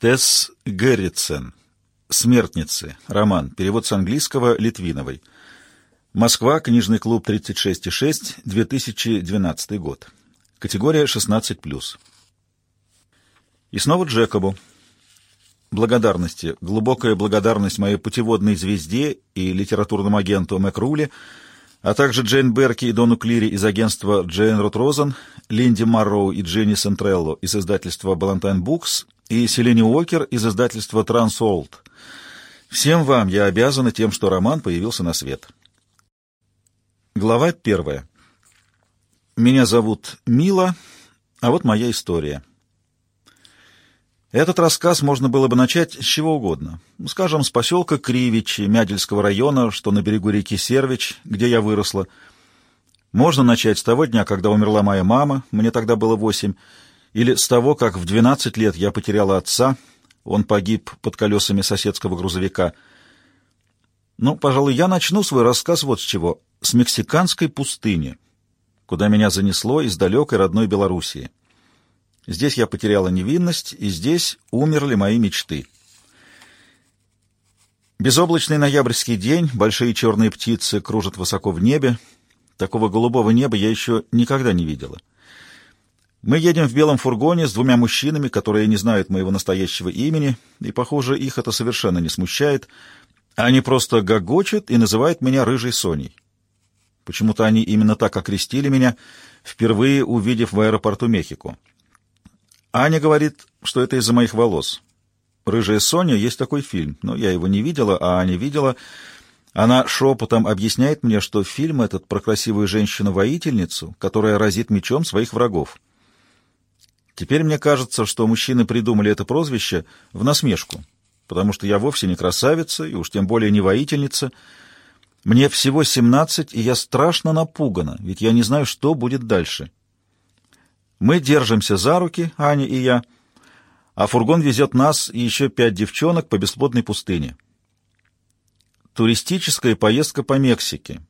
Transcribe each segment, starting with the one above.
Тесс Герритсен. «Смертницы». Роман. Перевод с английского Литвиновой. Москва. Книжный клуб 36,6. 2012 год. Категория 16+. И снова Джекобу. Благодарности. Глубокая благодарность моей путеводной звезде и литературному агенту Макруле, а также Джейн Берки и Дону Клири из агентства Джейн Ротрозен, Линди Марроу и Дженни Сентрелло из издательства Балантайн Букс и Селени Уокер из издательства Трансолд. Всем вам я обязана тем, что роман появился на свет. Глава первая. Меня зовут Мила, а вот моя история. Этот рассказ можно было бы начать с чего угодно. Скажем, с поселка Кривичи, Мядельского района, что на берегу реки Сервич, где я выросла. Можно начать с того дня, когда умерла моя мама, мне тогда было восемь, или с того, как в 12 лет я потеряла отца, он погиб под колесами соседского грузовика. Ну, пожалуй, я начну свой рассказ вот с чего. С мексиканской пустыни, куда меня занесло из далекой родной Белоруссии. Здесь я потеряла невинность, и здесь умерли мои мечты. Безоблачный ноябрьский день, большие черные птицы кружат высоко в небе. Такого голубого неба я еще никогда не видела. Мы едем в белом фургоне с двумя мужчинами, которые не знают моего настоящего имени, и, похоже, их это совершенно не смущает. Они просто гогочут и называют меня Рыжей Соней. Почему-то они именно так окрестили меня, впервые увидев в аэропорту Мехико. Аня говорит, что это из-за моих волос. «Рыжая Соня» есть такой фильм, но я его не видела, а Аня видела. Она шепотом объясняет мне, что фильм этот про красивую женщину-воительницу, которая разит мечом своих врагов. Теперь мне кажется, что мужчины придумали это прозвище в насмешку, потому что я вовсе не красавица и уж тем более не воительница. Мне всего семнадцать, и я страшно напугана, ведь я не знаю, что будет дальше. Мы держимся за руки, Аня и я, а фургон везет нас и еще пять девчонок по бесплодной пустыне. Туристическая поездка по Мексике.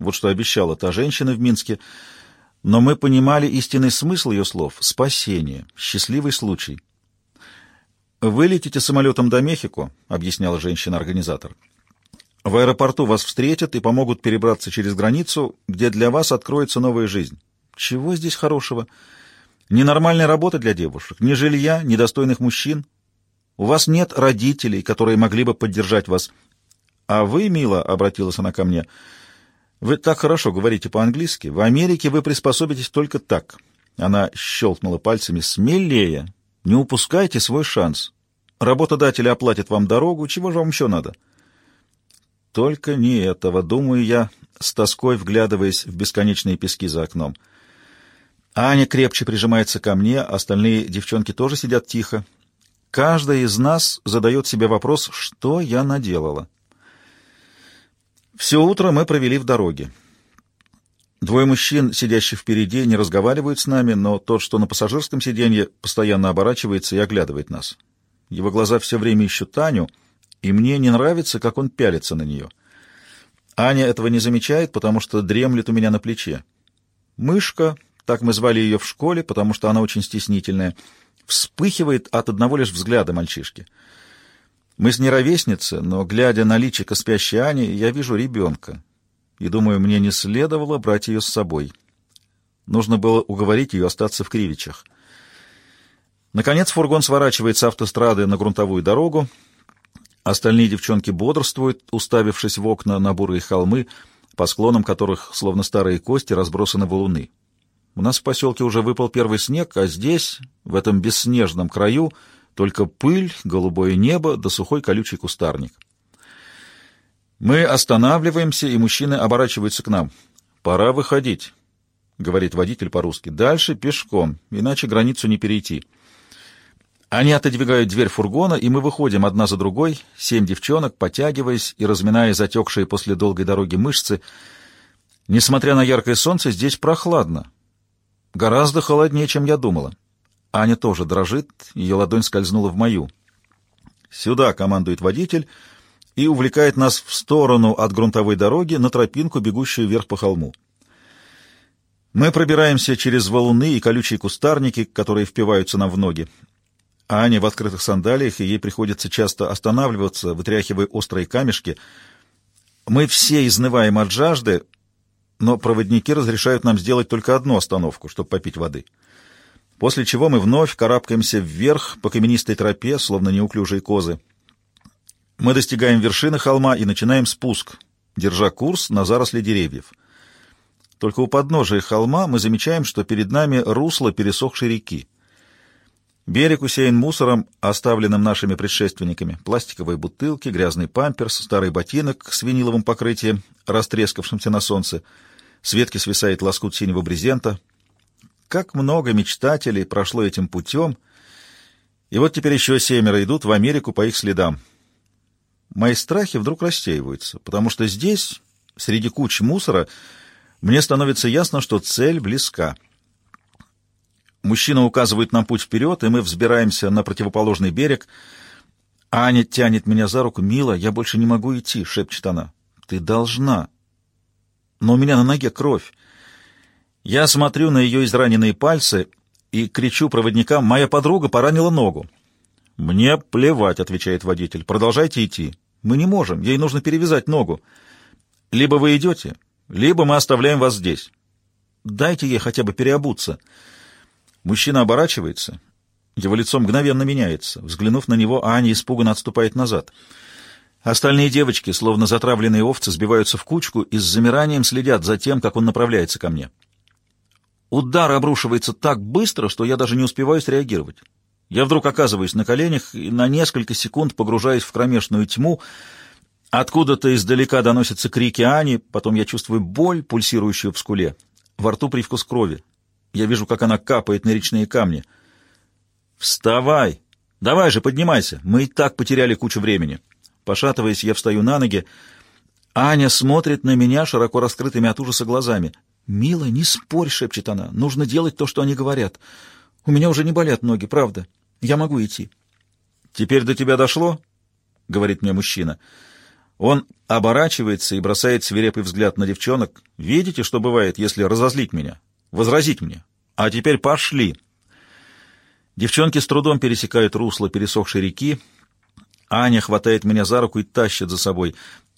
Вот что обещала та женщина в Минске — но мы понимали истинный смысл ее слов — спасение, счастливый случай. «Вы летите самолетом до Мехико», — объясняла женщина-организатор. «В аэропорту вас встретят и помогут перебраться через границу, где для вас откроется новая жизнь. Чего здесь хорошего? Ни нормальной работы для девушек, ни жилья, ни достойных мужчин. У вас нет родителей, которые могли бы поддержать вас. А вы, мила, — обратилась она ко мне, — вы так хорошо говорите по-английски. В Америке вы приспособитесь только так. Она щелкнула пальцами. Смелее. Не упускайте свой шанс. Работодатель оплатит вам дорогу. Чего же вам еще надо? Только не этого, думаю я, с тоской вглядываясь в бесконечные пески за окном. Аня крепче прижимается ко мне, остальные девчонки тоже сидят тихо. Каждая из нас задает себе вопрос, что я наделала. Все утро мы провели в дороге. Двое мужчин, сидящих впереди, не разговаривают с нами, но тот, что на пассажирском сиденье, постоянно оборачивается и оглядывает нас. Его глаза все время ищут Таню, и мне не нравится, как он пялится на нее. Аня этого не замечает, потому что дремлет у меня на плече. Мышка, так мы звали ее в школе, потому что она очень стеснительная, вспыхивает от одного лишь взгляда мальчишки — мы с ней но, глядя на личико спящей Ани, я вижу ребенка. И думаю, мне не следовало брать ее с собой. Нужно было уговорить ее остаться в Кривичах. Наконец фургон сворачивает с автострады на грунтовую дорогу. Остальные девчонки бодрствуют, уставившись в окна на бурые холмы, по склонам которых, словно старые кости, разбросаны валуны. У нас в поселке уже выпал первый снег, а здесь, в этом бесснежном краю, — только пыль, голубое небо да сухой колючий кустарник. Мы останавливаемся, и мужчины оборачиваются к нам. «Пора выходить», — говорит водитель по-русски. «Дальше пешком, иначе границу не перейти». Они отодвигают дверь фургона, и мы выходим одна за другой, семь девчонок, потягиваясь и разминая затекшие после долгой дороги мышцы. Несмотря на яркое солнце, здесь прохладно. Гораздо холоднее, чем я думала. Аня тоже дрожит, ее ладонь скользнула в мою. «Сюда!» — командует водитель и увлекает нас в сторону от грунтовой дороги на тропинку, бегущую вверх по холму. Мы пробираемся через валуны и колючие кустарники, которые впиваются нам в ноги. Аня в открытых сандалиях, и ей приходится часто останавливаться, вытряхивая острые камешки. Мы все изнываем от жажды, но проводники разрешают нам сделать только одну остановку, чтобы попить воды. После чего мы вновь карабкаемся вверх по каменистой тропе, словно неуклюжие козы. Мы достигаем вершины холма и начинаем спуск, держа курс на заросли деревьев. Только у подножия холма мы замечаем, что перед нами русло пересохшей реки. Берег усеян мусором, оставленным нашими предшественниками. Пластиковые бутылки, грязный памперс, старый ботинок с виниловым покрытием, растрескавшимся на солнце. С ветки свисает лоскут синего брезента. Как много мечтателей прошло этим путем, и вот теперь еще семеро идут в Америку по их следам. Мои страхи вдруг рассеиваются, потому что здесь, среди куч мусора, мне становится ясно, что цель близка — Мужчина указывает нам путь вперед, и мы взбираемся на противоположный берег. Аня тянет меня за руку. «Мила, я больше не могу идти», — шепчет она. «Ты должна». Но у меня на ноге кровь. Я смотрю на ее израненные пальцы и кричу проводникам, «Моя подруга поранила ногу». «Мне плевать», — отвечает водитель. «Продолжайте идти». «Мы не можем, ей нужно перевязать ногу. Либо вы идете, либо мы оставляем вас здесь. Дайте ей хотя бы переобуться». Мужчина оборачивается, его лицо мгновенно меняется. Взглянув на него, Аня испуганно отступает назад. Остальные девочки, словно затравленные овцы, сбиваются в кучку и с замиранием следят за тем, как он направляется ко мне. Удар обрушивается так быстро, что я даже не успеваю среагировать. Я вдруг оказываюсь на коленях и на несколько секунд погружаюсь в кромешную тьму. Откуда-то издалека доносятся крики Ани, потом я чувствую боль, пульсирующую в скуле. Во рту привкус крови. Я вижу, как она капает на речные камни. «Вставай! Давай же, поднимайся! Мы и так потеряли кучу времени!» Пошатываясь, я встаю на ноги. Аня смотрит на меня широко раскрытыми от ужаса глазами. «Мила, не спорь!» — шепчет она. «Нужно делать то, что они говорят. У меня уже не болят ноги, правда. Я могу идти». «Теперь до тебя дошло?» — говорит мне мужчина. Он оборачивается и бросает свирепый взгляд на девчонок. «Видите, что бывает, если разозлить меня? возразить мне. А теперь пошли. Девчонки с трудом пересекают русло пересохшей реки. Аня хватает меня за руку и тащит за собой.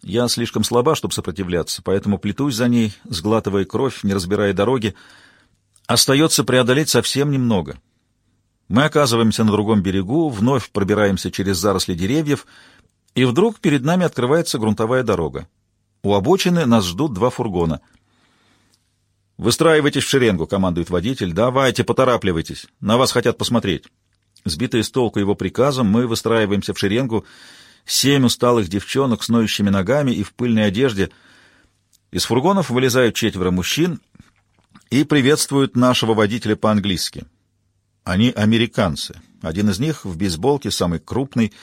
Я слишком слаба, чтобы сопротивляться, поэтому плетусь за ней, сглатывая кровь, не разбирая дороги. Остается преодолеть совсем немного. Мы оказываемся на другом берегу, вновь пробираемся через заросли деревьев, и вдруг перед нами открывается грунтовая дорога. У обочины нас ждут два фургона — «Выстраивайтесь в шеренгу», — командует водитель. «Давайте, поторапливайтесь. На вас хотят посмотреть». Сбитые с толку его приказом, мы выстраиваемся в шеренгу. Семь усталых девчонок с ноющими ногами и в пыльной одежде. Из фургонов вылезают четверо мужчин и приветствуют нашего водителя по-английски. Они американцы. Один из них в бейсболке, самый крупный,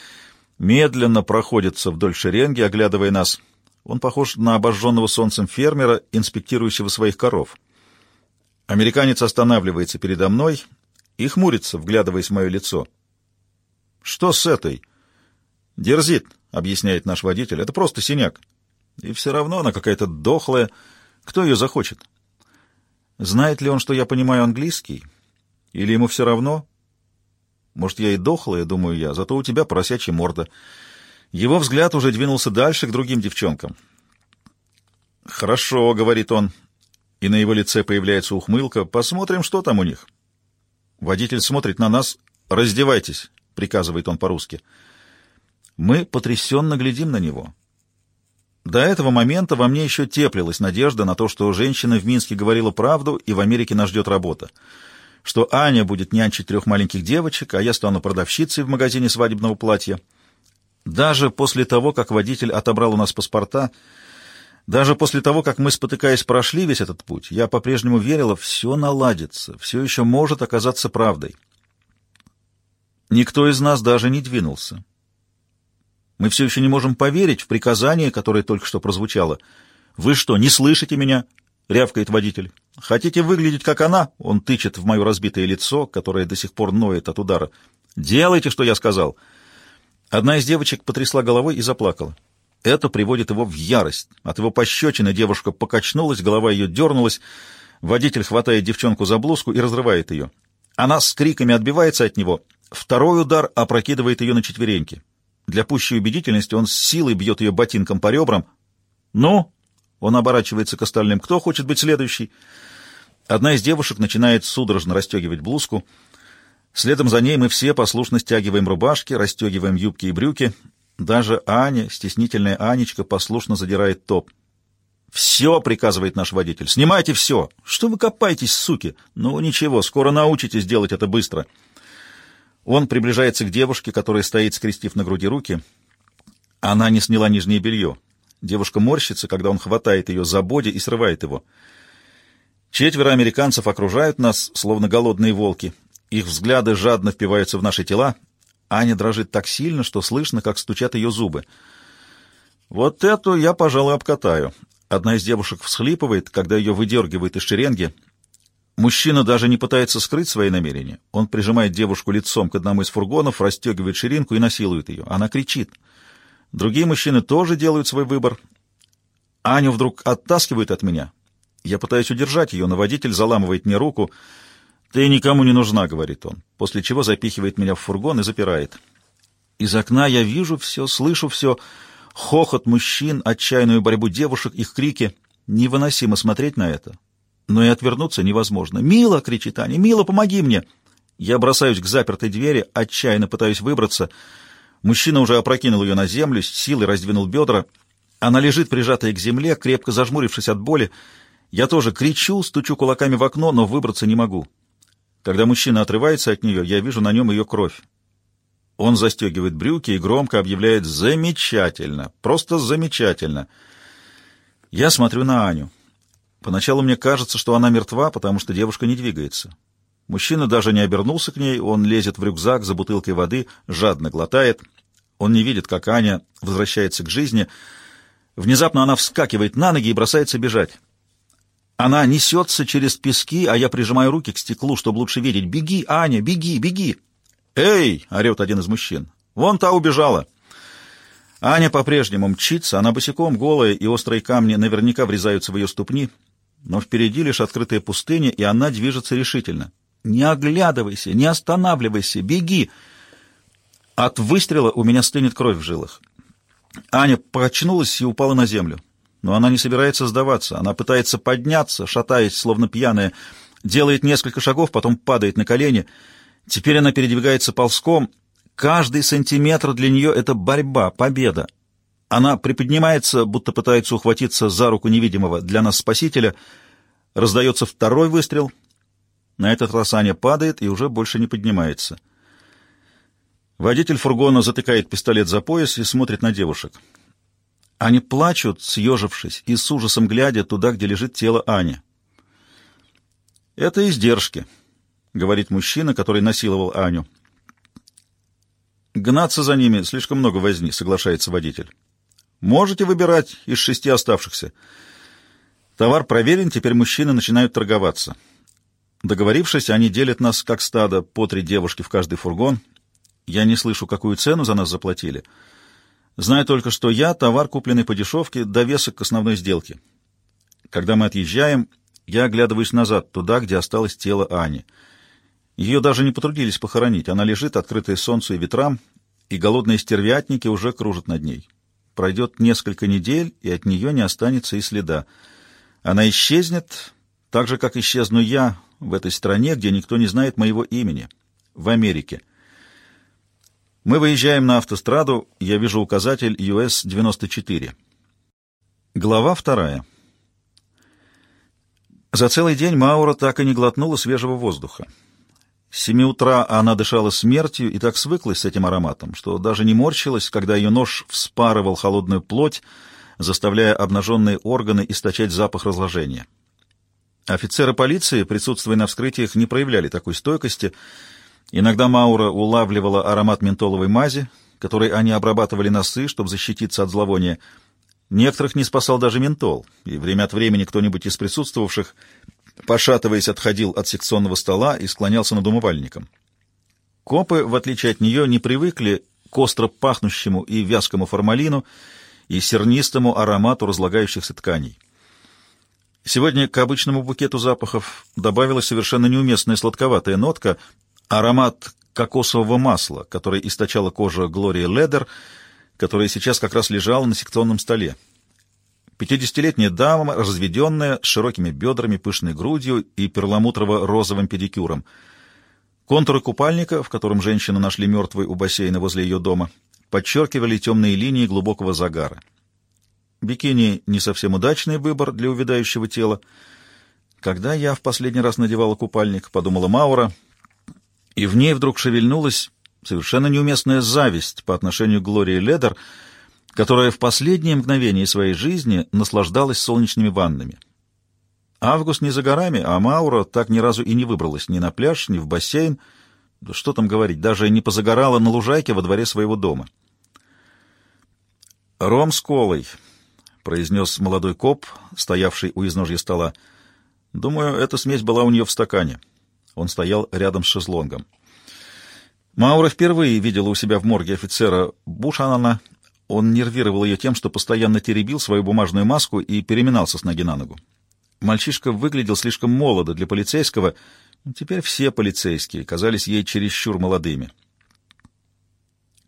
медленно проходится вдоль шеренги, оглядывая нас. Он похож на обожженного солнцем фермера, инспектирующего своих коров. Американец останавливается передо мной и хмурится, вглядываясь в мое лицо. «Что с этой?» «Дерзит», — объясняет наш водитель. «Это просто синяк. И все равно она какая-то дохлая. Кто ее захочет?» «Знает ли он, что я понимаю английский? Или ему все равно?» «Может, я и дохлая, думаю я, зато у тебя поросячья морда». Его взгляд уже двинулся дальше к другим девчонкам. «Хорошо», — говорит он, и на его лице появляется ухмылка. «Посмотрим, что там у них». Водитель смотрит на нас. «Раздевайтесь», — приказывает он по-русски. Мы потрясенно глядим на него. До этого момента во мне еще теплилась надежда на то, что женщина в Минске говорила правду, и в Америке нас ждет работа. Что Аня будет нянчить трех маленьких девочек, а я стану продавщицей в магазине свадебного платья. Даже после того, как водитель отобрал у нас паспорта, даже после того, как мы, спотыкаясь, прошли весь этот путь, я по-прежнему верила, все наладится, все еще может оказаться правдой. Никто из нас даже не двинулся. Мы все еще не можем поверить в приказание, которое только что прозвучало. «Вы что, не слышите меня?» — рявкает водитель. «Хотите выглядеть, как она?» — он тычет в мое разбитое лицо, которое до сих пор ноет от удара. «Делайте, что я сказал!» Одна из девочек потрясла головой и заплакала. Это приводит его в ярость. От его пощечины девушка покачнулась, голова ее дернулась. Водитель хватает девчонку за блузку и разрывает ее. Она с криками отбивается от него Второй удар опрокидывает ее на четвереньки. Для пущей убедительности он с силой бьет ее ботинком по ребрам. «Ну?» — он оборачивается к остальным. «Кто хочет быть следующий?» Одна из девушек начинает судорожно расстегивать блузку. Следом за ней мы все послушно стягиваем рубашки, расстегиваем юбки и брюки. Даже Аня, стеснительная Анечка, послушно задирает топ. «Все!» — приказывает наш водитель. «Снимайте все! Что вы копаетесь, суки? Ну, ничего, скоро научитесь делать это быстро». Он приближается к девушке, которая стоит, скрестив на груди руки. Она не сняла нижнее белье. Девушка морщится, когда он хватает ее за боди и срывает его. Четверо американцев окружают нас, словно голодные волки. Их взгляды жадно впиваются в наши тела. Аня дрожит так сильно, что слышно, как стучат ее зубы. «Вот эту я, пожалуй, обкатаю». Одна из девушек всхлипывает, когда ее выдергивает из шеренги. Мужчина даже не пытается скрыть свои намерения. Он прижимает девушку лицом к одному из фургонов, расстегивает ширинку и насилует ее. Она кричит. Другие мужчины тоже делают свой выбор. Аню вдруг оттаскивают от меня. Я пытаюсь удержать ее, но водитель заламывает мне руку. «Ты никому не нужна», — говорит он, после чего запихивает меня в фургон и запирает. Из окна я вижу все, слышу все. Хохот мужчин, отчаянную борьбу девушек, их крики. Невыносимо смотреть на это но и отвернуться невозможно. «Мила!» — кричит Аня. «Мила, помоги мне!» Я бросаюсь к запертой двери, отчаянно пытаюсь выбраться. Мужчина уже опрокинул ее на землю, с силой раздвинул бедра. Она лежит, прижатая к земле, крепко зажмурившись от боли. Я тоже кричу, стучу кулаками в окно, но выбраться не могу. Когда мужчина отрывается от нее, я вижу на нем ее кровь. Он застегивает брюки и громко объявляет «Замечательно! Просто замечательно!» Я смотрю на Аню. Поначалу мне кажется, что она мертва, потому что девушка не двигается. Мужчина даже не обернулся к ней, он лезет в рюкзак за бутылкой воды, жадно глотает. Он не видит, как Аня возвращается к жизни. Внезапно она вскакивает на ноги и бросается бежать. Она несется через пески, а я прижимаю руки к стеклу, чтобы лучше видеть. «Беги, Аня, беги, беги!» «Эй!» — орет один из мужчин. «Вон та убежала!» Аня по-прежнему мчится, она босиком, голая, и острые камни наверняка врезаются в ее ступни — но впереди лишь открытая пустыня, и она движется решительно. «Не оглядывайся, не останавливайся, беги!» От выстрела у меня стынет кровь в жилах. Аня покачнулась и упала на землю. Но она не собирается сдаваться. Она пытается подняться, шатаясь, словно пьяная, делает несколько шагов, потом падает на колени. Теперь она передвигается ползком. Каждый сантиметр для нее — это борьба, победа. Она приподнимается, будто пытается ухватиться за руку невидимого для нас спасителя. Раздается второй выстрел. На этот раз Аня падает и уже больше не поднимается. Водитель фургона затыкает пистолет за пояс и смотрит на девушек. Они плачут, съежившись и с ужасом глядя туда, где лежит тело Ани. «Это издержки», — говорит мужчина, который насиловал Аню. «Гнаться за ними слишком много возни», — соглашается водитель. Можете выбирать из шести оставшихся. Товар проверен, теперь мужчины начинают торговаться. Договорившись, они делят нас как стадо по три девушки в каждый фургон. Я не слышу, какую цену за нас заплатили. Знаю только, что я товар, купленный по дешевке, довесок к основной сделке. Когда мы отъезжаем, я оглядываюсь назад, туда, где осталось тело Ани. Ее даже не потрудились похоронить. Она лежит, открытая солнцу и ветрам, и голодные стервятники уже кружат над ней. Пройдет несколько недель, и от нее не останется и следа. Она исчезнет, так же, как исчезну я в этой стране, где никто не знает моего имени, в Америке. Мы выезжаем на автостраду, я вижу указатель US-94. Глава вторая. За целый день Маура так и не глотнула свежего воздуха. С семи утра она дышала смертью и так свыклась с этим ароматом, что даже не морщилась, когда ее нож вспарывал холодную плоть, заставляя обнаженные органы источать запах разложения. Офицеры полиции, присутствуя на вскрытиях, не проявляли такой стойкости. Иногда Маура улавливала аромат ментоловой мази, которой они обрабатывали носы, чтобы защититься от зловония. Некоторых не спасал даже ментол, и время от времени кто-нибудь из присутствовавших пошатываясь, отходил от секционного стола и склонялся над умывальником. Копы, в отличие от нее, не привыкли к остро пахнущему и вязкому формалину и сернистому аромату разлагающихся тканей. Сегодня к обычному букету запахов добавилась совершенно неуместная сладковатая нотка, аромат кокосового масла, которое источала кожа Глории Ледер, которая сейчас как раз лежала на секционном столе. Пятидесятилетняя дама, разведенная, с широкими бедрами, пышной грудью и перламутрово-розовым педикюром. Контуры купальника, в котором женщину нашли мертвой у бассейна возле ее дома, подчеркивали темные линии глубокого загара. Бикини — не совсем удачный выбор для увядающего тела. «Когда я в последний раз надевала купальник?» — подумала Маура, и в ней вдруг шевельнулась совершенно неуместная зависть по отношению к Глории Ледер — которая в последние мгновения своей жизни наслаждалась солнечными ваннами. Август не за горами, а Маура так ни разу и не выбралась ни на пляж, ни в бассейн, да что там говорить, даже не позагорала на лужайке во дворе своего дома. «Ром с колой», — произнес молодой коп, стоявший у изножья стола. «Думаю, эта смесь была у нее в стакане». Он стоял рядом с шезлонгом. Маура впервые видела у себя в морге офицера Бушанана он нервировал ее тем, что постоянно теребил свою бумажную маску и переминался с ноги на ногу. Мальчишка выглядел слишком молодо для полицейского, теперь все полицейские казались ей чересчур молодыми.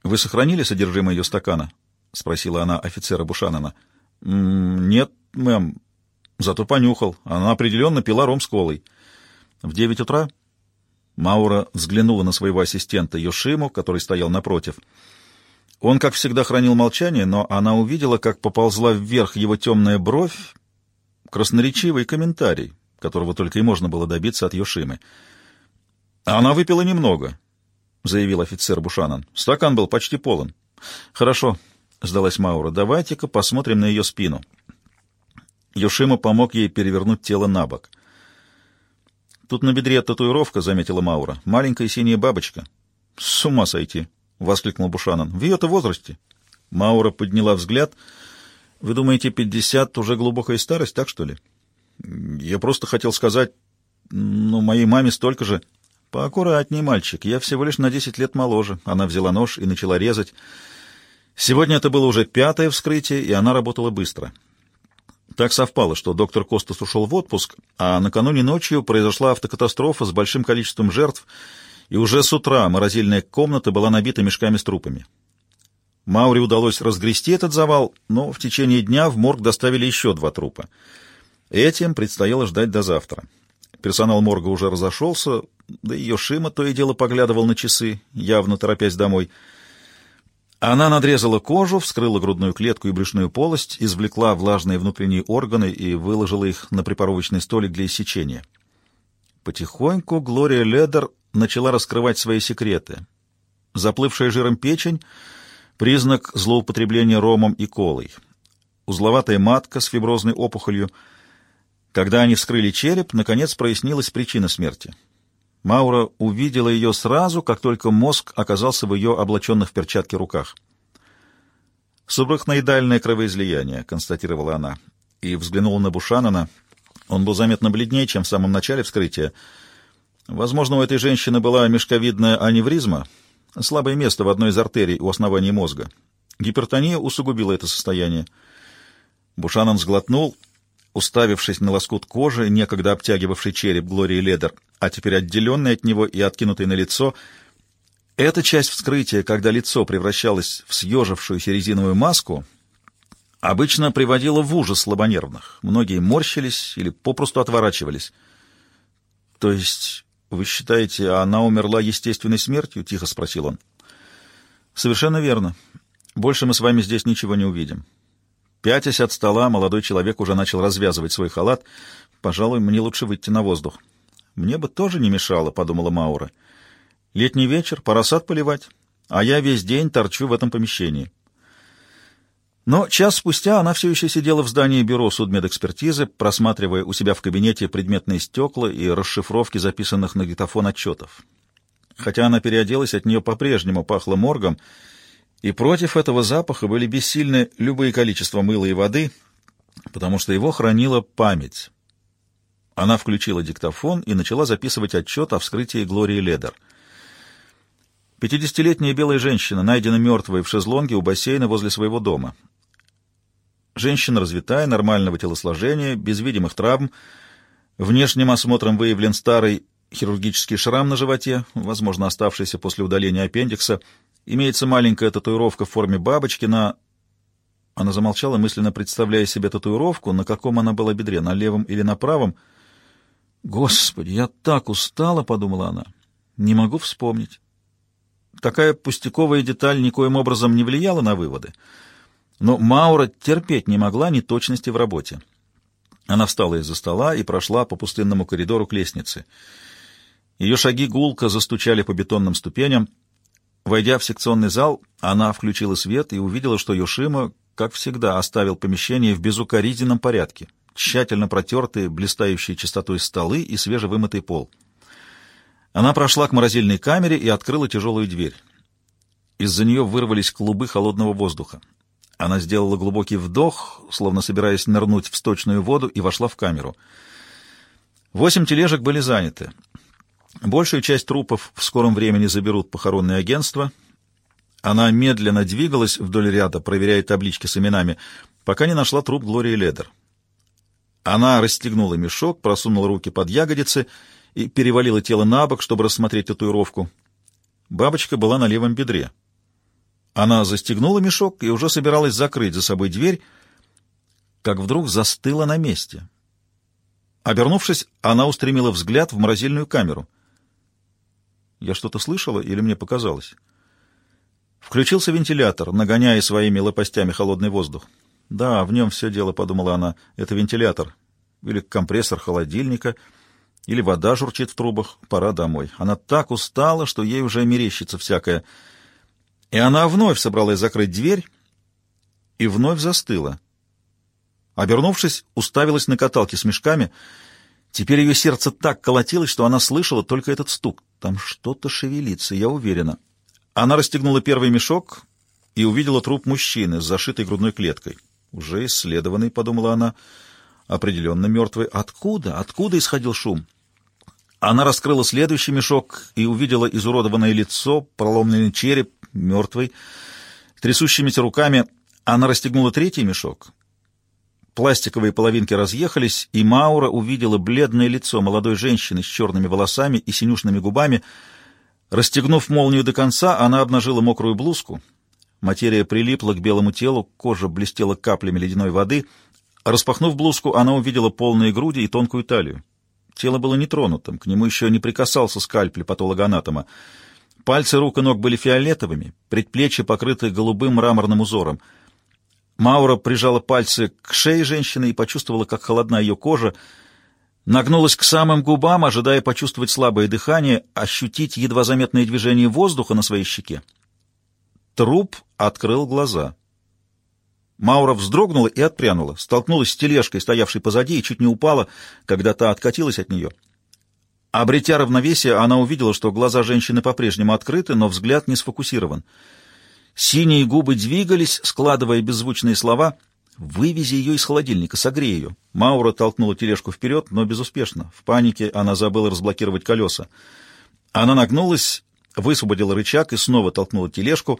«Вы сохранили содержимое ее стакана?» — спросила она офицера Бушанана. «Нет, мэм, зато понюхал. Она определенно пила ром с колой. В девять утра?» Маура взглянула на своего ассистента Йошиму, который стоял напротив — он, как всегда, хранил молчание, но она увидела, как поползла вверх его темная бровь, красноречивый комментарий, которого только и можно было добиться от Йошимы. «Она выпила немного», — заявил офицер Бушанан. «Стакан был почти полон». «Хорошо», — сдалась Маура, — «давайте-ка посмотрим на ее спину». Йошима помог ей перевернуть тело на бок. «Тут на бедре татуировка», — заметила Маура. «Маленькая синяя бабочка». «С ума сойти!» — воскликнул Бушанан. «В ее-то возрасте». Маура подняла взгляд. «Вы думаете, пятьдесят — уже глубокая старость, так что ли?» «Я просто хотел сказать, ну, моей маме столько же». «Поаккуратней, мальчик, я всего лишь на десять лет моложе». Она взяла нож и начала резать. Сегодня это было уже пятое вскрытие, и она работала быстро. Так совпало, что доктор Костас ушел в отпуск, а накануне ночью произошла автокатастрофа с большим количеством жертв — и уже с утра морозильная комната была набита мешками с трупами. Мауре удалось разгрести этот завал, но в течение дня в морг доставили еще два трупа. Этим предстояло ждать до завтра. Персонал морга уже разошелся, да и Йошима то и дело поглядывал на часы, явно торопясь домой. Она надрезала кожу, вскрыла грудную клетку и брюшную полость, извлекла влажные внутренние органы и выложила их на припоровочный столик для иссечения. Потихоньку Глория Ледер начала раскрывать свои секреты. Заплывшая жиром печень — признак злоупотребления ромом и колой. Узловатая матка с фиброзной опухолью. Когда они вскрыли череп, наконец прояснилась причина смерти. Маура увидела ее сразу, как только мозг оказался в ее облаченных в перчатки руках. «Субрахноидальное кровоизлияние», — констатировала она, и взглянула на Бушанана. Он был заметно бледнее, чем в самом начале вскрытия — Возможно, у этой женщины была мешковидная аневризма, слабое место в одной из артерий у основания мозга. Гипертония усугубила это состояние. Бушанан сглотнул, уставившись на лоскут кожи, некогда обтягивавший череп Глории Ледер, а теперь отделенный от него и откинутый на лицо. Эта часть вскрытия, когда лицо превращалось в съежившуюся резиновую маску, обычно приводила в ужас слабонервных. Многие морщились или попросту отворачивались. То есть «Вы считаете, она умерла естественной смертью?» — тихо спросил он. «Совершенно верно. Больше мы с вами здесь ничего не увидим». Пятясь от стола, молодой человек уже начал развязывать свой халат. «Пожалуй, мне лучше выйти на воздух». «Мне бы тоже не мешало», — подумала Маура. «Летний вечер, пора сад поливать, а я весь день торчу в этом помещении». Но час спустя она все еще сидела в здании бюро судмедэкспертизы, просматривая у себя в кабинете предметные стекла и расшифровки записанных на гитофон отчетов. Хотя она переоделась, от нее по-прежнему пахло моргом, и против этого запаха были бессильны любые количества мыла и воды, потому что его хранила память. Она включила диктофон и начала записывать отчет о вскрытии Глории Ледер. Пятидесятилетняя белая женщина найдена мертвой в шезлонге у бассейна возле своего дома. Женщина развитая, нормального телосложения, без видимых травм. Внешним осмотром выявлен старый хирургический шрам на животе, возможно, оставшийся после удаления аппендикса. Имеется маленькая татуировка в форме бабочки на... Она замолчала, мысленно представляя себе татуировку, на каком она была бедре, на левом или на правом. «Господи, я так устала!» — подумала она. «Не могу вспомнить». Такая пустяковая деталь никоим образом не влияла на выводы. Но Маура терпеть не могла неточности в работе. Она встала из-за стола и прошла по пустынному коридору к лестнице. Ее шаги гулко застучали по бетонным ступеням. Войдя в секционный зал, она включила свет и увидела, что Йошима, как всегда, оставил помещение в безукоризненном порядке. Тщательно протертые, блистающие чистотой столы и свежевымытый пол. Она прошла к морозильной камере и открыла тяжелую дверь. Из-за нее вырвались клубы холодного воздуха. Она сделала глубокий вдох, словно собираясь нырнуть в сточную воду, и вошла в камеру. Восемь тележек были заняты. Большую часть трупов в скором времени заберут похоронные агентства. Она медленно двигалась вдоль ряда, проверяя таблички с именами, пока не нашла труп Глории Ледер. Она расстегнула мешок, просунула руки под ягодицы и перевалила тело на бок, чтобы рассмотреть татуировку. Бабочка была на левом бедре. Она застегнула мешок и уже собиралась закрыть за собой дверь, как вдруг застыла на месте. Обернувшись, она устремила взгляд в морозильную камеру. Я что-то слышала или мне показалось? Включился вентилятор, нагоняя своими лопастями холодный воздух. Да, в нем все дело, подумала она, это вентилятор. Или компрессор холодильника, или вода журчит в трубах. Пора домой. Она так устала, что ей уже мерещится всякое — и она вновь собралась закрыть дверь и вновь застыла. Обернувшись, уставилась на каталке с мешками. Теперь ее сердце так колотилось, что она слышала только этот стук. Там что-то шевелится, я уверена. Она расстегнула первый мешок и увидела труп мужчины с зашитой грудной клеткой. Уже исследованный, подумала она, определенно мертвый. Откуда? Откуда исходил шум? Она раскрыла следующий мешок и увидела изуродованное лицо, проломленный череп, мертвый. Трясущимися руками она расстегнула третий мешок. Пластиковые половинки разъехались, и Маура увидела бледное лицо молодой женщины с черными волосами и синюшными губами. Расстегнув молнию до конца, она обнажила мокрую блузку. Материя прилипла к белому телу, кожа блестела каплями ледяной воды. Распахнув блузку, она увидела полные груди и тонкую талию. Тело было нетронутым, к нему еще не прикасался скальпель патологоанатома. Пальцы рук и ног были фиолетовыми, предплечья покрыты голубым мраморным узором. Маура прижала пальцы к шее женщины и почувствовала, как холодна ее кожа, нагнулась к самым губам, ожидая почувствовать слабое дыхание, ощутить едва заметное движение воздуха на своей щеке. Труп открыл глаза. Маура вздрогнула и отпрянула, столкнулась с тележкой, стоявшей позади, и чуть не упала, когда та откатилась от нее. Обретя равновесие, она увидела, что глаза женщины по-прежнему открыты, но взгляд не сфокусирован. Синие губы двигались, складывая беззвучные слова «Вывези ее из холодильника, согрей ее». Маура толкнула тележку вперед, но безуспешно. В панике она забыла разблокировать колеса. Она нагнулась, высвободила рычаг и снова толкнула тележку.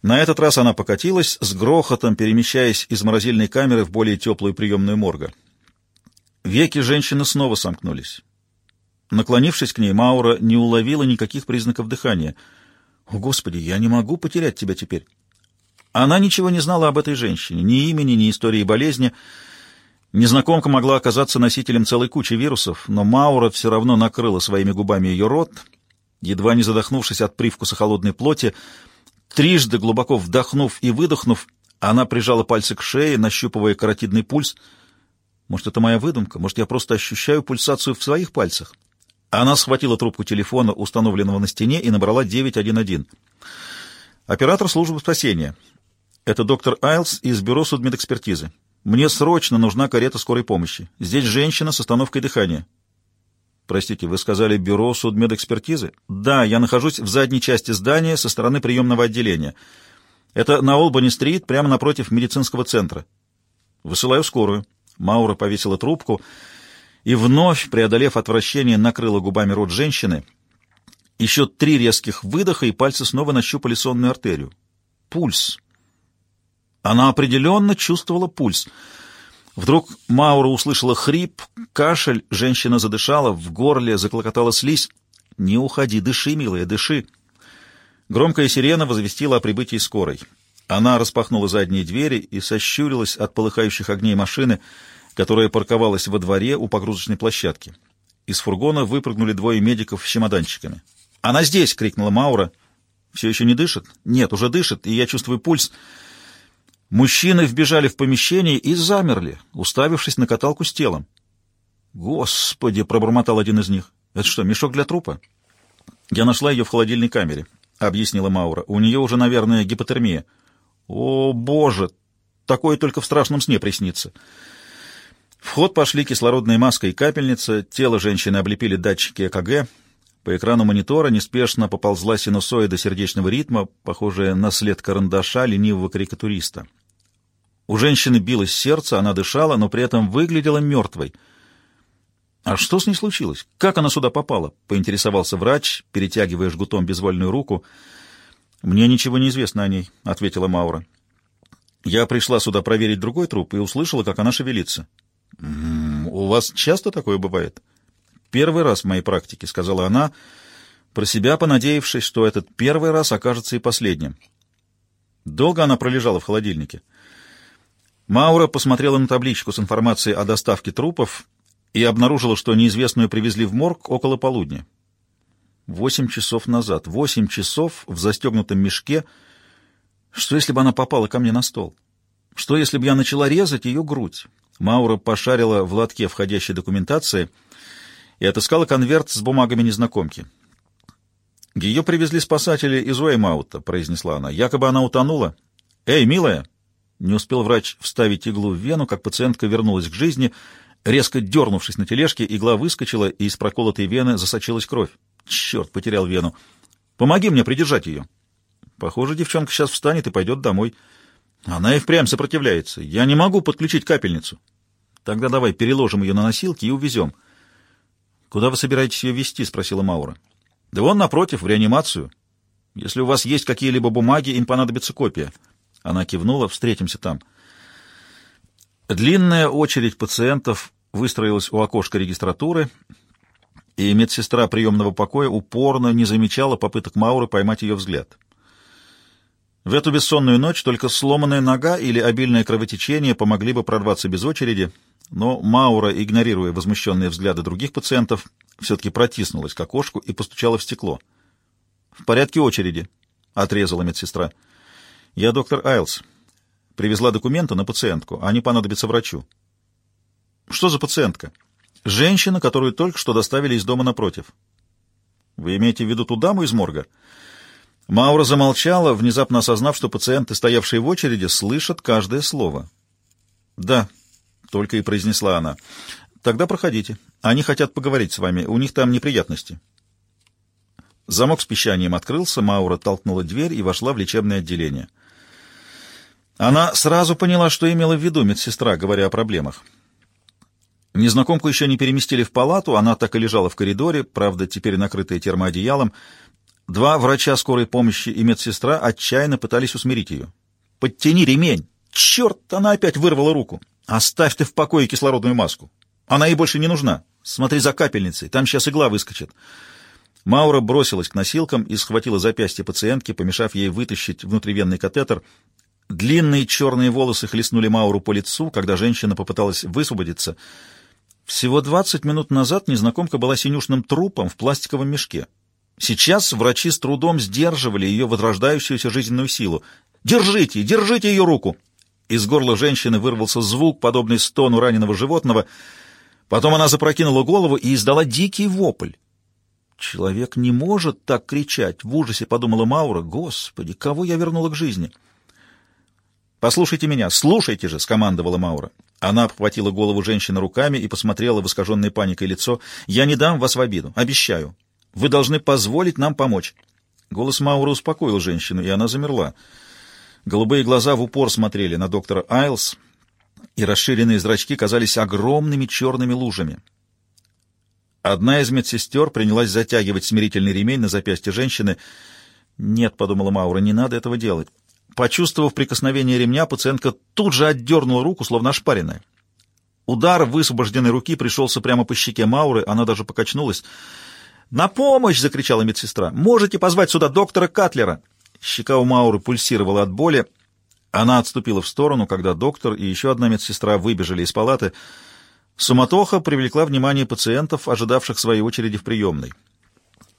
На этот раз она покатилась, с грохотом перемещаясь из морозильной камеры в более теплую приемную морга. Веки женщины снова сомкнулись. Наклонившись к ней, Маура не уловила никаких признаков дыхания. «О, Господи, я не могу потерять тебя теперь!» Она ничего не знала об этой женщине, ни имени, ни истории болезни. Незнакомка могла оказаться носителем целой кучи вирусов, но Маура все равно накрыла своими губами ее рот, едва не задохнувшись от привкуса холодной плоти. Трижды глубоко вдохнув и выдохнув, она прижала пальцы к шее, нащупывая каротидный пульс. Может, это моя выдумка? Может, я просто ощущаю пульсацию в своих пальцах? Она схватила трубку телефона, установленного на стене, и набрала 911. Оператор службы спасения. Это доктор Айлс из бюро судмедэкспертизы. Мне срочно нужна карета скорой помощи. Здесь женщина с остановкой дыхания. Простите, вы сказали бюро судмедэкспертизы? Да, я нахожусь в задней части здания со стороны приемного отделения. Это на Олбани-стрит, прямо напротив медицинского центра. Высылаю скорую. Маура повесила трубку и вновь, преодолев отвращение, накрыла губами рот женщины. Еще три резких выдоха, и пальцы снова нащупали сонную артерию. Пульс. Она определенно чувствовала пульс. Вдруг Маура услышала хрип, кашель, женщина задышала, в горле заклокотала слизь. «Не уходи, дыши, милая, дыши!» Громкая сирена возвестила о прибытии скорой. Она распахнула задние двери и сощурилась от полыхающих огней машины, которая парковалась во дворе у погрузочной площадки. Из фургона выпрыгнули двое медиков с чемоданчиками. «Она здесь!» — крикнула Маура. «Все еще не дышит?» «Нет, уже дышит, и я чувствую пульс». Мужчины вбежали в помещение и замерли, уставившись на каталку с телом. «Господи!» — пробормотал один из них. «Это что, мешок для трупа?» «Я нашла ее в холодильной камере», — объяснила Маура. «У нее уже, наверное, гипотермия». «О, боже! Такое только в страшном сне приснится». В ход пошли кислородная маска и капельница, тело женщины облепили датчики ЭКГ. По экрану монитора неспешно поползла синусоида сердечного ритма, похожая на след карандаша ленивого карикатуриста. У женщины билось сердце, она дышала, но при этом выглядела мертвой. «А что с ней случилось? Как она сюда попала?» — поинтересовался врач, перетягивая жгутом безвольную руку. «Мне ничего не известно о ней», — ответила Маура. «Я пришла сюда проверить другой труп и услышала, как она шевелится». «М -м, «У вас часто такое бывает?» «Первый раз в моей практике», — сказала она, про себя понадеявшись, что этот первый раз окажется и последним. Долго она пролежала в холодильнике. Маура посмотрела на табличку с информацией о доставке трупов и обнаружила, что неизвестную привезли в морг около полудня. Восемь часов назад. Восемь часов в застегнутом мешке. Что, если бы она попала ко мне на стол? Что, если бы я начала резать ее грудь? Маура пошарила в лотке входящей документации и отыскала конверт с бумагами незнакомки. «Ее привезли спасатели из Уэймаута», — произнесла она. «Якобы она утонула». «Эй, милая!» Не успел врач вставить иглу в вену, как пациентка вернулась к жизни. Резко дернувшись на тележке, игла выскочила, и из проколотой вены засочилась кровь. «Черт, потерял вену! Помоги мне придержать ее!» Похоже, девчонка сейчас встанет и пойдет домой. Она и впрямь сопротивляется. Я не могу подключить капельницу. Тогда давай переложим ее на носилки и увезем. Куда вы собираетесь ее везти? спросила Маура. Да вон напротив, в реанимацию. Если у вас есть какие-либо бумаги, им понадобится копия. Она кивнула. Встретимся там. Длинная очередь пациентов выстроилась у окошка регистратуры, и медсестра приемного покоя упорно не замечала попыток Мауры поймать ее взгляд. В эту бессонную ночь только сломанная нога или обильное кровотечение помогли бы прорваться без очереди, но Маура, игнорируя возмущенные взгляды других пациентов, все-таки протиснулась к окошку и постучала в стекло. «В порядке очереди», — отрезала медсестра. «Я доктор Айлс. Привезла документы на пациентку. Они понадобятся врачу». «Что за пациентка?» «Женщина, которую только что доставили из дома напротив». «Вы имеете в виду ту даму из морга?» Маура замолчала, внезапно осознав, что пациенты, стоявшие в очереди, слышат каждое слово. «Да», — только и произнесла она. «Тогда проходите. Они хотят поговорить с вами. У них там неприятности». Замок с пищанием открылся, Маура толкнула дверь и вошла в лечебное отделение. Она сразу поняла, что имела в виду медсестра, говоря о проблемах. Незнакомку еще не переместили в палату, она так и лежала в коридоре, правда, теперь накрытая термоодеялом, Два врача скорой помощи и медсестра отчаянно пытались усмирить ее. «Подтяни ремень! Черт, она опять вырвала руку! Оставь ты в покое кислородную маску! Она ей больше не нужна! Смотри за капельницей, там сейчас игла выскочит!» Маура бросилась к носилкам и схватила запястье пациентки, помешав ей вытащить внутривенный катетер. Длинные черные волосы хлестнули Мауру по лицу, когда женщина попыталась высвободиться. Всего двадцать минут назад незнакомка была синюшным трупом в пластиковом мешке. Сейчас врачи с трудом сдерживали ее возрождающуюся жизненную силу. «Держите! Держите ее руку!» Из горла женщины вырвался звук, подобный стону раненого животного. Потом она запрокинула голову и издала дикий вопль. «Человек не может так кричать!» — в ужасе подумала Маура. «Господи, кого я вернула к жизни?» «Послушайте меня! Слушайте же!» — скомандовала Маура. Она обхватила голову женщины руками и посмотрела в искаженное паникой лицо. «Я не дам вас в обиду. Обещаю. Вы должны позволить нам помочь». Голос Маура успокоил женщину, и она замерла. Голубые глаза в упор смотрели на доктора Айлс, и расширенные зрачки казались огромными черными лужами. Одна из медсестер принялась затягивать смирительный ремень на запястье женщины. «Нет», — подумала Маура, — «не надо этого делать». Почувствовав прикосновение ремня, пациентка тут же отдернула руку, словно ошпаренная. Удар высвобожденной руки пришелся прямо по щеке Мауры, она даже покачнулась. «На помощь!» — закричала медсестра. «Можете позвать сюда доктора Катлера!» Щека у Мауры пульсировала от боли. Она отступила в сторону, когда доктор и еще одна медсестра выбежали из палаты. Суматоха привлекла внимание пациентов, ожидавших своей очереди в приемной.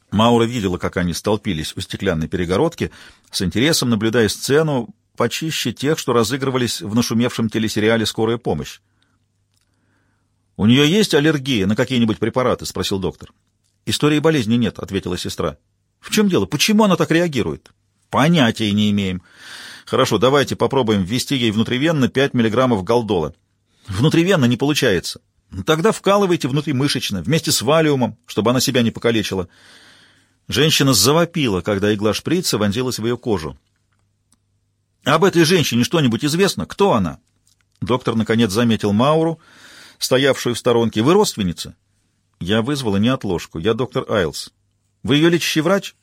Маура видела, как они столпились у стеклянной перегородки, с интересом наблюдая сцену, почище тех, что разыгрывались в нашумевшем телесериале «Скорая помощь». «У нее есть аллергия на какие-нибудь препараты?» — спросил доктор. «Истории болезни нет», — ответила сестра. «В чем дело? Почему она так реагирует?» «Понятия не имеем». «Хорошо, давайте попробуем ввести ей внутривенно 5 миллиграммов галдола». «Внутривенно не получается». «Тогда вкалывайте внутримышечно, вместе с валиумом, чтобы она себя не покалечила». Женщина завопила, когда игла шприца вонзилась в ее кожу. «Об этой женщине что-нибудь известно? Кто она?» Доктор, наконец, заметил Мауру, стоявшую в сторонке. «Вы родственница?» «Я вызвала неотложку. Я доктор Айлс. Вы ее лечащий врач?»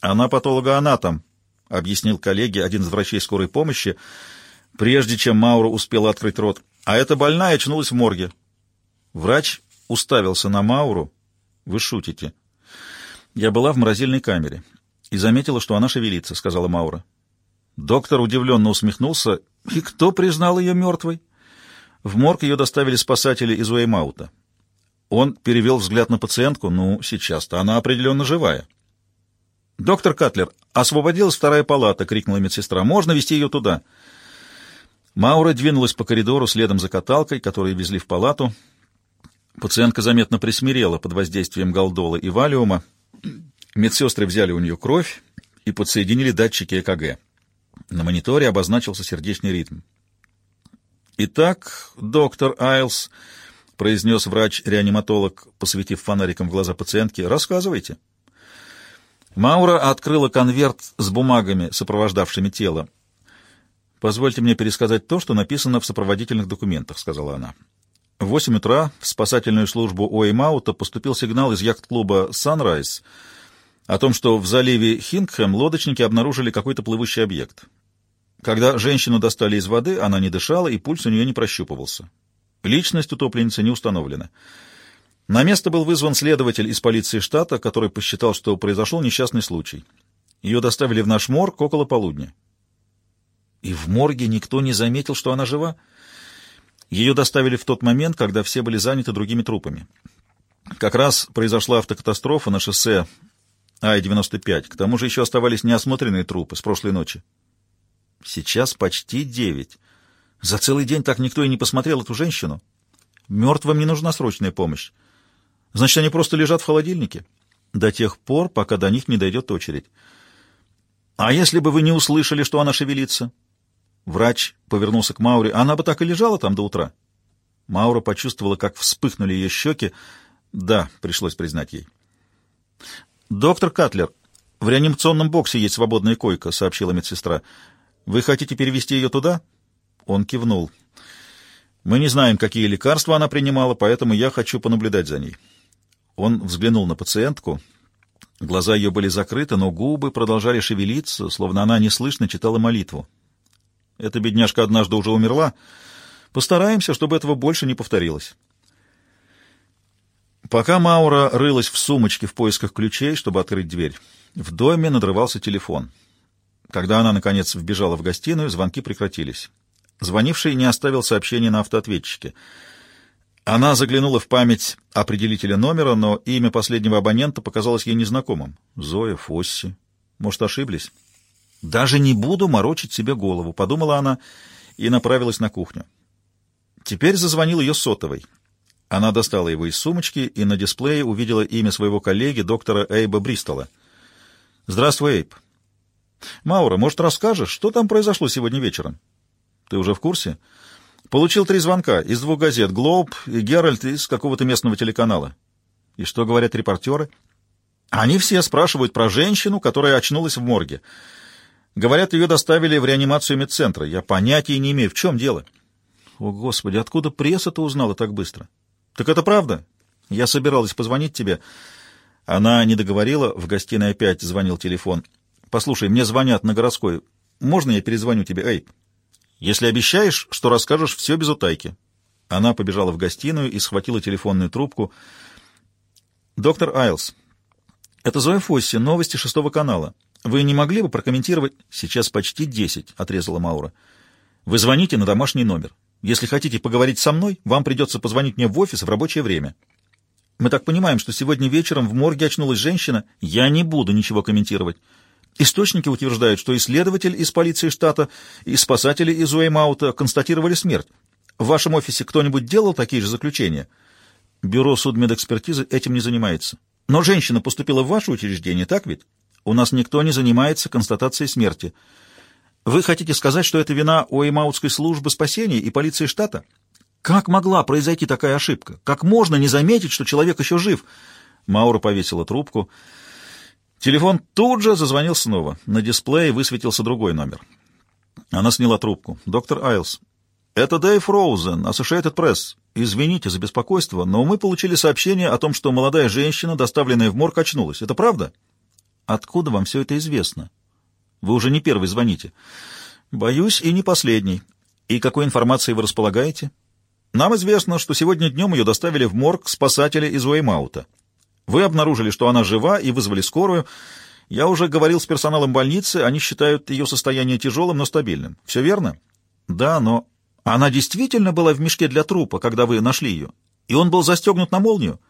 «Она патологоанатом», — объяснил коллеге один из врачей скорой помощи, прежде чем Маура успела открыть рот. «А эта больная очнулась в морге». Врач уставился на Мауру. «Вы шутите». «Я была в морозильной камере и заметила, что она шевелится», — сказала Маура. Доктор удивленно усмехнулся. «И кто признал ее мертвой?» В морг ее доставили спасатели из Уэймаута. Он перевел взгляд на пациентку. «Ну, сейчас-то она определенно живая». «Доктор Катлер, освободилась вторая палата!» — крикнула медсестра. «Можно вести ее туда?» Маура двинулась по коридору следом за каталкой, которую везли в палату. Пациентка заметно присмирела под воздействием галдола и валиума. Медсестры взяли у нее кровь и подсоединили датчики ЭКГ. На мониторе обозначился сердечный ритм. «Итак, доктор Айлс», — произнес врач-реаниматолог, посветив фонариком в глаза пациентки, — «рассказывайте». Маура открыла конверт с бумагами, сопровождавшими тело. «Позвольте мне пересказать то, что написано в сопроводительных документах», — сказала она. В восемь утра в спасательную службу Уэймаута поступил сигнал из яхт-клуба «Санрайз», о том, что в заливе Хингхэм лодочники обнаружили какой-то плывущий объект. Когда женщину достали из воды, она не дышала, и пульс у нее не прощупывался. Личность утопленницы не установлена. На место был вызван следователь из полиции штата, который посчитал, что произошел несчастный случай. Ее доставили в наш морг около полудня. И в морге никто не заметил, что она жива. Ее доставили в тот момент, когда все были заняты другими трупами. Как раз произошла автокатастрофа на шоссе Ай-95. К тому же еще оставались неосмотренные трупы с прошлой ночи. Сейчас почти девять. За целый день так никто и не посмотрел эту женщину. Мертвым не нужна срочная помощь. Значит, они просто лежат в холодильнике до тех пор, пока до них не дойдет очередь. А если бы вы не услышали, что она шевелится? Врач повернулся к Мауре. Она бы так и лежала там до утра. Маура почувствовала, как вспыхнули ее щеки. Да, пришлось признать ей. «Доктор Катлер, в реанимационном боксе есть свободная койка», — сообщила медсестра. «Вы хотите перевести ее туда?» Он кивнул. «Мы не знаем, какие лекарства она принимала, поэтому я хочу понаблюдать за ней». Он взглянул на пациентку. Глаза ее были закрыты, но губы продолжали шевелиться, словно она неслышно читала молитву. Эта бедняжка однажды уже умерла. Постараемся, чтобы этого больше не повторилось. Пока Маура рылась в сумочке в поисках ключей, чтобы открыть дверь, в доме надрывался телефон. Когда она, наконец, вбежала в гостиную, звонки прекратились. Звонивший не оставил сообщения на автоответчике. Она заглянула в память определителя номера, но имя последнего абонента показалось ей незнакомым. Зоя Фосси. Может, ошиблись? «Даже не буду морочить себе голову», — подумала она и направилась на кухню. Теперь зазвонил ее сотовый. Она достала его из сумочки и на дисплее увидела имя своего коллеги, доктора Эйба Бристола. «Здравствуй, Эйб». «Маура, может, расскажешь, что там произошло сегодня вечером?» «Ты уже в курсе?» «Получил три звонка из двух газет «Глоб» и «Геральт» из какого-то местного телеканала». «И что говорят репортеры?» «Они все спрашивают про женщину, которая очнулась в морге. Говорят, ее доставили в реанимацию медцентра. Я понятия не имею, в чем дело». «О, Господи, откуда пресса-то узнала так быстро?» «Так это правда? Я собиралась позвонить тебе». Она не договорила, в гостиной опять звонил телефон. «Послушай, мне звонят на городской. Можно я перезвоню тебе, Эйп? Если обещаешь, что расскажешь все без утайки». Она побежала в гостиную и схватила телефонную трубку. «Доктор Айлс, это Зоя Фосси, новости шестого канала. Вы не могли бы прокомментировать...» «Сейчас почти десять», — отрезала Маура. «Вы звоните на домашний номер. Если хотите поговорить со мной, вам придется позвонить мне в офис в рабочее время. Мы так понимаем, что сегодня вечером в морге очнулась женщина. Я не буду ничего комментировать. Источники утверждают, что исследователь из полиции штата и спасатели из Уэймаута констатировали смерть. В вашем офисе кто-нибудь делал такие же заключения? Бюро судмедэкспертизы этим не занимается. Но женщина поступила в ваше учреждение, так ведь? У нас никто не занимается констатацией смерти. Вы хотите сказать, что это вина Уэймаутской службы спасения и полиции штата? Как могла произойти такая ошибка? Как можно не заметить, что человек еще жив? Маура повесила трубку. Телефон тут же зазвонил снова. На дисплее высветился другой номер. Она сняла трубку. «Доктор Айлс, это Дэйв Роузен, Associated Press. Извините за беспокойство, но мы получили сообщение о том, что молодая женщина, доставленная в морг, очнулась. Это правда?» «Откуда вам все это известно?» «Вы уже не первый звоните». «Боюсь, и не последний. И какой информацией вы располагаете?» Нам известно, что сегодня днем ее доставили в морг спасатели из Уэймаута. Вы обнаружили, что она жива, и вызвали скорую. Я уже говорил с персоналом больницы, они считают ее состояние тяжелым, но стабильным. Все верно? Да, но она действительно была в мешке для трупа, когда вы нашли ее, и он был застегнут на молнию.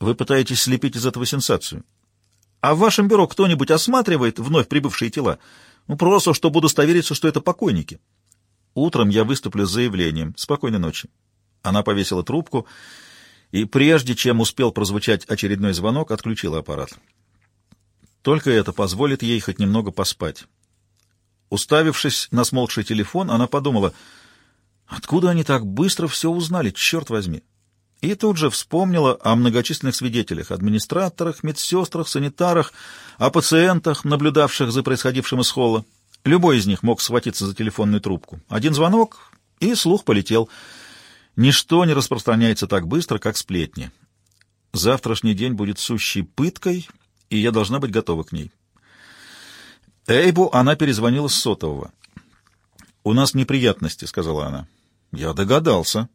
Вы пытаетесь слепить из этого сенсацию. А в вашем бюро кто-нибудь осматривает вновь прибывшие тела? Ну, просто, чтобы удостовериться, что это покойники. Утром я выступлю с заявлением. Спокойной ночи. Она повесила трубку и, прежде чем успел прозвучать очередной звонок, отключила аппарат. Только это позволит ей хоть немного поспать. Уставившись на смолкший телефон, она подумала, откуда они так быстро все узнали, черт возьми. И тут же вспомнила о многочисленных свидетелях, администраторах, медсестрах, санитарах, о пациентах, наблюдавших за происходившим из холла. Любой из них мог схватиться за телефонную трубку. Один звонок, и слух полетел. Ничто не распространяется так быстро, как сплетни. Завтрашний день будет сущей пыткой, и я должна быть готова к ней. Эйбу она перезвонила с сотового. «У нас неприятности», — сказала она. «Я догадался.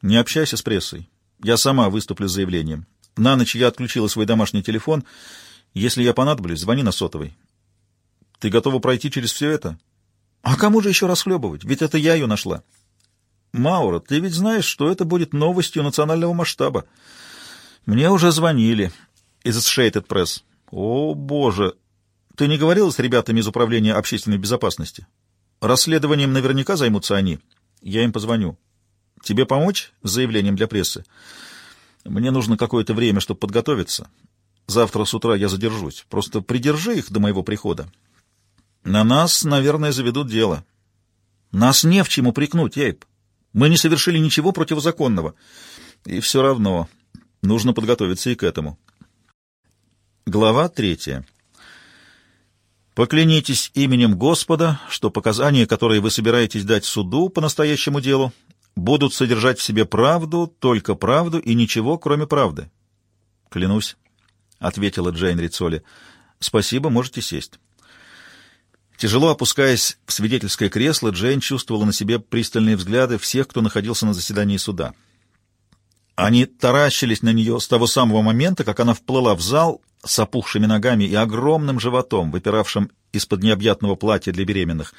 Не общайся с прессой. Я сама выступлю с заявлением. На ночь я отключила свой домашний телефон. Если я понадоблюсь, звони на сотовый. Ты готова пройти через все это? А кому же еще расхлебывать? Ведь это я ее нашла. Маура, ты ведь знаешь, что это будет новостью национального масштаба. Мне уже звонили из Associated Press. О, боже! Ты не говорила с ребятами из Управления общественной безопасности? Расследованием наверняка займутся они. Я им позвоню. Тебе помочь с заявлением для прессы? Мне нужно какое-то время, чтобы подготовиться. Завтра с утра я задержусь. Просто придержи их до моего прихода. На нас, наверное, заведут дело. Нас не в чем упрекнуть, Эйб. Мы не совершили ничего противозаконного. И все равно нужно подготовиться и к этому. Глава третья. Поклянитесь именем Господа, что показания, которые вы собираетесь дать суду по настоящему делу, будут содержать в себе правду, только правду и ничего, кроме правды. Клянусь, — ответила Джейн Рицоли. — Спасибо, можете сесть. Тяжело опускаясь в свидетельское кресло, Джейн чувствовала на себе пристальные взгляды всех, кто находился на заседании суда. Они таращились на нее с того самого момента, как она вплыла в зал с опухшими ногами и огромным животом, выпиравшим из-под необъятного платья для беременных.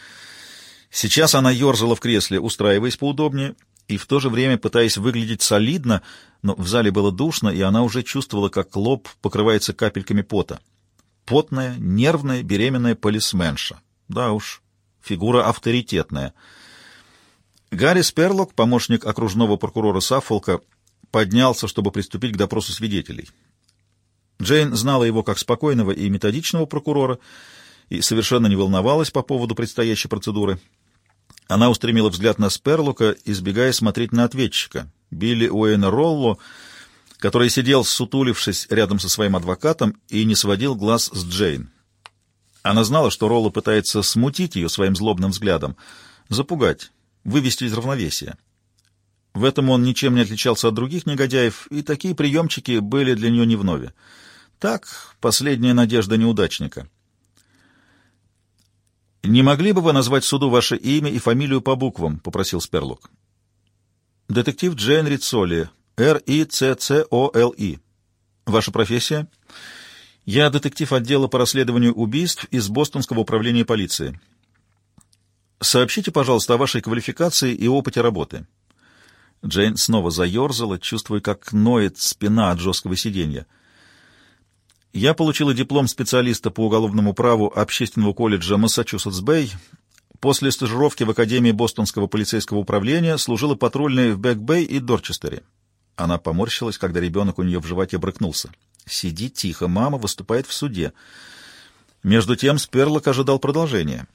Сейчас она ерзала в кресле, устраиваясь поудобнее, и в то же время пытаясь выглядеть солидно, но в зале было душно, и она уже чувствовала, как лоб покрывается капельками пота. Потная, нервная, беременная полисменша. Да уж, фигура авторитетная. Гарри Сперлок, помощник окружного прокурора Саффолка, поднялся, чтобы приступить к допросу свидетелей. Джейн знала его как спокойного и методичного прокурора и совершенно не волновалась по поводу предстоящей процедуры. Она устремила взгляд на Сперлока, избегая смотреть на ответчика, Билли Уэйна Ролло, который сидел, сутулившись рядом со своим адвокатом, и не сводил глаз с Джейн. Она знала, что Ролло пытается смутить ее своим злобным взглядом, запугать, вывести из равновесия. В этом он ничем не отличался от других негодяев, и такие приемчики были для нее не вновь. Так, последняя надежда неудачника. «Не могли бы вы назвать суду ваше имя и фамилию по буквам?» — попросил Сперлок. Детектив Джейн Рицоли, Р-И-Ц-Ц-О-Л-И. Ваша профессия? Я детектив отдела по расследованию убийств из Бостонского управления полиции. Сообщите, пожалуйста, о вашей квалификации и опыте работы. Джейн снова заерзала, чувствуя, как ноет спина от жесткого сиденья. Я получила диплом специалиста по уголовному праву общественного колледжа Массачусетс-Бэй. После стажировки в Академии Бостонского полицейского управления служила патрульной в Бэк-Бэй и Дорчестере. Она поморщилась, когда ребенок у нее в животе брыкнулся. «Сиди тихо, мама выступает в суде». Между тем Сперлок ожидал продолжения.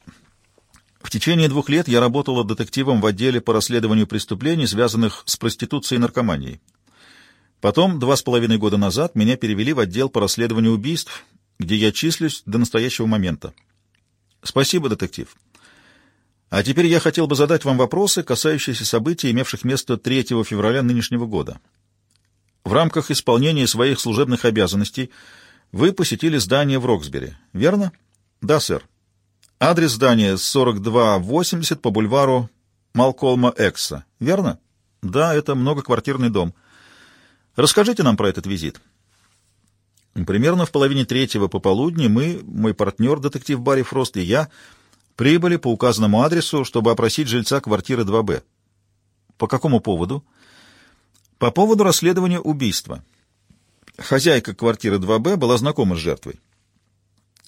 В течение двух лет я работала детективом в отделе по расследованию преступлений, связанных с проституцией и наркоманией. Потом, два с половиной года назад, меня перевели в отдел по расследованию убийств, где я числюсь до настоящего момента. Спасибо, детектив. А теперь я хотел бы задать вам вопросы, касающиеся событий, имевших место 3 февраля нынешнего года. В рамках исполнения своих служебных обязанностей вы посетили здание в Роксбери, верно? Да, сэр. Адрес здания 4280 по бульвару Малколма Экса. Верно? Да, это многоквартирный дом. Расскажите нам про этот визит. Примерно в половине третьего пополудни мы, мой партнер, детектив Барри Фрост и я, прибыли по указанному адресу, чтобы опросить жильца квартиры 2Б. По какому поводу? По поводу расследования убийства. Хозяйка квартиры 2Б была знакома с жертвой.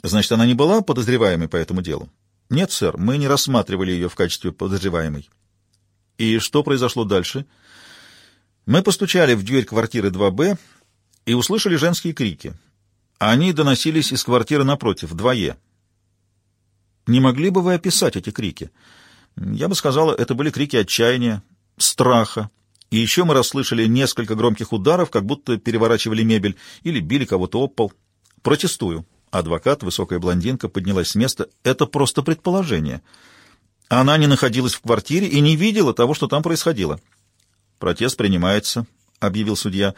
Значит, она не была подозреваемой по этому делу? Нет, сэр, мы не рассматривали ее в качестве подозреваемой. И что произошло дальше? Мы постучали в дверь квартиры 2Б и услышали женские крики. Они доносились из квартиры напротив, 2Е. Не могли бы вы описать эти крики? Я бы сказала, это были крики отчаяния, страха. И еще мы расслышали несколько громких ударов, как будто переворачивали мебель или били кого-то об пол. Протестую. Адвокат, высокая блондинка, поднялась с места. Это просто предположение. Она не находилась в квартире и не видела того, что там происходило. «Протест принимается», — объявил судья.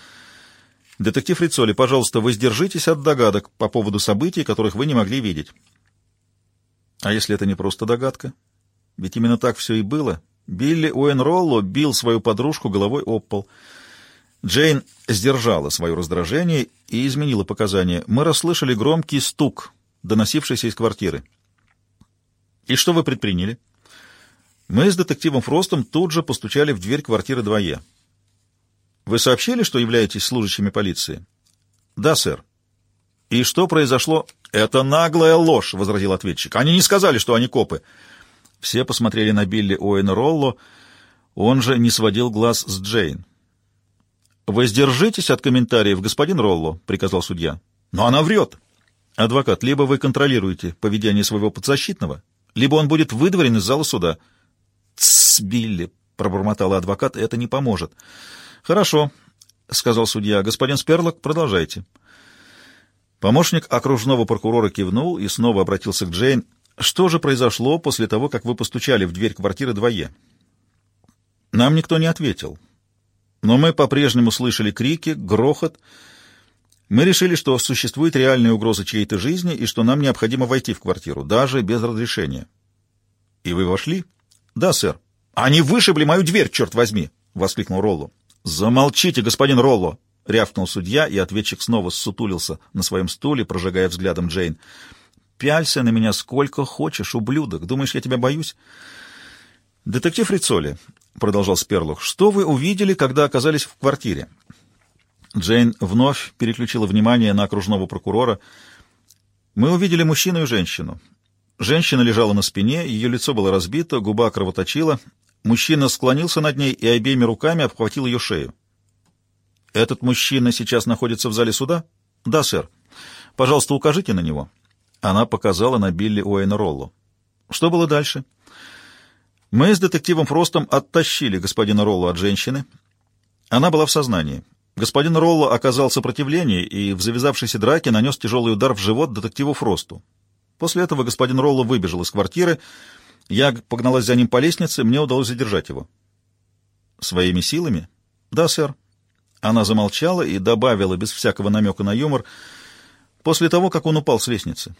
«Детектив Рицоли, пожалуйста, воздержитесь от догадок по поводу событий, которых вы не могли видеть». «А если это не просто догадка? Ведь именно так все и было. Билли Уэнролло бил свою подружку головой об пол». Джейн сдержала свое раздражение и изменила показания. Мы расслышали громкий стук, доносившийся из квартиры. «И что вы предприняли?» Мы с детективом Фростом тут же постучали в дверь квартиры 2Е. «Вы сообщили, что являетесь служащими полиции?» «Да, сэр». «И что произошло?» «Это наглая ложь», — возразил ответчик. «Они не сказали, что они копы». Все посмотрели на Билли Оуэна Ролло. Он же не сводил глаз с Джейн. «Воздержитесь от комментариев, господин Ролло», — приказал судья. «Но она врет». «Адвокат, либо вы контролируете поведение своего подзащитного, либо он будет выдворен из зала суда». «Тссс, Билли», — пробормотал адвокат, — «это не поможет». «Хорошо», — сказал судья. «Господин Сперлок, продолжайте». Помощник окружного прокурора кивнул и снова обратился к Джейн. «Что же произошло после того, как вы постучали в дверь квартиры 2Е?» «Нам никто не ответил. Но мы по-прежнему слышали крики, грохот. Мы решили, что существует реальная угроза чьей-то жизни и что нам необходимо войти в квартиру, даже без разрешения. — И вы вошли? — Да, сэр. — Они вышибли мою дверь, черт возьми! — воскликнул Ролло. — Замолчите, господин Ролло! — рявкнул судья, и ответчик снова ссутулился на своем стуле, прожигая взглядом Джейн. — Пялься на меня сколько хочешь, ублюдок. Думаешь, я тебя боюсь? — Детектив Рицоли, — продолжал Сперлух, — что вы увидели, когда оказались в квартире? Джейн вновь переключила внимание на окружного прокурора. Мы увидели мужчину и женщину. Женщина лежала на спине, ее лицо было разбито, губа кровоточила. Мужчина склонился над ней и обеими руками обхватил ее шею. «Этот мужчина сейчас находится в зале суда?» «Да, сэр. Пожалуйста, укажите на него». Она показала на Билли Уэйна Роллу. «Что было дальше?» Мы с детективом Фростом оттащили господина Ролло от женщины. Она была в сознании. Господин Ролло оказал сопротивление и в завязавшейся драке нанес тяжелый удар в живот детективу Фросту. После этого господин Ролло выбежал из квартиры. Я погналась за ним по лестнице, мне удалось задержать его. «Своими силами?» «Да, сэр». Она замолчала и добавила без всякого намека на юмор. После того, как он упал с лестницы.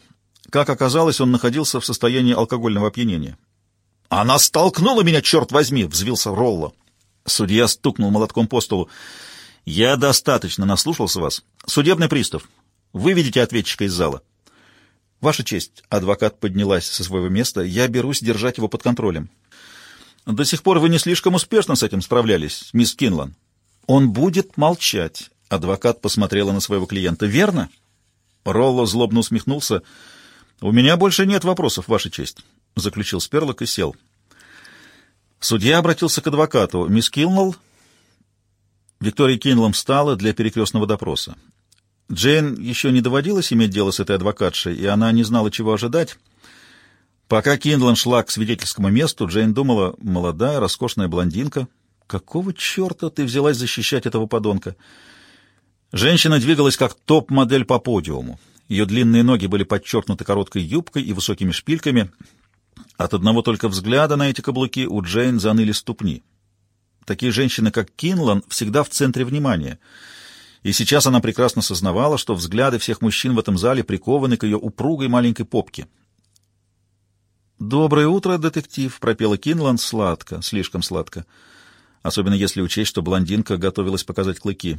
Как оказалось, он находился в состоянии алкогольного опьянения. «Она столкнула меня, черт возьми!» — взвился Ролло. Судья стукнул молотком по столу. «Я достаточно наслушался вас. Судебный пристав, выведите ответчика из зала». «Ваша честь», — адвокат поднялась со своего места, — «я берусь держать его под контролем». «До сих пор вы не слишком успешно с этим справлялись, мисс Кинлан». «Он будет молчать», — адвокат посмотрела на своего клиента. «Верно?» Ролло злобно усмехнулся. «У меня больше нет вопросов, Ваша честь», — заключил Сперлок и сел. Судья обратился к адвокату. «Мисс Килнелл?» Виктория Кинлом встала для перекрестного допроса. Джейн еще не доводилось иметь дело с этой адвокатшей, и она не знала, чего ожидать. Пока Кинлан шла к свидетельскому месту, Джейн думала, молодая, роскошная блондинка. Какого черта ты взялась защищать этого подонка? Женщина двигалась как топ-модель по подиуму. Ее длинные ноги были подчеркнуты короткой юбкой и высокими шпильками — от одного только взгляда на эти каблуки у Джейн заныли ступни. Такие женщины, как Кинлан, всегда в центре внимания. И сейчас она прекрасно сознавала, что взгляды всех мужчин в этом зале прикованы к ее упругой маленькой попке. «Доброе утро, детектив», — пропела Кинлан сладко, слишком сладко. Особенно если учесть, что блондинка готовилась показать клыки.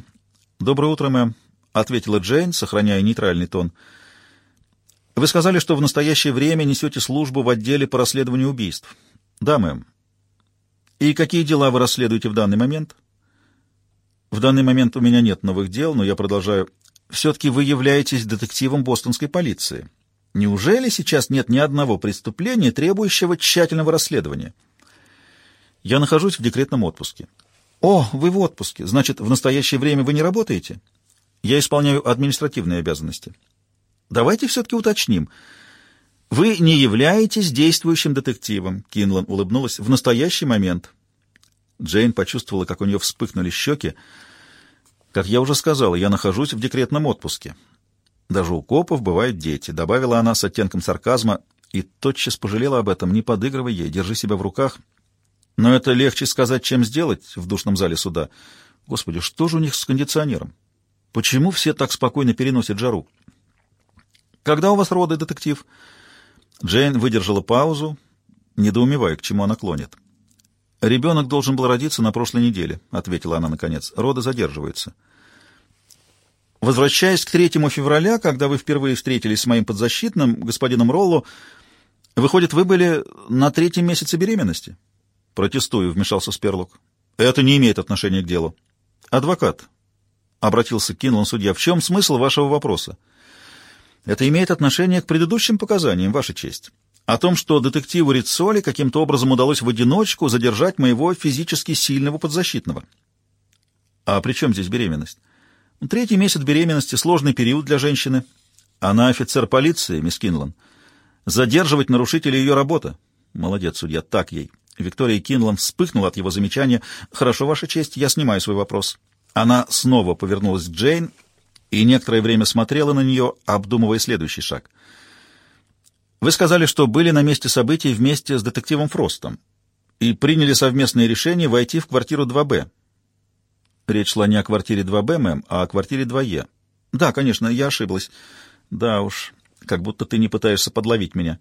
«Доброе утро, мэм», — ответила Джейн, сохраняя нейтральный тон. «Доброе вы сказали, что в настоящее время несете службу в отделе по расследованию убийств. Да, мэм. И какие дела вы расследуете в данный момент? В данный момент у меня нет новых дел, но я продолжаю. Все-таки вы являетесь детективом бостонской полиции. Неужели сейчас нет ни одного преступления, требующего тщательного расследования? Я нахожусь в декретном отпуске. О, вы в отпуске. Значит, в настоящее время вы не работаете? Я исполняю административные обязанности. Давайте все-таки уточним. Вы не являетесь действующим детективом, Кинлан улыбнулась, в настоящий момент. Джейн почувствовала, как у нее вспыхнули щеки. Как я уже сказала, я нахожусь в декретном отпуске. Даже у копов бывают дети, добавила она с оттенком сарказма и тотчас пожалела об этом. Не подыгрывай ей, держи себя в руках. Но это легче сказать, чем сделать в душном зале суда. Господи, что же у них с кондиционером? Почему все так спокойно переносят жару? «Когда у вас роды, детектив?» Джейн выдержала паузу, недоумевая, к чему она клонит. «Ребенок должен был родиться на прошлой неделе», — ответила она наконец. «Роды задерживаются». «Возвращаясь к 3 февраля, когда вы впервые встретились с моим подзащитным, господином Ролло, выходит, вы были на третьем месяце беременности?» «Протестую», — вмешался Сперлок. «Это не имеет отношения к делу». «Адвокат», — обратился к Кинлан судья, — «в чем смысл вашего вопроса?» Это имеет отношение к предыдущим показаниям, Ваша честь. О том, что детективу Рицоли каким-то образом удалось в одиночку задержать моего физически сильного подзащитного. А при чем здесь беременность? Третий месяц беременности — сложный период для женщины. Она офицер полиции, мисс Кинлан. Задерживать нарушителя ее работа. Молодец, судья, так ей. Виктория Кинлан вспыхнула от его замечания. «Хорошо, Ваша честь, я снимаю свой вопрос». Она снова повернулась к Джейн и некоторое время смотрела на нее, обдумывая следующий шаг. «Вы сказали, что были на месте событий вместе с детективом Фростом и приняли совместное решение войти в квартиру 2Б». Речь шла не о квартире 2Б, мэм, а о квартире 2Е. «Да, конечно, я ошиблась. Да уж, как будто ты не пытаешься подловить меня.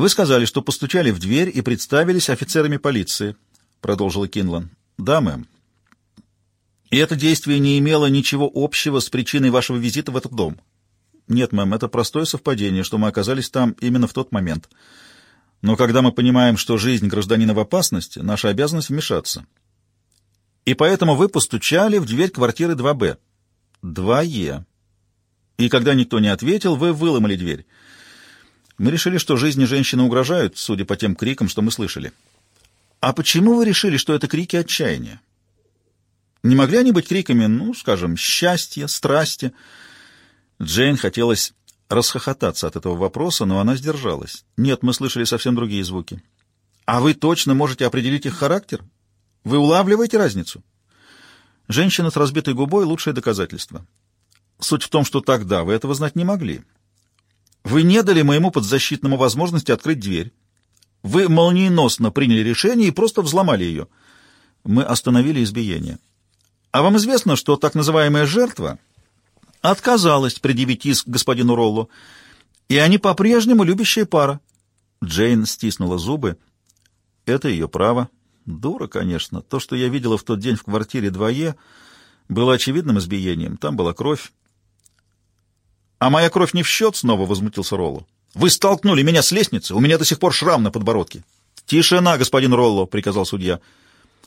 Вы сказали, что постучали в дверь и представились офицерами полиции», — продолжила Кинлан. «Да, мэм». И это действие не имело ничего общего с причиной вашего визита в этот дом. Нет, мэм, это простое совпадение, что мы оказались там именно в тот момент. Но когда мы понимаем, что жизнь гражданина в опасности, наша обязанность вмешаться. И поэтому вы постучали в дверь квартиры 2Б. 2Е. И когда никто не ответил, вы выломали дверь. Мы решили, что жизни женщины угрожают, судя по тем крикам, что мы слышали. А почему вы решили, что это крики отчаяния? Не могли они быть криками, ну, скажем, счастья, страсти? Джейн хотелось расхохотаться от этого вопроса, но она сдержалась. Нет, мы слышали совсем другие звуки. А вы точно можете определить их характер? Вы улавливаете разницу? Женщина с разбитой губой — лучшее доказательство. Суть в том, что тогда вы этого знать не могли. Вы не дали моему подзащитному возможности открыть дверь. Вы молниеносно приняли решение и просто взломали ее. Мы остановили избиение. А вам известно, что так называемая жертва отказалась предъявить иск господину Роллу, и они по-прежнему любящая пара. Джейн стиснула зубы. Это ее право. Дура, конечно. То, что я видела в тот день в квартире 2Е, было очевидным избиением. Там была кровь. «А моя кровь не в счет?» — снова возмутился Ролло. «Вы столкнули меня с лестницы, у меня до сих пор шрам на подбородке». «Тишина, господин Ролло!» — приказал судья.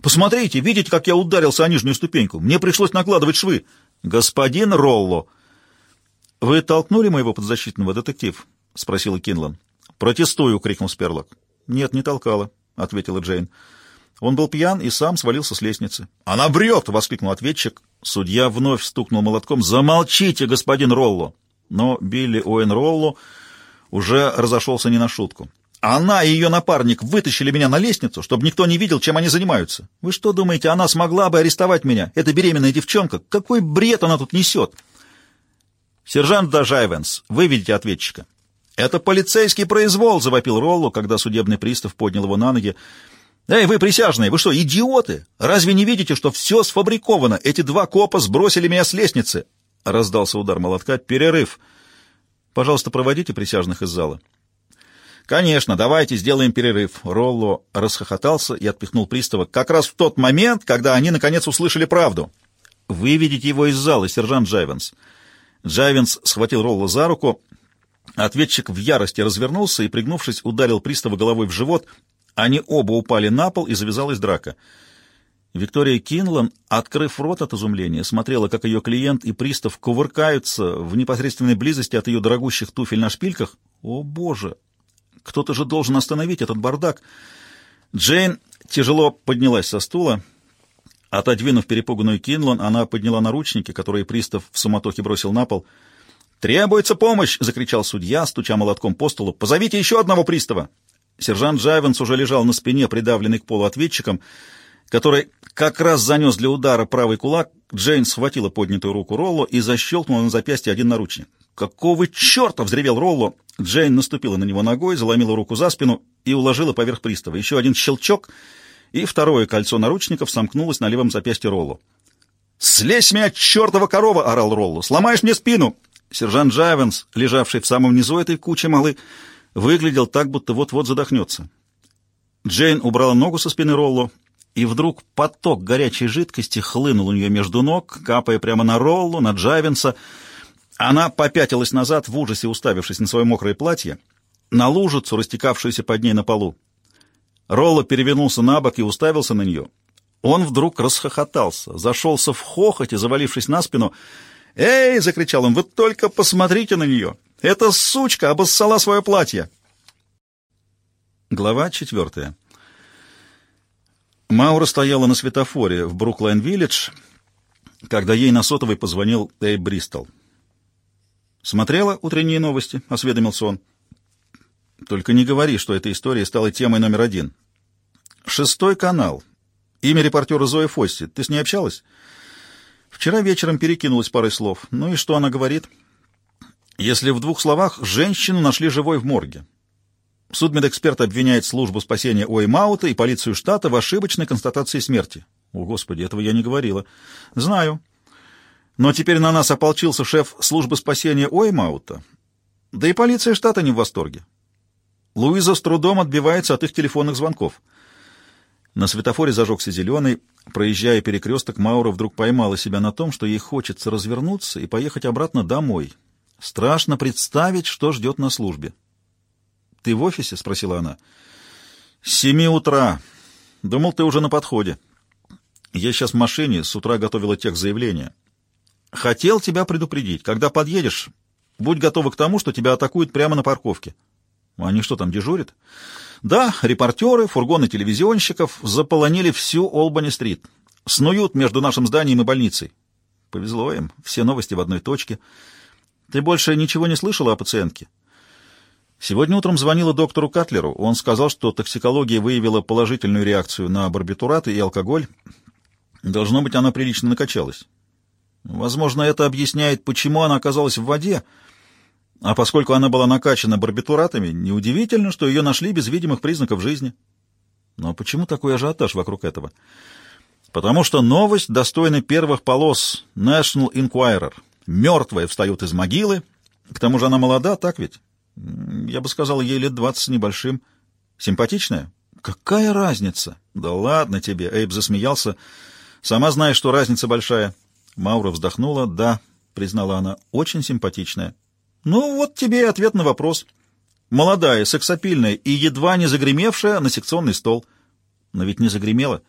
«Посмотрите, видите, как я ударился о нижнюю ступеньку? Мне пришлось накладывать швы». «Господин Ролло!» «Вы толкнули моего подзащитного, детектив?» — спросила Кинлан. «Протестую!» — крикнул Сперлок. «Нет, не толкала», — ответила Джейн. Он был пьян и сам свалился с лестницы. «Она врет!» — воскликнул ответчик. Судья вновь стукнул молотком. «Замолчите, господин Ролло!» Но Билли Уэн Ролло уже разошелся не на шутку. «Она и ее напарник вытащили меня на лестницу, чтобы никто не видел, чем они занимаются. Вы что думаете, она смогла бы арестовать меня? Это беременная девчонка. Какой бред она тут несет?» «Сержант Дажайвенс, выведите ответчика». «Это полицейский произвол!» — завопил Ролло, когда судебный пристав поднял его на ноги. «Эй, вы присяжные, вы что, идиоты? Разве не видите, что все сфабриковано? Эти два копа сбросили меня с лестницы!» Раздался удар молотка. «Перерыв! Пожалуйста, проводите присяжных из зала». «Конечно, давайте сделаем перерыв». Ролло расхохотался и отпихнул пристава как раз в тот момент, когда они, наконец, услышали правду. «Выведите его из зала, сержант Джайвенс». Джайвенс схватил Ролло за руку. Ответчик в ярости развернулся и, пригнувшись, ударил пристава головой в живот — они оба упали на пол, и завязалась драка. Виктория Кинлан, открыв рот от изумления, смотрела, как ее клиент и пристав кувыркаются в непосредственной близости от ее дорогущих туфель на шпильках. О, Боже! Кто-то же должен остановить этот бардак. Джейн тяжело поднялась со стула. Отодвинув перепуганную Кинлан, она подняла наручники, которые пристав в суматохе бросил на пол. «Требуется помощь!» — закричал судья, стуча молотком по столу. «Позовите еще одного пристава!» Сержант Джайвенс уже лежал на спине, придавленный к полу ответчиком, который как раз занес для удара правый кулак. Джейн схватила поднятую руку Ролло и защелкнула на запястье один наручник. «Какого черта!» — взревел Ролло. Джейн наступила на него ногой, заломила руку за спину и уложила поверх пристава. Еще один щелчок, и второе кольцо наручников сомкнулось на левом запястье Ролло. «Слезь меня, чертова корова!» — орал Ролло. «Сломаешь мне спину!» Сержант Джайвенс, лежавший в самом низу этой кучи малы, выглядел так, будто вот-вот задохнется. Джейн убрала ногу со спины Ролло, и вдруг поток горячей жидкости хлынул у нее между ног, капая прямо на Ролло, на Джайвенса. Она попятилась назад, в ужасе уставившись на свое мокрое платье, на лужицу, растекавшуюся под ней на полу. Ролло перевернулся на бок и уставился на нее. Он вдруг расхохотался, зашелся в хохоте, завалившись на спину. «Эй!» — закричал он. «Вы только посмотрите на нее! Эта сучка обоссала свое платье!» Глава четвертая. Маура стояла на светофоре в Бруклайн-Виллидж, когда ей на сотовый позвонил Эйб Бристол. «Смотрела утренние новости?» — осведомился он. «Только не говори, что эта история стала темой номер один. Шестой канал. Имя репортера Зоя Фосси. Ты с ней общалась?» «Вчера вечером перекинулась парой слов. Ну и что она говорит?» Если в двух словах, женщину нашли живой в морге. Судмедэксперт обвиняет службу спасения Уэймаута и полицию штата в ошибочной констатации смерти. О, Господи, этого я не говорила. Знаю. Но теперь на нас ополчился шеф службы спасения Уэймаута. Да и полиция штата не в восторге. Луиза с трудом отбивается от их телефонных звонков. На светофоре зажегся зеленый. Проезжая перекресток, Маура вдруг поймала себя на том, что ей хочется развернуться и поехать обратно домой, Страшно представить, что ждет на службе. «Ты в офисе?» — спросила она. «С семи утра. Думал, ты уже на подходе. Я сейчас в машине, с утра готовила текст заявления. Хотел тебя предупредить. Когда подъедешь, будь готова к тому, что тебя атакуют прямо на парковке». «Они что там, дежурят?» «Да, репортеры, фургоны телевизионщиков заполонили всю Олбани-стрит. Снуют между нашим зданием и больницей». «Повезло им. Все новости в одной точке». Ты больше ничего не слышала о пациентке? Сегодня утром звонила доктору Катлеру. Он сказал, что токсикология выявила положительную реакцию на барбитураты и алкоголь. Должно быть, она прилично накачалась. Возможно, это объясняет, почему она оказалась в воде. А поскольку она была накачана барбитуратами, неудивительно, что ее нашли без видимых признаков жизни. Но почему такой ажиотаж вокруг этого? Потому что новость достойна первых полос National Enquirer — Мертвая встает из могилы. К тому же она молода, так ведь? Я бы сказал, ей лет двадцать с небольшим. Симпатичная? Какая разница? Да ладно тебе, Эйб засмеялся. Сама знаешь, что разница большая. Маура вздохнула. Да, признала она, очень симпатичная. Ну, вот тебе и ответ на вопрос. Молодая, сексапильная и едва не загремевшая на секционный стол. Но ведь не загремела.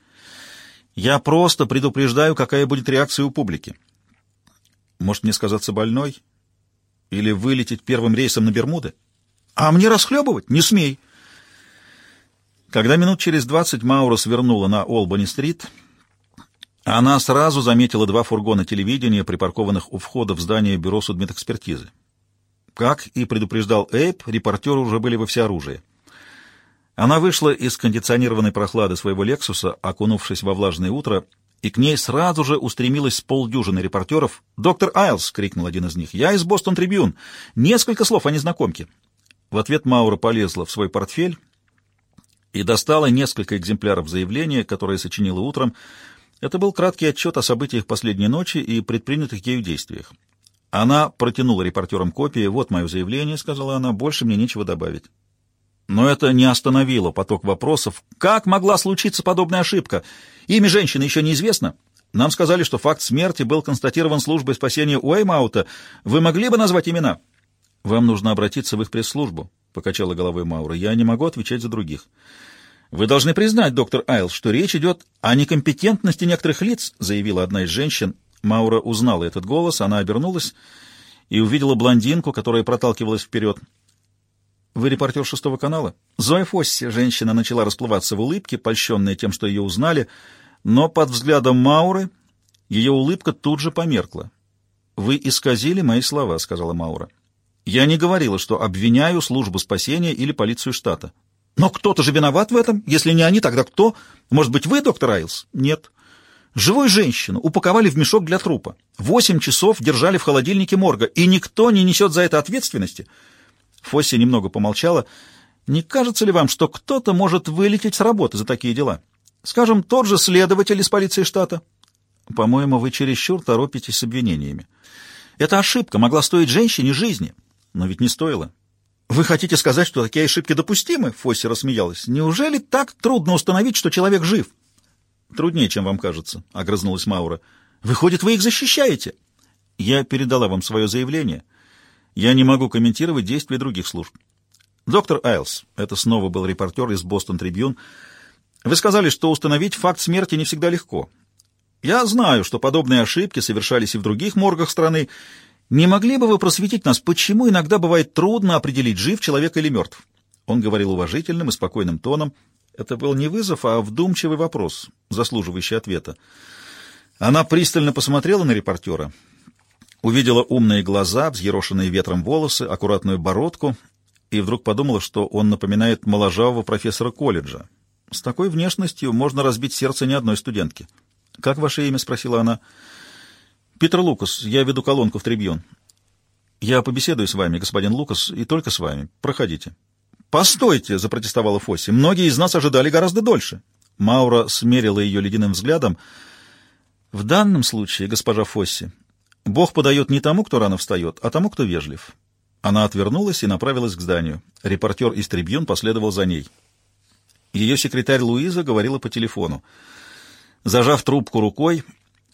Я просто предупреждаю, какая будет реакция у публики. Может, мне сказаться больной? Или вылететь первым рейсом на Бермуды? А мне расхлебывать? Не смей. Когда минут через двадцать Маура свернула на Олбани-стрит, она сразу заметила два фургона телевидения, припаркованных у входа в здание бюро судмедэкспертизы. Как и предупреждал Эйп, репортеры уже были во всеоружии. Она вышла из кондиционированной прохлады своего «Лексуса», окунувшись во влажное утро, и к ней сразу же устремилось полдюжины репортеров. «Доктор Айлс!» — крикнул один из них. «Я из Бостон Трибюн. Несколько слов о незнакомке». В ответ Маура полезла в свой портфель и достала несколько экземпляров заявления, которое сочинила утром. Это был краткий отчет о событиях последней ночи и предпринятых ею действиях. Она протянула репортерам копии. «Вот мое заявление», — сказала она, — «больше мне нечего добавить». Но это не остановило поток вопросов. Как могла случиться подобная ошибка? Имя женщины еще неизвестно. Нам сказали, что факт смерти был констатирован службой спасения Уэймаута. Вы могли бы назвать имена? Вам нужно обратиться в их пресс-службу, — покачала головой Маура. Я не могу отвечать за других. Вы должны признать, доктор Айлс, что речь идет о некомпетентности некоторых лиц, — заявила одна из женщин. Маура узнала этот голос, она обернулась и увидела блондинку, которая проталкивалась вперед. «Вы репортер шестого канала?» Зоя Фосси, женщина, начала расплываться в улыбке, польщенная тем, что ее узнали, но под взглядом Мауры ее улыбка тут же померкла. «Вы исказили мои слова», — сказала Маура. «Я не говорила, что обвиняю службу спасения или полицию штата». «Но кто-то же виноват в этом. Если не они, тогда кто? Может быть, вы, доктор Айлс?» «Нет». Живую женщину упаковали в мешок для трупа. Восемь часов держали в холодильнике морга, и никто не несет за это ответственности. Фосси немного помолчала. «Не кажется ли вам, что кто-то может вылететь с работы за такие дела? Скажем, тот же следователь из полиции штата?» «По-моему, вы чересчур торопитесь с обвинениями. Эта ошибка могла стоить женщине жизни, но ведь не стоила». «Вы хотите сказать, что такие ошибки допустимы?» Фосси рассмеялась. «Неужели так трудно установить, что человек жив?» «Труднее, чем вам кажется», — огрызнулась Маура. «Выходит, вы их защищаете?» «Я передала вам свое заявление». Я не могу комментировать действия других служб. Доктор Айлс, это снова был репортер из Бостон Трибьюн, вы сказали, что установить факт смерти не всегда легко. Я знаю, что подобные ошибки совершались и в других моргах страны. Не могли бы вы просветить нас, почему иногда бывает трудно определить, жив человек или мертв? Он говорил уважительным и спокойным тоном. Это был не вызов, а вдумчивый вопрос, заслуживающий ответа. Она пристально посмотрела на репортера увидела умные глаза, взъерошенные ветром волосы, аккуратную бородку, и вдруг подумала, что он напоминает моложавого профессора колледжа. С такой внешностью можно разбить сердце ни одной студентки. «Как ваше имя?» — спросила она. «Питер Лукас. Я веду колонку в Трибьон». «Я побеседую с вами, господин Лукас, и только с вами. Проходите». «Постойте!» — запротестовала Фосси. «Многие из нас ожидали гораздо дольше». Маура смерила ее ледяным взглядом. «В данном случае, госпожа Фосси, Бог подает не тому, кто рано встает, а тому, кто вежлив. Она отвернулась и направилась к зданию. Репортер из трибюн последовал за ней. Ее секретарь Луиза говорила по телефону. Зажав трубку рукой,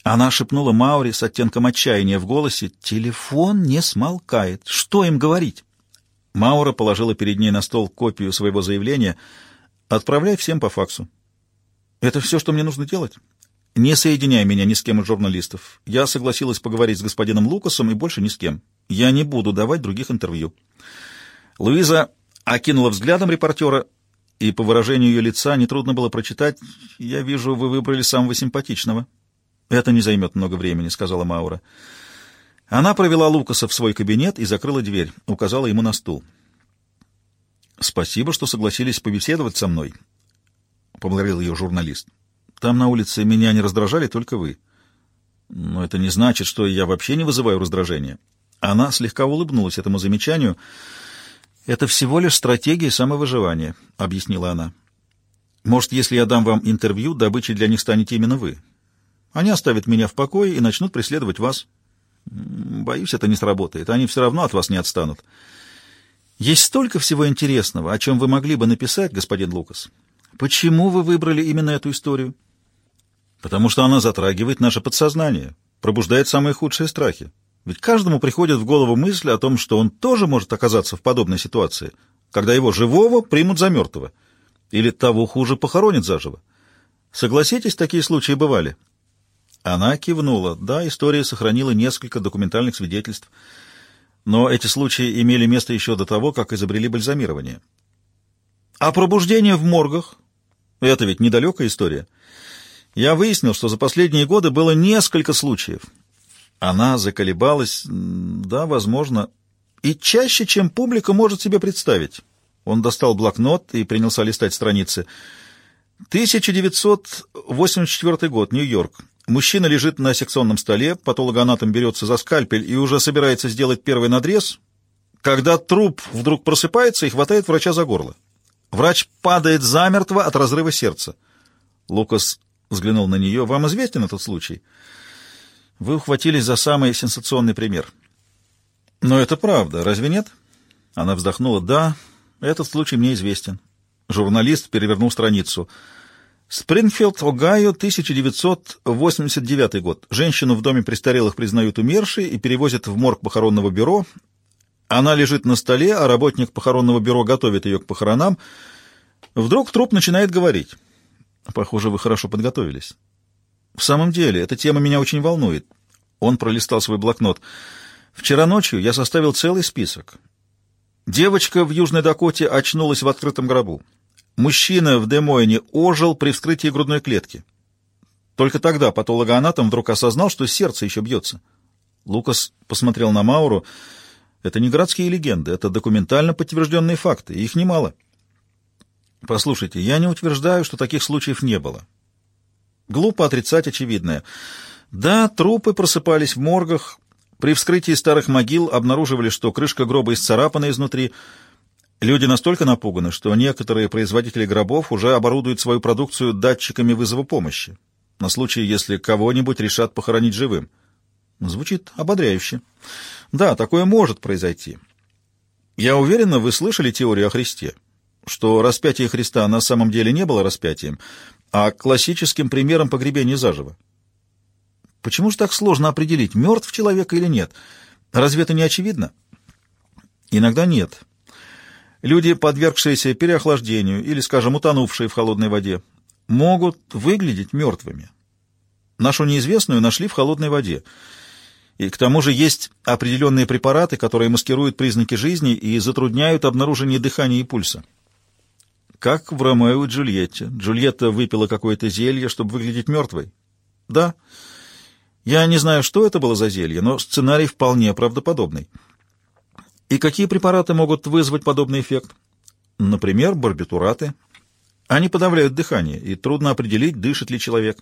она шепнула Маури с оттенком отчаяния в голосе, «Телефон не смолкает. Что им говорить?» Маура положила перед ней на стол копию своего заявления. «Отправляй всем по факсу». «Это все, что мне нужно делать?» Не соединяй меня ни с кем из журналистов. Я согласилась поговорить с господином Лукасом и больше ни с кем. Я не буду давать других интервью. Луиза окинула взглядом репортера, и по выражению ее лица нетрудно было прочитать «Я вижу, вы выбрали самого симпатичного». «Это не займет много времени», — сказала Маура. Она провела Лукаса в свой кабинет и закрыла дверь, указала ему на стул. «Спасибо, что согласились побеседовать со мной», — поблагодарил ее журналист. Там на улице меня не раздражали только вы. Но это не значит, что я вообще не вызываю раздражения. Она слегка улыбнулась этому замечанию. «Это всего лишь стратегия самовыживания», — объяснила она. «Может, если я дам вам интервью, добычей для них станете именно вы. Они оставят меня в покое и начнут преследовать вас. Боюсь, это не сработает. Они все равно от вас не отстанут. Есть столько всего интересного, о чем вы могли бы написать, господин Лукас. Почему вы выбрали именно эту историю? Потому что она затрагивает наше подсознание, пробуждает самые худшие страхи. Ведь каждому приходит в голову мысль о том, что он тоже может оказаться в подобной ситуации, когда его живого примут за мертвого. Или того хуже похоронят заживо. Согласитесь, такие случаи бывали. Она кивнула. Да, история сохранила несколько документальных свидетельств. Но эти случаи имели место еще до того, как изобрели бальзамирование. А пробуждение в моргах? Это ведь недалекая история. Я выяснил, что за последние годы было несколько случаев. Она заколебалась. Да, возможно. И чаще, чем публика может себе представить. Он достал блокнот и принялся листать страницы. 1984 год, Нью-Йорк. Мужчина лежит на секционном столе, патологоанатом берется за скальпель и уже собирается сделать первый надрез, когда труп вдруг просыпается и хватает врача за горло. Врач падает замертво от разрыва сердца. Лукас взглянул на нее. «Вам известен этот случай?» «Вы ухватились за самый сенсационный пример». «Но это правда, разве нет?» Она вздохнула. «Да, этот случай мне известен». Журналист перевернул страницу. Спрингфилд, Огайо, 1989 год. Женщину в доме престарелых признают умершей и перевозят в морг похоронного бюро. Она лежит на столе, а работник похоронного бюро готовит ее к похоронам. Вдруг труп начинает говорить. Похоже, вы хорошо подготовились. В самом деле, эта тема меня очень волнует. Он пролистал свой блокнот. Вчера ночью я составил целый список. Девочка в Южной Дакоте очнулась в открытом гробу. Мужчина в Демойне ожил при вскрытии грудной клетки. Только тогда патологоанатом вдруг осознал, что сердце еще бьется. Лукас посмотрел на Мауру. Это не городские легенды, это документально подтвержденные факты, их немало. Послушайте, я не утверждаю, что таких случаев не было. Глупо отрицать очевидное. Да, трупы просыпались в моргах, при вскрытии старых могил обнаруживали, что крышка гроба исцарапана изнутри, Люди настолько напуганы, что некоторые производители гробов уже оборудуют свою продукцию датчиками вызова помощи, на случай, если кого-нибудь решат похоронить живым. Звучит ободряюще. Да, такое может произойти. Я уверена, вы слышали теорию о Христе, что распятие Христа на самом деле не было распятием, а классическим примером погребения заживо. Почему же так сложно определить, мертв человек или нет? Разве это не очевидно? Иногда нет. Люди, подвергшиеся переохлаждению или, скажем, утонувшие в холодной воде, могут выглядеть мертвыми. Нашу неизвестную нашли в холодной воде. И к тому же есть определенные препараты, которые маскируют признаки жизни и затрудняют обнаружение дыхания и пульса. Как в Ромео и Джульетте. Джульетта выпила какое-то зелье, чтобы выглядеть мертвой. Да. Я не знаю, что это было за зелье, но сценарий вполне правдоподобный. И какие препараты могут вызвать подобный эффект? Например, барбитураты. Они подавляют дыхание, и трудно определить, дышит ли человек.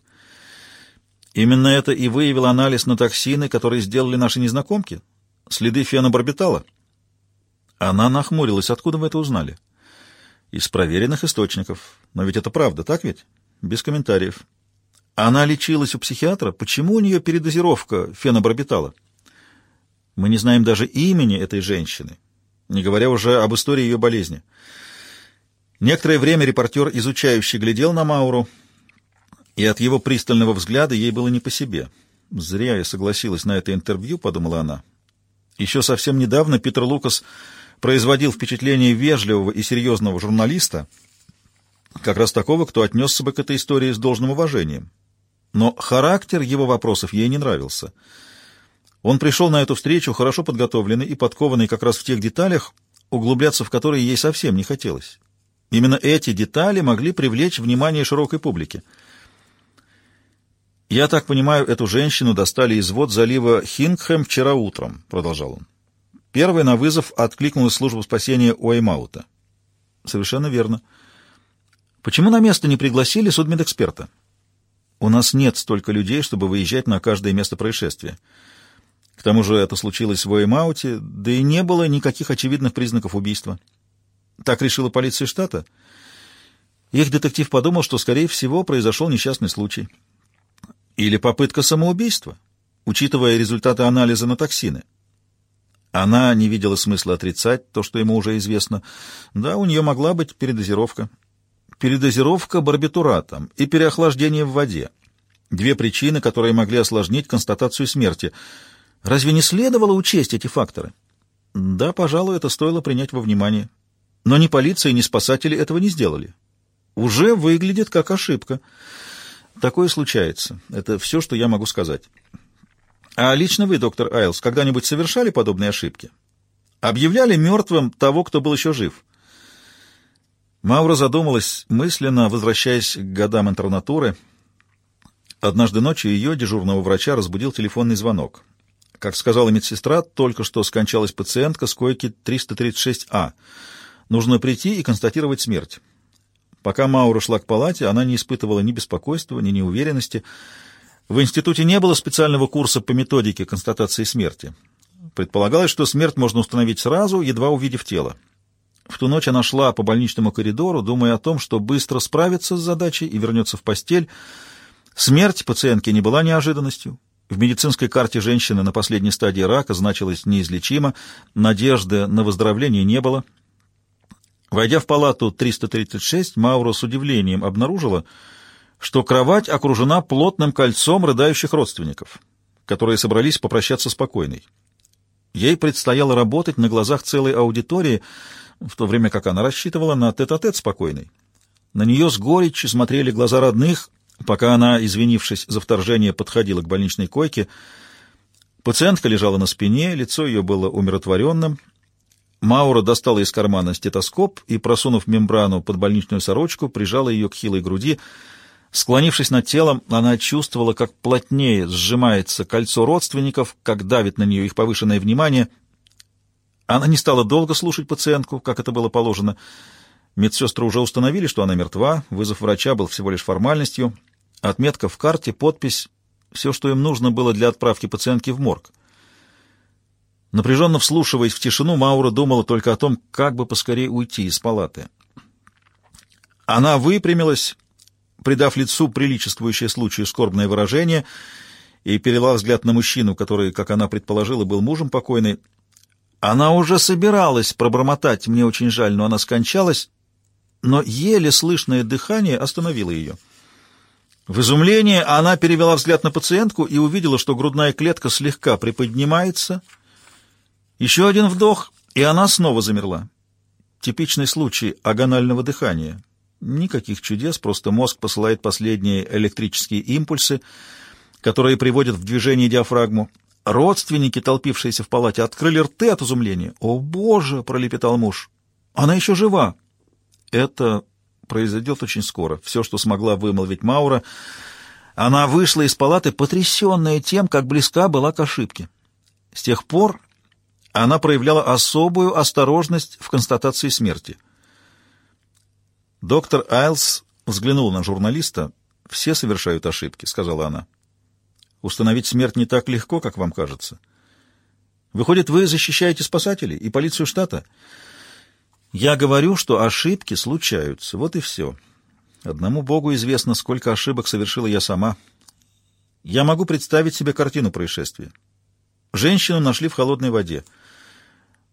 Именно это и выявил анализ на токсины, которые сделали наши незнакомки. Следы фенобарбитала. Она нахмурилась. Откуда вы это узнали? Из проверенных источников. Но ведь это правда, так ведь? Без комментариев. Она лечилась у психиатра. Почему у нее передозировка фенобарбитала? Мы не знаем даже имени этой женщины, не говоря уже об истории ее болезни. Некоторое время репортер, изучающий, глядел на Мауру, и от его пристального взгляда ей было не по себе. «Зря я согласилась на это интервью», — подумала она. Еще совсем недавно Питер Лукас производил впечатление вежливого и серьезного журналиста, как раз такого, кто отнесся бы к этой истории с должным уважением. Но характер его вопросов ей не нравился — он пришел на эту встречу хорошо подготовленный и подкованный как раз в тех деталях, углубляться в которые ей совсем не хотелось. Именно эти детали могли привлечь внимание широкой публики. «Я так понимаю, эту женщину достали из вод залива Хингхэм вчера утром», — продолжал он. Первый на вызов откликнулась служба спасения Уэймаута. «Совершенно верно. Почему на место не пригласили судмедэксперта?» «У нас нет столько людей, чтобы выезжать на каждое место происшествия». К тому же это случилось в Уэймауте, да и не было никаких очевидных признаков убийства. Так решила полиция штата. Их детектив подумал, что, скорее всего, произошел несчастный случай. Или попытка самоубийства, учитывая результаты анализа на токсины. Она не видела смысла отрицать то, что ему уже известно. Да, у нее могла быть передозировка. передозировка барбитуратом и переохлаждение в воде. Две причины, которые могли осложнить констатацию смерти. Разве не следовало учесть эти факторы? Да, пожалуй, это стоило принять во внимание. Но ни полиция, ни спасатели этого не сделали. Уже выглядит как ошибка. Такое случается. Это все, что я могу сказать. А лично вы, доктор Айлс, когда-нибудь совершали подобные ошибки? Объявляли мертвым того, кто был еще жив? Маура задумалась, мысленно возвращаясь к годам интернатуры. Однажды ночью ее, дежурного врача, разбудил телефонный звонок. Как сказала медсестра, только что скончалась пациентка с койки 336А. Нужно прийти и констатировать смерть. Пока Маура шла к палате, она не испытывала ни беспокойства, ни неуверенности. В институте не было специального курса по методике констатации смерти. Предполагалось, что смерть можно установить сразу, едва увидев тело. В ту ночь она шла по больничному коридору, думая о том, что быстро справится с задачей и вернется в постель. Смерть пациентки не была неожиданностью. В медицинской карте женщины на последней стадии рака значилось неизлечимо, надежды на выздоровление не было. Войдя в палату 336, Мауро с удивлением обнаружила, что кровать окружена плотным кольцом рыдающих родственников, которые собрались попрощаться с покойной. Ей предстояло работать на глазах целой аудитории, в то время как она рассчитывала на тет-а-тет -тет спокойной. На нее с горечью смотрели глаза родных, Пока она, извинившись за вторжение, подходила к больничной койке, пациентка лежала на спине, лицо ее было умиротворенным. Маура достала из кармана стетоскоп и, просунув мембрану под больничную сорочку, прижала ее к хилой груди. Склонившись над телом, она чувствовала, как плотнее сжимается кольцо родственников, как давит на нее их повышенное внимание. Она не стала долго слушать пациентку, как это было положено. Медсестры уже установили, что она мертва, вызов врача был всего лишь формальностью — Отметка в карте, подпись — все, что им нужно было для отправки пациентки в морг. Напряженно вслушиваясь в тишину, Маура думала только о том, как бы поскорее уйти из палаты. Она выпрямилась, придав лицу приличествующее случаю скорбное выражение, и перела взгляд на мужчину, который, как она предположила, был мужем покойной. Она уже собиралась пробормотать «мне очень жаль, но она скончалась», но еле слышное дыхание остановило ее. В изумлении она перевела взгляд на пациентку и увидела, что грудная клетка слегка приподнимается. Еще один вдох, и она снова замерла. Типичный случай агонального дыхания. Никаких чудес, просто мозг посылает последние электрические импульсы, которые приводят в движение диафрагму. Родственники, толпившиеся в палате, открыли рты от изумления. «О, Боже!» — пролепетал муж. «Она еще жива!» Это произойдет очень скоро. Все, что смогла вымолвить Маура, она вышла из палаты, потрясенная тем, как близка была к ошибке. С тех пор она проявляла особую осторожность в констатации смерти. Доктор Айлс взглянул на журналиста. «Все совершают ошибки», — сказала она. «Установить смерть не так легко, как вам кажется. Выходит, вы защищаете спасателей и полицию штата?» Я говорю, что ошибки случаются, вот и все. Одному Богу известно, сколько ошибок совершила я сама. Я могу представить себе картину происшествия. Женщину нашли в холодной воде.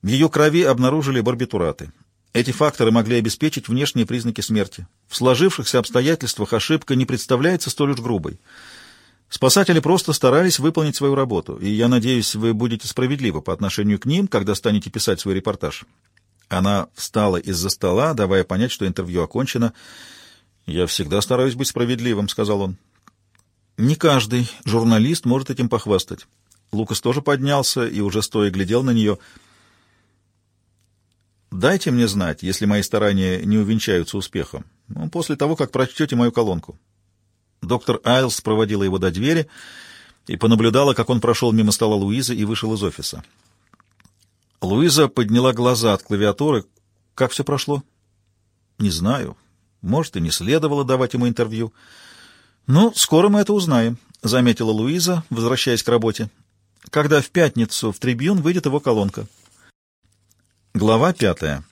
В ее крови обнаружили барбитураты. Эти факторы могли обеспечить внешние признаки смерти. В сложившихся обстоятельствах ошибка не представляется столь уж грубой. Спасатели просто старались выполнить свою работу, и я надеюсь, вы будете справедливы по отношению к ним, когда станете писать свой репортаж. Она встала из-за стола, давая понять, что интервью окончено. «Я всегда стараюсь быть справедливым», — сказал он. «Не каждый журналист может этим похвастать». Лукас тоже поднялся и уже стоя глядел на нее. «Дайте мне знать, если мои старания не увенчаются успехом, ну, после того, как прочтете мою колонку». Доктор Айлс проводила его до двери и понаблюдала, как он прошел мимо стола Луизы и вышел из офиса. Луиза подняла глаза от клавиатуры. Как все прошло? Не знаю. Может, и не следовало давать ему интервью. Ну, скоро мы это узнаем, заметила Луиза, возвращаясь к работе. Когда в пятницу в трибюн выйдет его колонка. Глава пятая.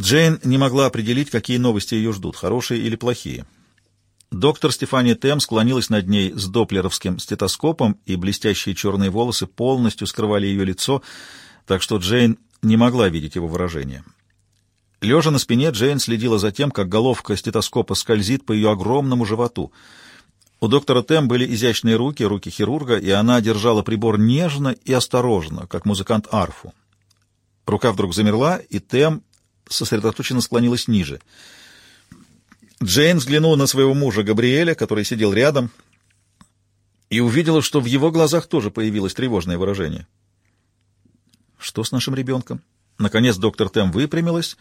Джейн не могла определить, какие новости ее ждут, хорошие или плохие. Доктор Стефания Тем склонилась над ней с доплеровским стетоскопом, и блестящие черные волосы полностью скрывали ее лицо, так что Джейн не могла видеть его выражение. Лежа на спине, Джейн следила за тем, как головка стетоскопа скользит по ее огромному животу. У доктора Тем были изящные руки, руки хирурга, и она держала прибор нежно и осторожно, как музыкант арфу. Рука вдруг замерла, и Тем сосредоточенно склонилась ниже. Джейн взглянула на своего мужа Габриэля, который сидел рядом, и увидела, что в его глазах тоже появилось тревожное выражение. «Что с нашим ребенком?» Наконец доктор Тем выпрямилась,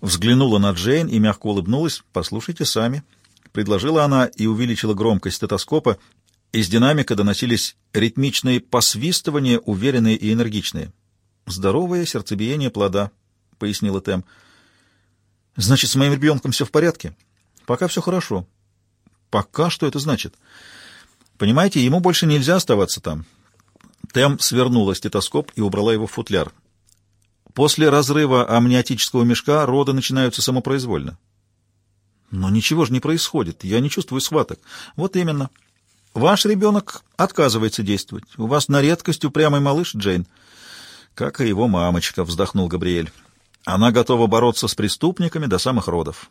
взглянула на Джейн и мягко улыбнулась. «Послушайте сами», — предложила она и увеличила громкость стетоскопа. Из динамика доносились ритмичные посвистывания, уверенные и энергичные. «Здоровое сердцебиение плода», — пояснила Тем. «Значит, с моим ребенком все в порядке?» «Пока все хорошо». «Пока? Что это значит?» «Понимаете, ему больше нельзя оставаться там». Тем свернула стетоскоп и убрала его в футляр. После разрыва амниотического мешка роды начинаются самопроизвольно. Но ничего же не происходит, я не чувствую схваток. Вот именно. Ваш ребенок отказывается действовать. У вас на редкость упрямый малыш, Джейн. Как и его мамочка, вздохнул Габриэль. Она готова бороться с преступниками до самых родов.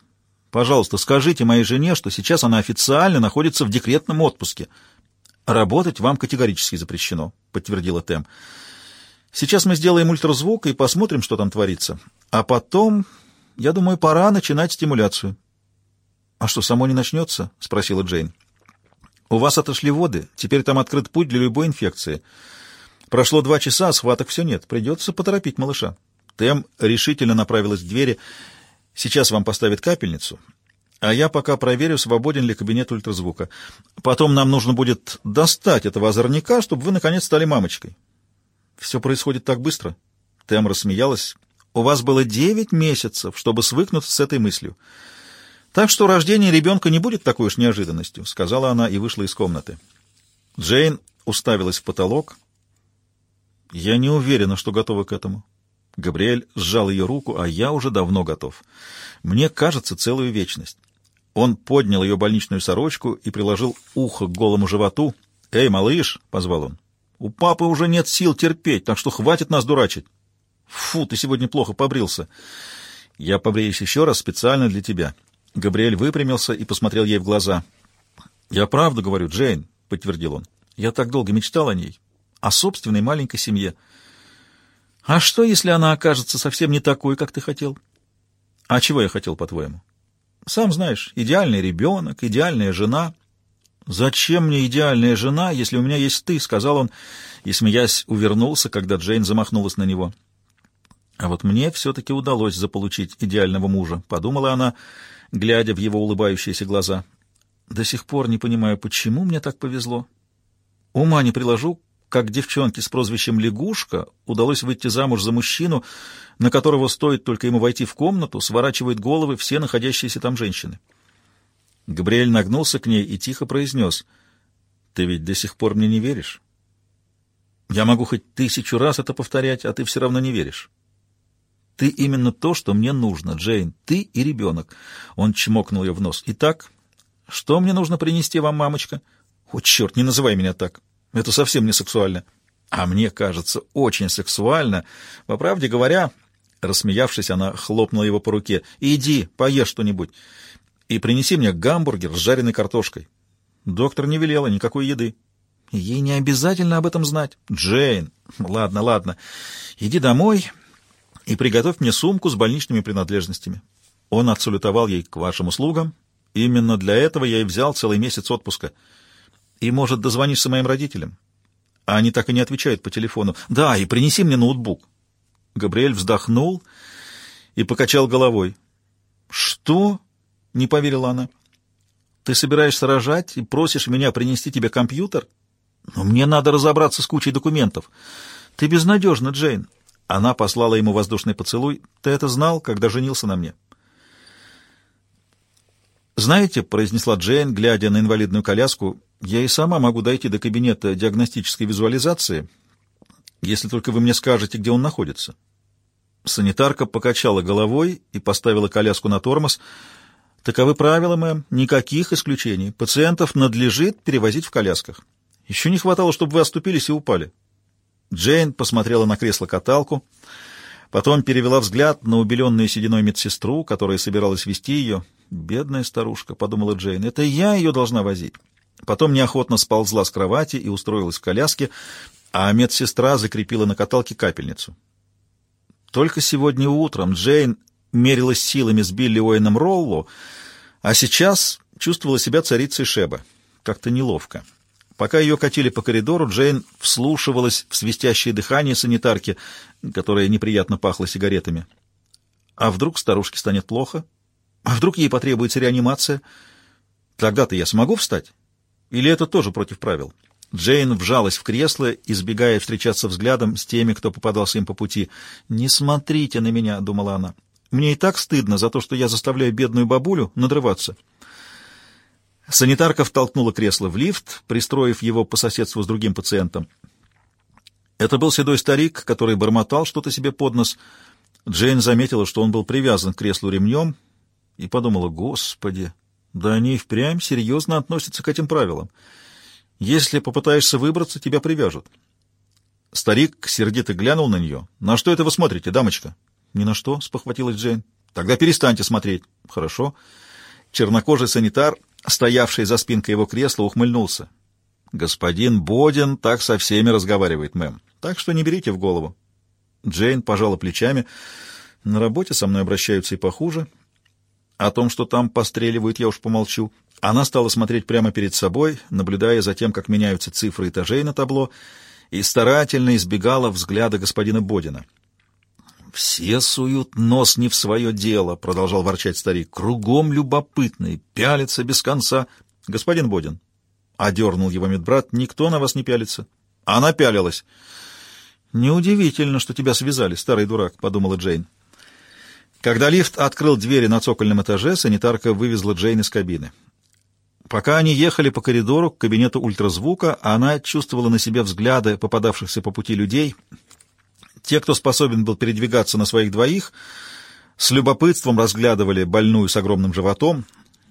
Пожалуйста, скажите моей жене, что сейчас она официально находится в декретном отпуске. Работать вам категорически запрещено, подтвердила Тем. Сейчас мы сделаем ультразвук и посмотрим, что там творится. А потом, я думаю, пора начинать стимуляцию. — А что, само не начнется? — спросила Джейн. — У вас отошли воды, теперь там открыт путь для любой инфекции. Прошло два часа, а схваток все нет. Придется поторопить малыша. Тем решительно направилась к двери. Сейчас вам поставят капельницу, а я пока проверю, свободен ли кабинет ультразвука. Потом нам нужно будет достать этого озорника, чтобы вы, наконец, стали мамочкой. Все происходит так быстро. Тем рассмеялась. У вас было девять месяцев, чтобы свыкнуться с этой мыслью. Так что рождение ребенка не будет такой уж неожиданностью, сказала она и вышла из комнаты. Джейн уставилась в потолок. Я не уверена, что готова к этому. Габриэль сжал ее руку, а я уже давно готов. Мне кажется, целую вечность. Он поднял ее больничную сорочку и приложил ухо к голому животу. «Эй, малыш!» — позвал он. У папы уже нет сил терпеть, так что хватит нас дурачить. Фу, ты сегодня плохо побрился. Я побреюсь еще раз специально для тебя. Габриэль выпрямился и посмотрел ей в глаза. Я правду говорю, Джейн, подтвердил он. Я так долго мечтал о ней, о собственной маленькой семье. А что, если она окажется совсем не такой, как ты хотел? А чего я хотел, по-твоему? Сам знаешь, идеальный ребенок, идеальная жена, «Зачем мне идеальная жена, если у меня есть ты?» — сказал он, и, смеясь, увернулся, когда Джейн замахнулась на него. «А вот мне все-таки удалось заполучить идеального мужа», — подумала она, глядя в его улыбающиеся глаза. «До сих пор не понимаю, почему мне так повезло. Ума не приложу, как девчонке с прозвищем «Лягушка» удалось выйти замуж за мужчину, на которого стоит только ему войти в комнату, сворачивает головы все находящиеся там женщины». Габриэль нагнулся к ней и тихо произнес. «Ты ведь до сих пор мне не веришь? Я могу хоть тысячу раз это повторять, а ты все равно не веришь. Ты именно то, что мне нужно, Джейн. Ты и ребенок». Он чмокнул ее в нос. «Итак, что мне нужно принести вам, мамочка?» «О, черт, не называй меня так. Это совсем не сексуально». «А мне кажется, очень сексуально. По правде говоря...» Рассмеявшись, она хлопнула его по руке. «Иди, поешь что-нибудь и принеси мне гамбургер с жареной картошкой. Доктор не велела никакой еды. Ей не обязательно об этом знать. Джейн, ладно, ладно, иди домой и приготовь мне сумку с больничными принадлежностями. Он отсалютовал ей к вашим услугам. Именно для этого я и взял целый месяц отпуска. И, может, дозвонишься моим родителям? А они так и не отвечают по телефону. Да, и принеси мне ноутбук. Габриэль вздохнул и покачал головой. Что? — не поверила она. «Ты собираешься рожать и просишь меня принести тебе компьютер? Но мне надо разобраться с кучей документов. Ты безнадежна, Джейн». Она послала ему воздушный поцелуй. «Ты это знал, когда женился на мне?» «Знаете», — произнесла Джейн, глядя на инвалидную коляску, «я и сама могу дойти до кабинета диагностической визуализации, если только вы мне скажете, где он находится». Санитарка покачала головой и поставила коляску на тормоз — Таковы правила, мэм. Никаких исключений. Пациентов надлежит перевозить в колясках. Еще не хватало, чтобы вы оступились и упали. Джейн посмотрела на кресло-каталку. Потом перевела взгляд на убеленную сединой медсестру, которая собиралась вести ее. «Бедная старушка», — подумала Джейн, — «это я ее должна возить». Потом неохотно сползла с кровати и устроилась в коляске, а медсестра закрепила на каталке капельницу. Только сегодня утром Джейн мерилась силами с Билли Уэйном Роллу, а сейчас чувствовала себя царицей Шеба. Как-то неловко. Пока ее катили по коридору, Джейн вслушивалась в свистящее дыхание санитарки, которая неприятно пахла сигаретами. А вдруг старушке станет плохо? А вдруг ей потребуется реанимация? Тогда-то я смогу встать? Или это тоже против правил? Джейн вжалась в кресло, избегая встречаться взглядом с теми, кто попадался им по пути. «Не смотрите на меня», — думала она. «Мне и так стыдно за то, что я заставляю бедную бабулю надрываться». Санитарка втолкнула кресло в лифт, пристроив его по соседству с другим пациентом. Это был седой старик, который бормотал что-то себе под нос. Джейн заметила, что он был привязан к креслу ремнем, и подумала, «Господи, да они впрямь серьезно относятся к этим правилам. Если попытаешься выбраться, тебя привяжут». Старик сердито глянул на нее. «На что это вы смотрите, дамочка?» «Ни на что», — спохватилась Джейн. «Тогда перестаньте смотреть». «Хорошо». Чернокожий санитар стоявший за спинкой его кресла, ухмыльнулся. «Господин Бодин так со всеми разговаривает, мэм, так что не берите в голову». Джейн пожала плечами. «На работе со мной обращаются и похуже. О том, что там постреливают, я уж помолчу». Она стала смотреть прямо перед собой, наблюдая за тем, как меняются цифры этажей на табло, и старательно избегала взгляда господина Бодина. «Все суют нос не в свое дело», — продолжал ворчать старик. «Кругом любопытные, пялятся без конца». «Господин Бодин», — одернул его медбрат, — «никто на вас не пялится». Она пялилась. «Неудивительно, что тебя связали, старый дурак», — подумала Джейн. Когда лифт открыл двери на цокольном этаже, санитарка вывезла Джейн из кабины. Пока они ехали по коридору к кабинету ультразвука, она чувствовала на себе взгляды попадавшихся по пути людей — те, кто способен был передвигаться на своих двоих, с любопытством разглядывали больную с огромным животом.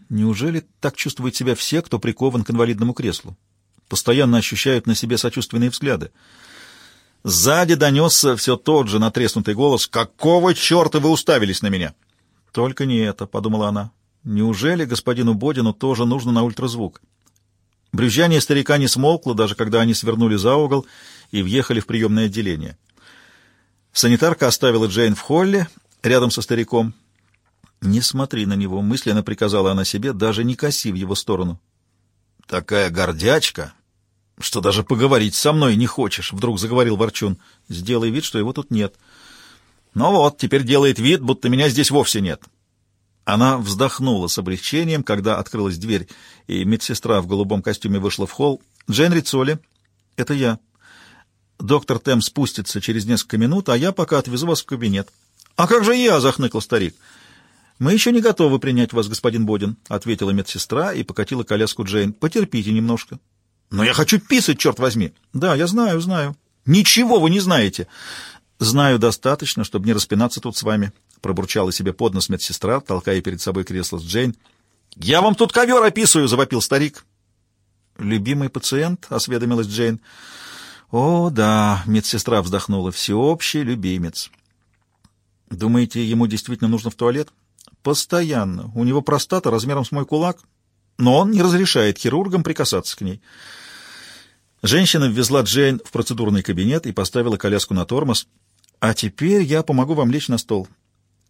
Неужели так чувствуют себя все, кто прикован к инвалидному креслу? Постоянно ощущают на себе сочувственные взгляды. Сзади донесся все тот же натреснутый голос «Какого черта вы уставились на меня?» «Только не это», — подумала она. «Неужели господину Бодину тоже нужно на ультразвук?» Брюзжание старика не смолкло, даже когда они свернули за угол и въехали в приемное отделение. Санитарка оставила Джейн в холле, рядом со стариком. «Не смотри на него», — мысленно приказала она себе, даже не коси в его сторону. «Такая гордячка, что даже поговорить со мной не хочешь», — вдруг заговорил Ворчун. «Сделай вид, что его тут нет». «Ну вот, теперь делает вид, будто меня здесь вовсе нет». Она вздохнула с облегчением, когда открылась дверь, и медсестра в голубом костюме вышла в холл. «Джейн Рицоли, это я». Доктор Тем спустится через несколько минут, а я пока отвезу вас в кабинет. — А как же я? — захныкал старик. — Мы еще не готовы принять вас, господин Бодин, — ответила медсестра и покатила коляску Джейн. — Потерпите немножко. — Но я хочу писать, черт возьми. — Да, я знаю, знаю. — Ничего вы не знаете. — Знаю достаточно, чтобы не распинаться тут с вами, — пробурчала себе под нос медсестра, толкая перед собой кресло с Джейн. — Я вам тут ковер описываю, — завопил старик. — Любимый пациент, — осведомилась Джейн. — «О, да», — медсестра вздохнула, — «всеобщий любимец». «Думаете, ему действительно нужно в туалет?» «Постоянно. У него простата размером с мой кулак, но он не разрешает хирургам прикасаться к ней». Женщина ввезла Джейн в процедурный кабинет и поставила коляску на тормоз. «А теперь я помогу вам лечь на стол».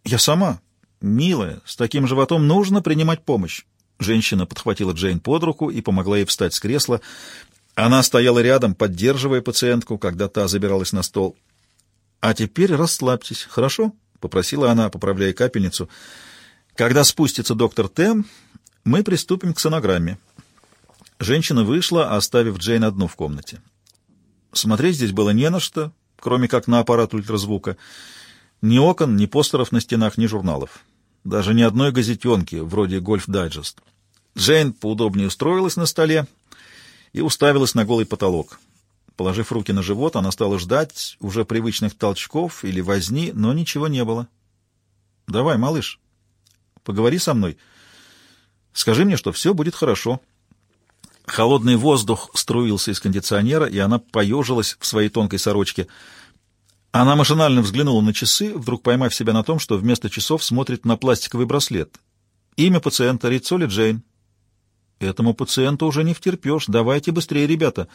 «Я сама. Милая, с таким животом нужно принимать помощь». Женщина подхватила Джейн под руку и помогла ей встать с кресла. Она стояла рядом, поддерживая пациентку, когда та забиралась на стол. «А теперь расслабьтесь, хорошо?» — попросила она, поправляя капельницу. «Когда спустится доктор Тем, мы приступим к сонограмме». Женщина вышла, оставив Джейн одну в комнате. Смотреть здесь было не на что, кроме как на аппарат ультразвука. Ни окон, ни постеров на стенах, ни журналов. Даже ни одной газетенки, вроде «Гольф Дайджест». Джейн поудобнее устроилась на столе, и уставилась на голый потолок. Положив руки на живот, она стала ждать уже привычных толчков или возни, но ничего не было. — Давай, малыш, поговори со мной. Скажи мне, что все будет хорошо. Холодный воздух струился из кондиционера, и она поежилась в своей тонкой сорочке. Она машинально взглянула на часы, вдруг поймав себя на том, что вместо часов смотрит на пластиковый браслет. Имя пациента — Рицоли Джейн. Этому пациенту уже не втерпешь. Давайте быстрее, ребята.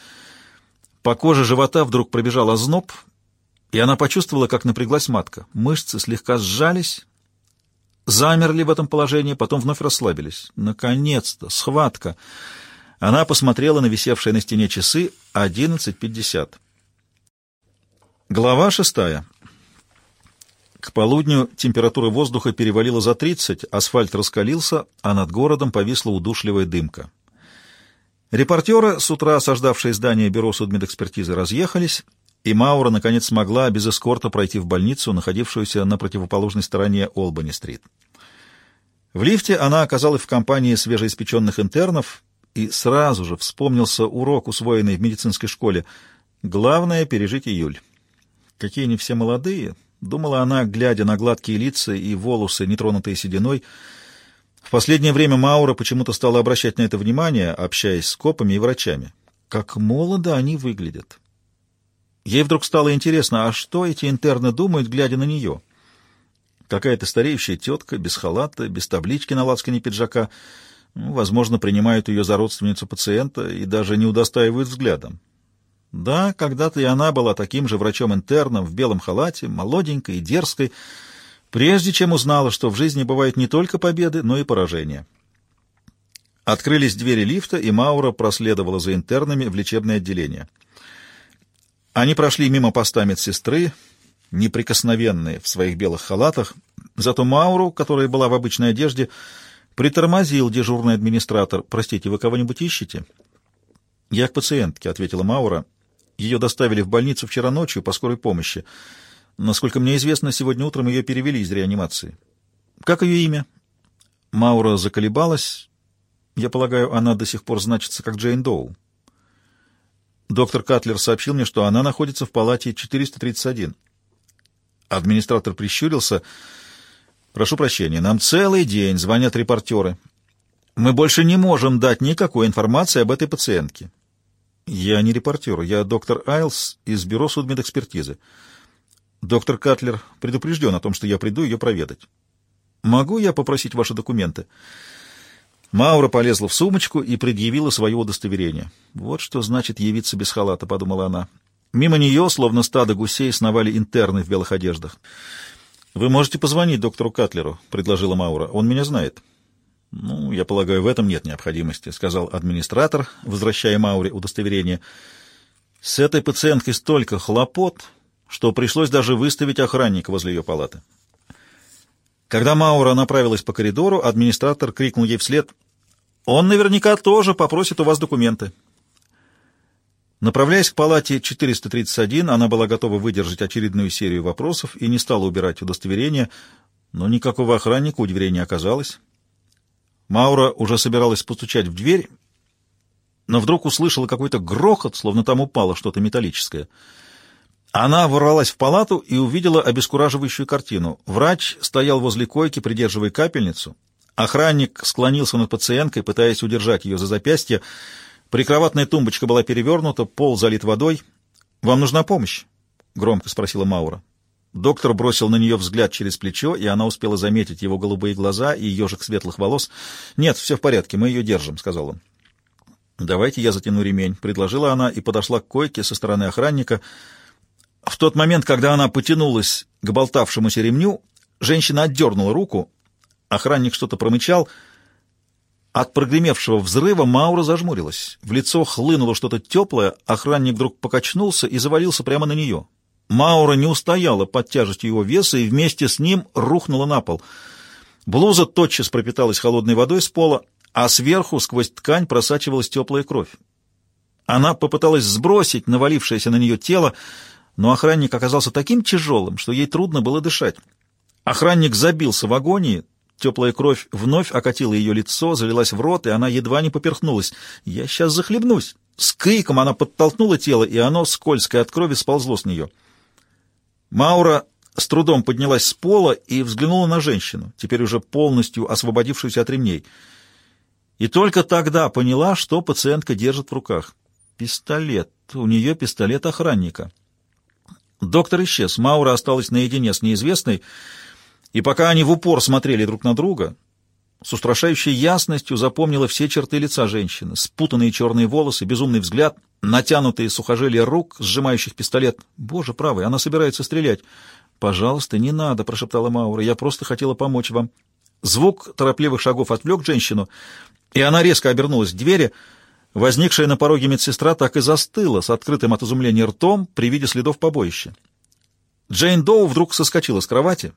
По коже живота вдруг пробежал озноб, и она почувствовала, как напряглась матка. Мышцы слегка сжались, замерли в этом положении, потом вновь расслабились. Наконец-то! Схватка! Она посмотрела на висевшие на стене часы 11.50. Глава шестая. К полудню температура воздуха перевалила за 30, асфальт раскалился, а над городом повисла удушливая дымка. Репортеры, с утра осаждавшие здание бюро судмедэкспертизы, разъехались, и Маура, наконец, смогла без эскорта пройти в больницу, находившуюся на противоположной стороне Олбани-стрит. В лифте она оказалась в компании свежеиспеченных интернов, и сразу же вспомнился урок, усвоенный в медицинской школе. Главное — пережить июль. Какие они все молодые, — думала она, глядя на гладкие лица и волосы, нетронутые сединой. В последнее время Маура почему-то стала обращать на это внимание, общаясь с копами и врачами. Как молодо они выглядят. Ей вдруг стало интересно, а что эти интерны думают, глядя на нее? Какая-то стареющая тетка, без халата, без таблички на лацкане пиджака, ну, возможно, принимают ее за родственницу пациента и даже не удостаивают взглядом. Да, когда-то и она была таким же врачом-интерном в белом халате, молоденькой и дерзкой, прежде чем узнала, что в жизни бывают не только победы, но и поражения. Открылись двери лифта, и Маура проследовала за интернами в лечебное отделение. Они прошли мимо поста медсестры, неприкосновенные в своих белых халатах, зато Мауру, которая была в обычной одежде, притормозил дежурный администратор. «Простите, вы кого-нибудь ищете?» «Я к пациентке», — ответила Маура. Ее доставили в больницу вчера ночью по скорой помощи. Насколько мне известно, сегодня утром ее перевели из реанимации. Как ее имя? Маура заколебалась. Я полагаю, она до сих пор значится как Джейн Доу. Доктор Катлер сообщил мне, что она находится в палате 431. Администратор прищурился. «Прошу прощения, нам целый день звонят репортеры. Мы больше не можем дать никакой информации об этой пациентке. «Я не репортер, я доктор Айлс из бюро судмедэкспертизы. Доктор Катлер предупрежден о том, что я приду ее проведать. Могу я попросить ваши документы?» Маура полезла в сумочку и предъявила свое удостоверение. «Вот что значит явиться без халата», — подумала она. Мимо нее, словно стадо гусей, сновали интерны в белых одеждах. «Вы можете позвонить доктору Катлеру», — предложила Маура. «Он меня знает». «Ну, я полагаю, в этом нет необходимости», — сказал администратор, возвращая Мауре удостоверение. «С этой пациенткой столько хлопот, что пришлось даже выставить охранника возле ее палаты». Когда Маура направилась по коридору, администратор крикнул ей вслед. «Он наверняка тоже попросит у вас документы». Направляясь к палате 431, она была готова выдержать очередную серию вопросов и не стала убирать удостоверение, но никакого охранника у дверей не оказалось. Маура уже собиралась постучать в дверь, но вдруг услышала какой-то грохот, словно там упало что-то металлическое. Она ворвалась в палату и увидела обескураживающую картину. Врач стоял возле койки, придерживая капельницу. Охранник склонился над пациенткой, пытаясь удержать ее за запястье. Прикроватная тумбочка была перевернута, пол залит водой. «Вам нужна помощь?» — громко спросила Маура. Доктор бросил на нее взгляд через плечо, и она успела заметить его голубые глаза и ежик светлых волос. «Нет, все в порядке, мы ее держим», — сказал он. «Давайте я затяну ремень», — предложила она и подошла к койке со стороны охранника. В тот момент, когда она потянулась к болтавшемуся ремню, женщина отдернула руку. Охранник что-то промычал. От прогремевшего взрыва Маура зажмурилась. В лицо хлынуло что-то теплое, охранник вдруг покачнулся и завалился прямо на нее. Маура не устояла под тяжестью его веса и вместе с ним рухнула на пол. Блуза тотчас пропиталась холодной водой с пола, а сверху сквозь ткань просачивалась теплая кровь. Она попыталась сбросить навалившееся на нее тело, но охранник оказался таким тяжелым, что ей трудно было дышать. Охранник забился в агонии, теплая кровь вновь окатила ее лицо, залилась в рот, и она едва не поперхнулась. «Я сейчас захлебнусь!» С криком она подтолкнула тело, и оно, скользкое от крови, сползло с нее. Маура с трудом поднялась с пола и взглянула на женщину, теперь уже полностью освободившуюся от ремней. И только тогда поняла, что пациентка держит в руках. Пистолет. У нее пистолет охранника. Доктор исчез, Маура осталась наедине с неизвестной, и пока они в упор смотрели друг на друга, с устрашающей ясностью запомнила все черты лица женщины, спутанные черные волосы, безумный взгляд, натянутые сухожилия рук, сжимающих пистолет. Боже правый, она собирается стрелять. «Пожалуйста, не надо», — прошептала Маура, — «я просто хотела помочь вам». Звук торопливых шагов отвлек женщину, и она резко обернулась к двери. Возникшая на пороге медсестра так и застыла с открытым от изумления ртом при виде следов побоища. Джейн Доу вдруг соскочила с кровати,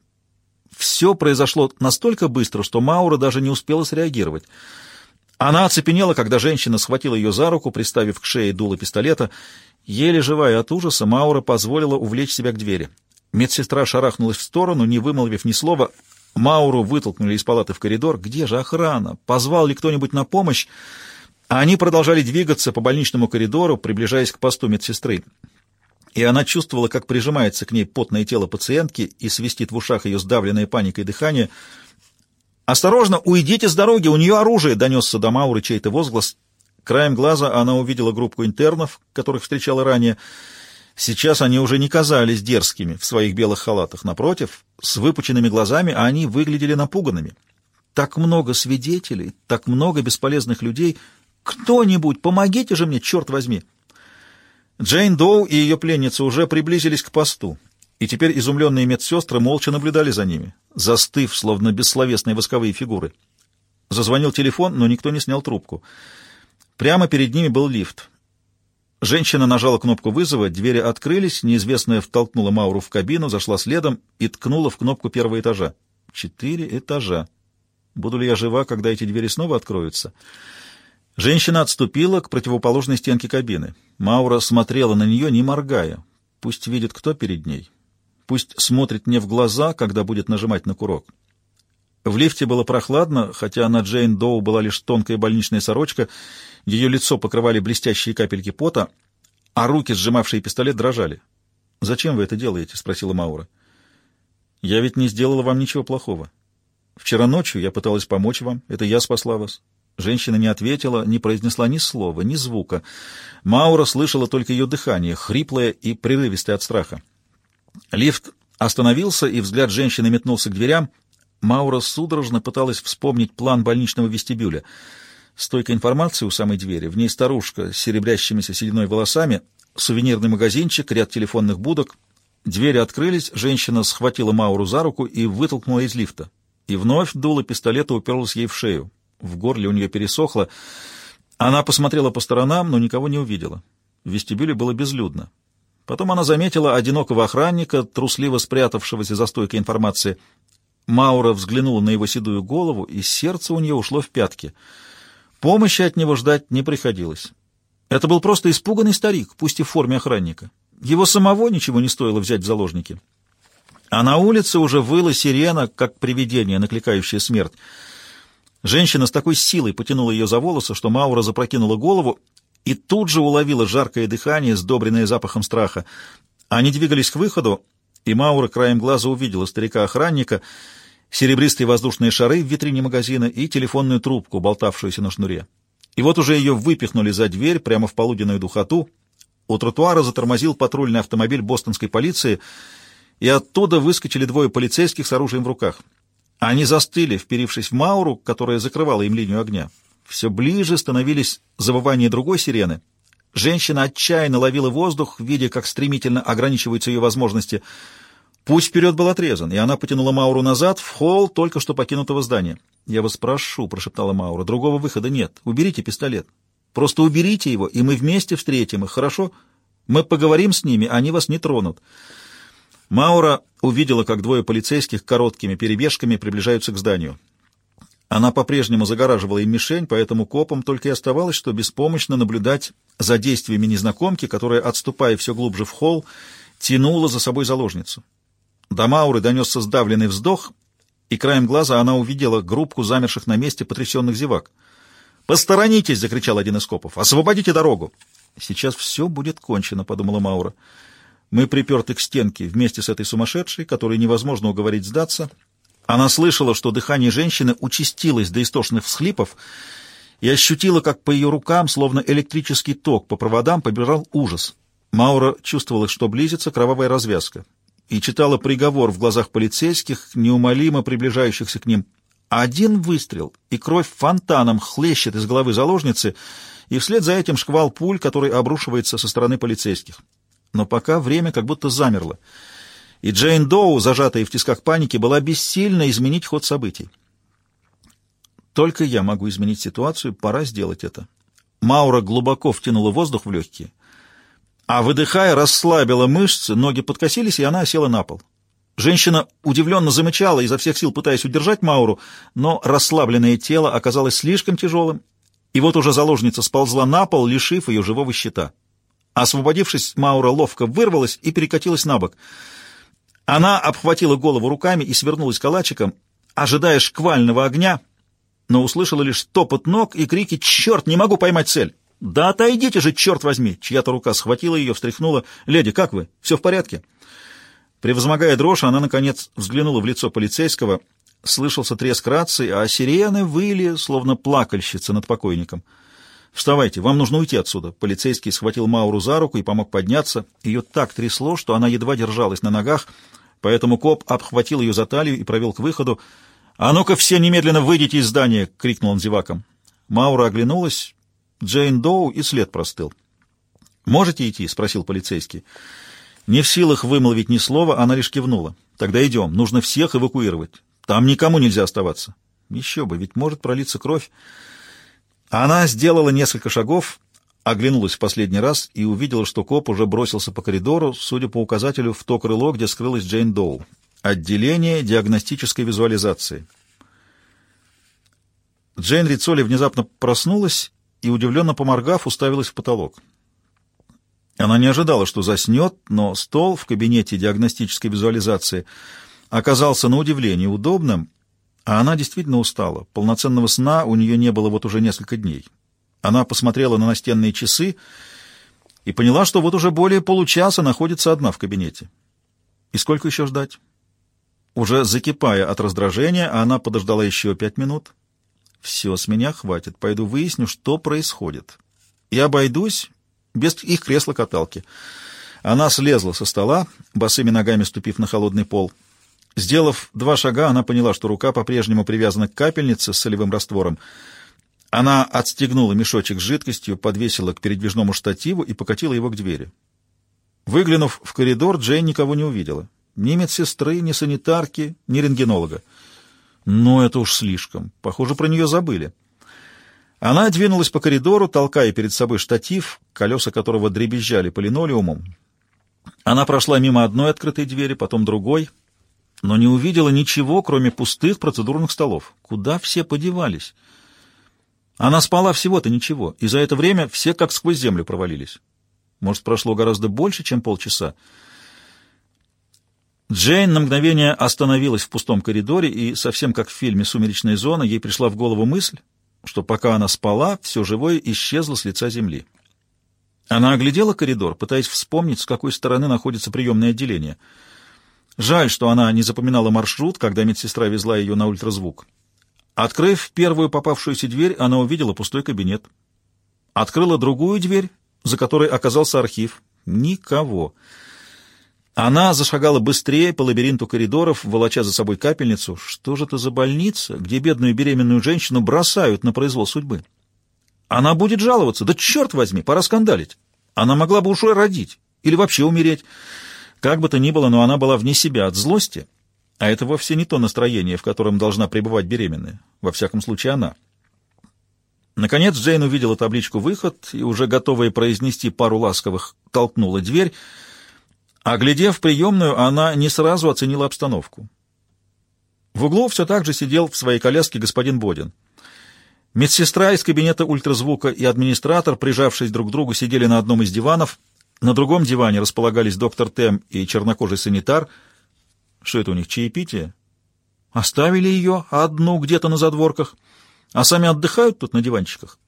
все произошло настолько быстро, что Маура даже не успела среагировать. Она оцепенела, когда женщина схватила ее за руку, приставив к шее дуло пистолета. Еле живая от ужаса, Маура позволила увлечь себя к двери. Медсестра шарахнулась в сторону, не вымолвив ни слова. Мауру вытолкнули из палаты в коридор. Где же охрана? Позвал ли кто-нибудь на помощь? Они продолжали двигаться по больничному коридору, приближаясь к посту медсестры и она чувствовала, как прижимается к ней потное тело пациентки и свистит в ушах ее сдавленное паникой дыхание. «Осторожно, уйдите с дороги, у нее оружие!» — донесся до Мауры чей-то возглас. Краем глаза она увидела группу интернов, которых встречала ранее. Сейчас они уже не казались дерзкими в своих белых халатах. Напротив, с выпученными глазами они выглядели напуганными. Так много свидетелей, так много бесполезных людей. Кто-нибудь, помогите же мне, черт возьми! Джейн Доу и ее пленница уже приблизились к посту, и теперь изумленные медсестры молча наблюдали за ними, застыв, словно бессловесные восковые фигуры. Зазвонил телефон, но никто не снял трубку. Прямо перед ними был лифт. Женщина нажала кнопку вызова, двери открылись, неизвестная втолкнула Мауру в кабину, зашла следом и ткнула в кнопку первого этажа. Четыре этажа. Буду ли я жива, когда эти двери снова откроются? Женщина отступила к противоположной стенке кабины. Маура смотрела на нее, не моргая. Пусть видит, кто перед ней. Пусть смотрит мне в глаза, когда будет нажимать на курок. В лифте было прохладно, хотя на Джейн Доу была лишь тонкая больничная сорочка, ее лицо покрывали блестящие капельки пота, а руки, сжимавшие пистолет, дрожали. «Зачем вы это делаете?» — спросила Маура. «Я ведь не сделала вам ничего плохого. Вчера ночью я пыталась помочь вам, это я спасла вас. Женщина не ответила, не произнесла ни слова, ни звука. Маура слышала только ее дыхание, хриплое и прерывистое от страха. Лифт остановился, и взгляд женщины метнулся к дверям. Маура судорожно пыталась вспомнить план больничного вестибюля. Стойка информации у самой двери, в ней старушка с серебрящимися сединой волосами, сувенирный магазинчик, ряд телефонных будок. Двери открылись, женщина схватила Мауру за руку и вытолкнула из лифта. И вновь дуло пистолета уперлось ей в шею. В горле у нее пересохло. Она посмотрела по сторонам, но никого не увидела. В вестибюле было безлюдно. Потом она заметила одинокого охранника, трусливо спрятавшегося за стойкой информации. Маура взглянула на его седую голову, и сердце у нее ушло в пятки. Помощи от него ждать не приходилось. Это был просто испуганный старик, пусть и в форме охранника. Его самого ничего не стоило взять в заложники. А на улице уже выла сирена, как привидение, накликающее смерть. Женщина с такой силой потянула ее за волосы, что Маура запрокинула голову и тут же уловила жаркое дыхание, сдобренное запахом страха. Они двигались к выходу, и Маура краем глаза увидела старика-охранника, серебристые воздушные шары в витрине магазина и телефонную трубку, болтавшуюся на шнуре. И вот уже ее выпихнули за дверь прямо в полуденную духоту. У тротуара затормозил патрульный автомобиль бостонской полиции, и оттуда выскочили двое полицейских с оружием в руках. Они застыли, вперившись в Мауру, которая закрывала им линию огня. Все ближе становились завывания другой сирены. Женщина отчаянно ловила воздух, видя, как стремительно ограничиваются ее возможности. Путь вперед был отрезан, и она потянула Мауру назад в холл только что покинутого здания. «Я вас прошу», — прошептала Маура, — «другого выхода нет. Уберите пистолет. Просто уберите его, и мы вместе встретим их, хорошо? Мы поговорим с ними, они вас не тронут». Маура увидела, как двое полицейских короткими перебежками приближаются к зданию. Она по-прежнему загораживала им мишень, поэтому копам только и оставалось, что беспомощно наблюдать за действиями незнакомки, которая, отступая все глубже в холл, тянула за собой заложницу. До Мауры донесся сдавленный вздох, и краем глаза она увидела группку замерших на месте потрясенных зевак. «Посторонитесь!» — закричал один из копов. «Освободите дорогу!» «Сейчас все будет кончено», — подумала Маура. Мы приперты к стенке вместе с этой сумасшедшей, которой невозможно уговорить сдаться. Она слышала, что дыхание женщины участилось до истошных всхлипов, и ощутила, как по ее рукам, словно электрический ток по проводам, побежал ужас. Маура чувствовала, что близится кровавая развязка, и читала приговор в глазах полицейских, неумолимо приближающихся к ним. Один выстрел, и кровь фонтаном хлещет из головы заложницы, и вслед за этим шквал пуль, который обрушивается со стороны полицейских. Но пока время как будто замерло, и Джейн Доу, зажатая в тисках паники, была бессильна изменить ход событий. Только я могу изменить ситуацию, пора сделать это. Маура глубоко втянула воздух в легкие, а, выдыхая, расслабила мышцы, ноги подкосились, и она села на пол. Женщина удивленно замычала, изо всех сил пытаясь удержать Мауру, но расслабленное тело оказалось слишком тяжелым, и вот уже заложница сползла на пол, лишив ее живого щита. Освободившись, Маура ловко вырвалась и перекатилась на бок. Она обхватила голову руками и свернулась калачиком, ожидая шквального огня — но услышала лишь топот ног и крики «Черт, не могу поймать цель!» «Да отойдите же, черт возьми!» Чья-то рука схватила ее, встряхнула. «Леди, как вы? Все в порядке?» Превозмогая дрожь, она, наконец, взглянула в лицо полицейского. Слышался треск рации, а сирены выли, словно плакальщица над покойником. «Вставайте, вам нужно уйти отсюда». Полицейский схватил Мауру за руку и помог подняться. Ее так трясло, что она едва держалась на ногах, поэтому коп обхватил ее за талию и провел к выходу. «А ну-ка все немедленно выйдите из здания!» — крикнул он зеваком. Маура оглянулась. Джейн Доу и след простыл. «Можете идти?» — спросил полицейский. Не в силах вымолвить ни слова, она лишь кивнула. «Тогда идем. Нужно всех эвакуировать. Там никому нельзя оставаться». «Еще бы, ведь может пролиться кровь». Она сделала несколько шагов, оглянулась в последний раз и увидела, что коп уже бросился по коридору, судя по указателю, в то крыло, где скрылась Джейн Доу. Отделение диагностической визуализации. Джейн Рицоли внезапно проснулась и, удивленно поморгав, уставилась в потолок. Она не ожидала, что заснет, но стол в кабинете диагностической визуализации оказался на удивление удобным, а она действительно устала. Полноценного сна у нее не было вот уже несколько дней. Она посмотрела на настенные часы и поняла, что вот уже более получаса находится одна в кабинете. И сколько еще ждать? Уже закипая от раздражения, она подождала еще пять минут. «Все, с меня хватит. Пойду выясню, что происходит. И обойдусь без их кресла-каталки». Она слезла со стола, босыми ногами ступив на холодный пол. Сделав два шага, она поняла, что рука по-прежнему привязана к капельнице с солевым раствором. Она отстегнула мешочек с жидкостью, подвесила к передвижному штативу и покатила его к двери. Выглянув в коридор, Джейн никого не увидела. Ни медсестры, ни санитарки, ни рентгенолога. Но это уж слишком. Похоже, про нее забыли. Она двинулась по коридору, толкая перед собой штатив, колеса которого дребезжали по линолеуму. Она прошла мимо одной открытой двери, потом другой, но не увидела ничего, кроме пустых процедурных столов. Куда все подевались? Она спала всего-то ничего, и за это время все как сквозь землю провалились. Может, прошло гораздо больше, чем полчаса. Джейн на мгновение остановилась в пустом коридоре, и, совсем как в фильме «Сумеречная зона», ей пришла в голову мысль, что пока она спала, все живое исчезло с лица земли. Она оглядела коридор, пытаясь вспомнить, с какой стороны находится приемное отделение. Жаль, что она не запоминала маршрут, когда медсестра везла ее на ультразвук. Открыв первую попавшуюся дверь, она увидела пустой кабинет. Открыла другую дверь, за которой оказался архив. Никого. Она зашагала быстрее по лабиринту коридоров, волоча за собой капельницу. Что же это за больница, где бедную беременную женщину бросают на произвол судьбы? Она будет жаловаться. Да черт возьми, пора скандалить. Она могла бы уже родить или вообще умереть. Как бы то ни было, но она была вне себя от злости, а это вовсе не то настроение, в котором должна пребывать беременная. Во всяком случае, она. Наконец Джейн увидела табличку «Выход» и, уже готовая произнести пару ласковых, толкнула дверь — Оглядев приемную, она не сразу оценила обстановку. В углу все так же сидел в своей коляске господин Бодин. Медсестра из кабинета ультразвука и администратор, прижавшись друг к другу, сидели на одном из диванов. На другом диване располагались доктор Тем и чернокожий санитар. Что это у них, чаепитие? Оставили ее одну где-то на задворках, а сами отдыхают тут на диванчиках.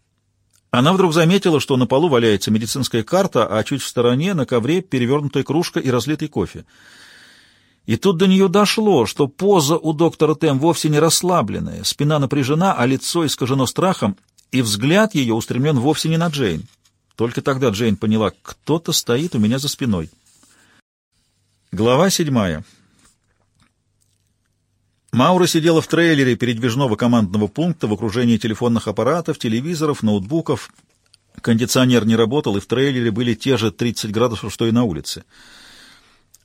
Она вдруг заметила, что на полу валяется медицинская карта, а чуть в стороне на ковре перевернутая кружка и разлитый кофе. И тут до нее дошло, что поза у доктора Тем вовсе не расслабленная, спина напряжена, а лицо искажено страхом, и взгляд ее устремлен вовсе не на Джейн. Только тогда Джейн поняла, кто-то стоит у меня за спиной. Глава седьмая. Маура сидела в трейлере передвижного командного пункта в окружении телефонных аппаратов, телевизоров, ноутбуков. Кондиционер не работал, и в трейлере были те же 30 градусов, что и на улице.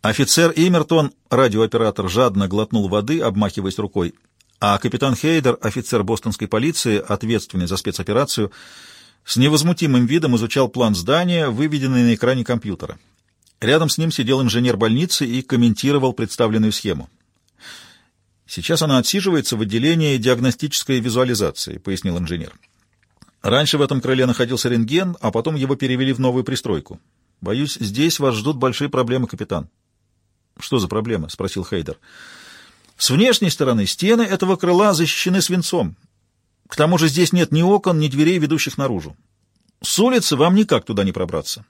Офицер Имертон, радиооператор, жадно глотнул воды, обмахиваясь рукой, а капитан Хейдер, офицер бостонской полиции, ответственный за спецоперацию, с невозмутимым видом изучал план здания, выведенный на экране компьютера. Рядом с ним сидел инженер больницы и комментировал представленную схему. «Сейчас она отсиживается в отделении диагностической визуализации», — пояснил инженер. «Раньше в этом крыле находился рентген, а потом его перевели в новую пристройку. Боюсь, здесь вас ждут большие проблемы, капитан». «Что за проблемы?» — спросил Хейдер. «С внешней стороны стены этого крыла защищены свинцом. К тому же здесь нет ни окон, ни дверей, ведущих наружу. С улицы вам никак туда не пробраться.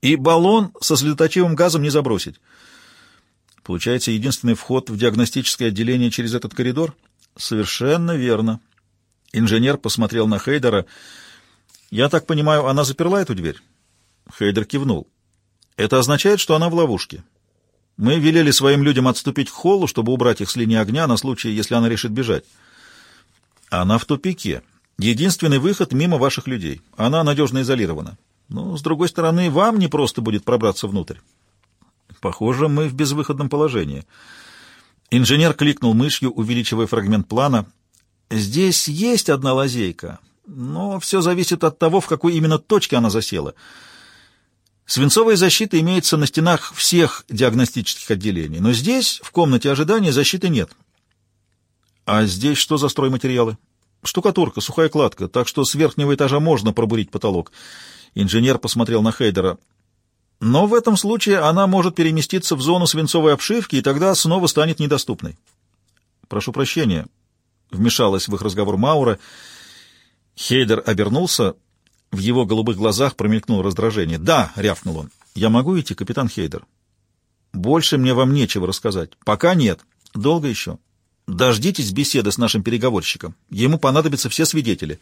И баллон со слезоточивым газом не забросить. Получается, единственный вход в диагностическое отделение через этот коридор? Совершенно верно. Инженер посмотрел на Хейдера. Я так понимаю, она заперла эту дверь? Хейдер кивнул. Это означает, что она в ловушке. Мы велели своим людям отступить к холлу, чтобы убрать их с линии огня на случай, если она решит бежать. Она в тупике. Единственный выход мимо ваших людей. Она надежно изолирована. Но, с другой стороны, вам не просто будет пробраться внутрь. Похоже, мы в безвыходном положении. Инженер кликнул мышью, увеличивая фрагмент плана. Здесь есть одна лазейка, но все зависит от того, в какой именно точке она засела — Свинцовая защита имеется на стенах всех диагностических отделений, но здесь, в комнате ожидания, защиты нет. А здесь что за стройматериалы? Штукатурка, сухая кладка, так что с верхнего этажа можно пробурить потолок. Инженер посмотрел на Хейдера. Но в этом случае она может переместиться в зону свинцовой обшивки, и тогда снова станет недоступной. Прошу прощения, вмешалась в их разговор Маура. Хейдер обернулся. В его голубых глазах промелькнуло раздражение. «Да!» — рявкнул он. «Я могу идти, капитан Хейдер?» «Больше мне вам нечего рассказать. Пока нет. Долго еще?» «Дождитесь беседы с нашим переговорщиком. Ему понадобятся все свидетели».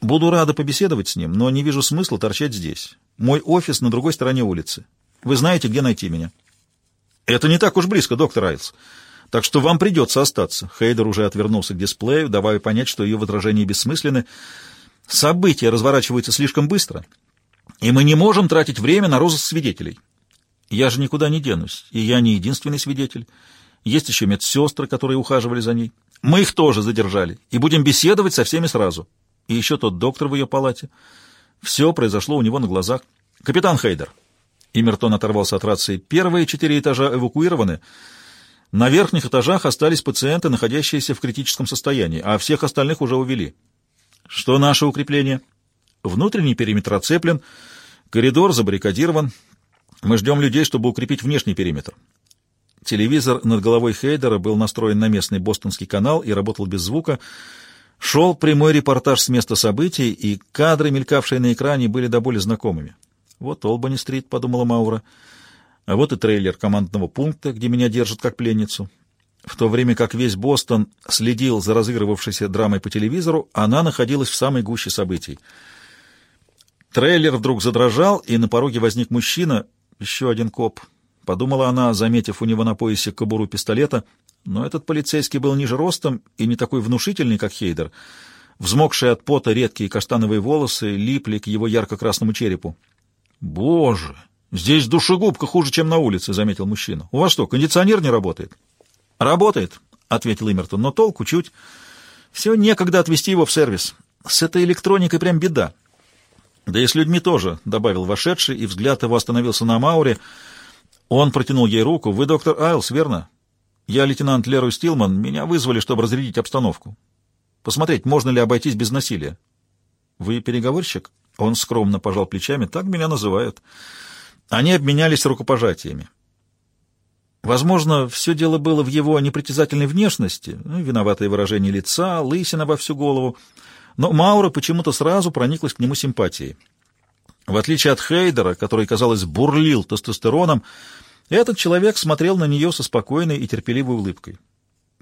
«Буду рада побеседовать с ним, но не вижу смысла торчать здесь. Мой офис на другой стороне улицы. Вы знаете, где найти меня?» «Это не так уж близко, доктор Айлс. Так что вам придется остаться». Хейдер уже отвернулся к дисплею, давая понять, что ее возражения бессмысленны. События разворачиваются слишком быстро, и мы не можем тратить время на розыск свидетелей. Я же никуда не денусь, и я не единственный свидетель. Есть еще медсестры, которые ухаживали за ней. Мы их тоже задержали, и будем беседовать со всеми сразу. И еще тот доктор в ее палате. Все произошло у него на глазах. Капитан Хейдер. Имертон оторвался от рации. Первые четыре этажа эвакуированы. На верхних этажах остались пациенты, находящиеся в критическом состоянии, а всех остальных уже увели. Что наше укрепление? Внутренний периметр оцеплен, коридор забаррикадирован. Мы ждем людей, чтобы укрепить внешний периметр. Телевизор над головой Хейдера был настроен на местный бостонский канал и работал без звука. Шел прямой репортаж с места событий, и кадры, мелькавшие на экране, были до боли знакомыми. «Вот Олбани-стрит», — подумала Маура, — «а вот и трейлер командного пункта, где меня держат как пленницу». В то время как весь Бостон следил за разыгрывавшейся драмой по телевизору, она находилась в самой гуще событий. Трейлер вдруг задрожал, и на пороге возник мужчина, еще один коп. Подумала она, заметив у него на поясе кобуру пистолета, но этот полицейский был ниже ростом и не такой внушительный, как Хейдер. Взмокшие от пота редкие каштановые волосы липли к его ярко-красному черепу. «Боже, здесь душегубка хуже, чем на улице», — заметил мужчина. «У вас что, кондиционер не работает?» «Работает», — ответил Имертон, — «но толку чуть. Все некогда отвезти его в сервис. С этой электроникой прям беда». «Да и с людьми тоже», — добавил вошедший, и взгляд его остановился на Мауре. Он протянул ей руку. «Вы доктор Айлс, верно? Я лейтенант Лерой Стилман. Меня вызвали, чтобы разрядить обстановку. Посмотреть, можно ли обойтись без насилия». «Вы переговорщик?» Он скромно пожал плечами. «Так меня называют». Они обменялись рукопожатиями. Возможно, все дело было в его непритязательной внешности, ну, виноватое выражение лица, лысина во всю голову, но Маура почему-то сразу прониклась к нему симпатией. В отличие от Хейдера, который, казалось, бурлил тестостероном, этот человек смотрел на нее со спокойной и терпеливой улыбкой,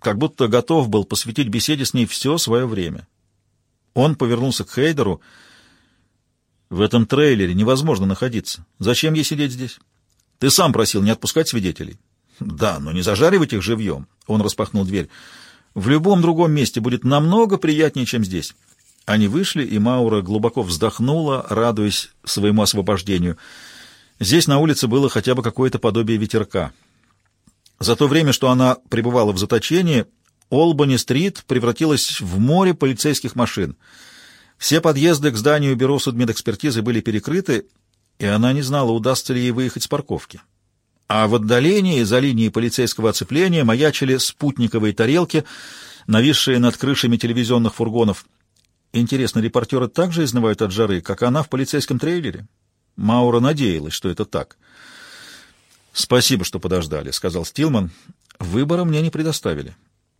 как будто готов был посвятить беседе с ней все свое время. Он повернулся к Хейдеру. В этом трейлере невозможно находиться. Зачем ей сидеть здесь? Ты сам просил не отпускать свидетелей. Да, но не зажаривать их живьем. Он распахнул дверь. В любом другом месте будет намного приятнее, чем здесь. Они вышли, и Маура глубоко вздохнула, радуясь своему освобождению. Здесь на улице было хотя бы какое-то подобие ветерка. За то время, что она пребывала в заточении, Олбани-стрит превратилась в море полицейских машин. Все подъезды к зданию бюро судмедэкспертизы были перекрыты, и она не знала, удастся ли ей выехать с парковки. А в отдалении, за линией полицейского оцепления, маячили спутниковые тарелки, нависшие над крышами телевизионных фургонов. Интересно, репортеры также изнывают от жары, как она в полицейском трейлере? Маура надеялась, что это так. «Спасибо, что подождали», — сказал Стилман. «Выбора мне не предоставили.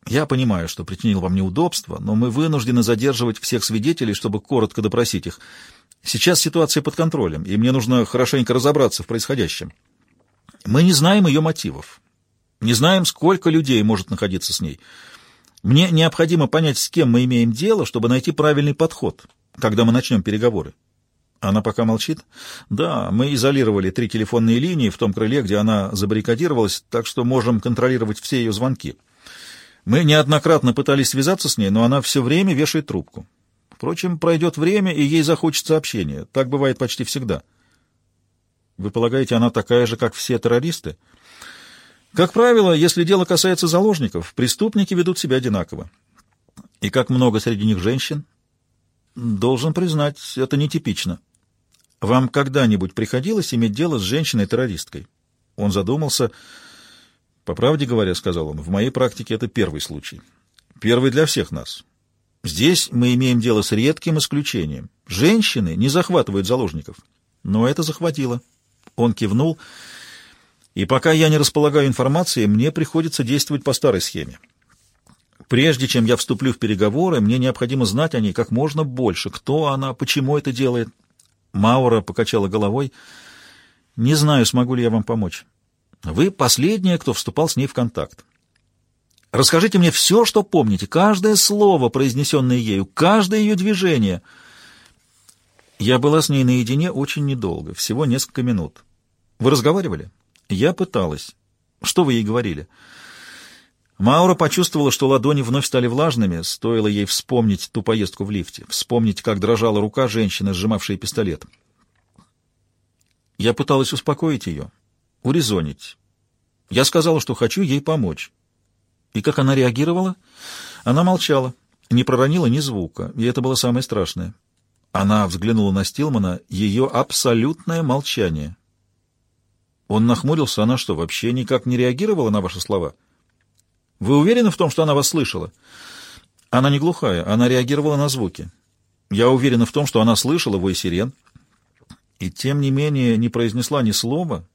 Я понимаю, что причинил вам неудобства, но мы вынуждены задерживать всех свидетелей, чтобы коротко допросить их. Сейчас ситуация под контролем, и мне нужно хорошенько разобраться в происходящем. Мы не знаем ее мотивов, не знаем, сколько людей может находиться с ней. Мне необходимо понять, с кем мы имеем дело, чтобы найти правильный подход, когда мы начнем переговоры. Она пока молчит. Да, мы изолировали три телефонные линии в том крыле, где она забаррикадировалась, так что можем контролировать все ее звонки. Мы неоднократно пытались связаться с ней, но она все время вешает трубку. Впрочем, пройдет время, и ей захочется общения. Так бывает почти всегда. Вы полагаете, она такая же, как все террористы? Как правило, если дело касается заложников, преступники ведут себя одинаково. И как много среди них женщин? Должен признать, это нетипично. Вам когда-нибудь приходилось иметь дело с женщиной-террористкой? Он задумался. По правде говоря, сказал он, в моей практике это первый случай. Первый для всех нас. Здесь мы имеем дело с редким исключением. Женщины не захватывают заложников. Но это захватило. Он кивнул. И пока я не располагаю информацией, мне приходится действовать по старой схеме. Прежде чем я вступлю в переговоры, мне необходимо знать о ней как можно больше. Кто она, почему это делает. Маура покачала головой. Не знаю, смогу ли я вам помочь. Вы последняя, кто вступал с ней в контакт. Расскажите мне все, что помните, каждое слово, произнесенное ею, каждое ее движение. Я была с ней наедине очень недолго, всего несколько минут. Вы разговаривали? Я пыталась. Что вы ей говорили? Маура почувствовала, что ладони вновь стали влажными, стоило ей вспомнить ту поездку в лифте, вспомнить, как дрожала рука женщины, сжимавшей пистолет. Я пыталась успокоить ее, урезонить. Я сказала, что хочу ей помочь. И как она реагировала? Она молчала, не проронила ни звука, и это было самое страшное. Она взглянула на Стилмана, ее абсолютное молчание. Он нахмурился, она что, вообще никак не реагировала на ваши слова? Вы уверены в том, что она вас слышала? Она не глухая, она реагировала на звуки. Я уверена в том, что она слышала вой сирен, и тем не менее не произнесла ни слова.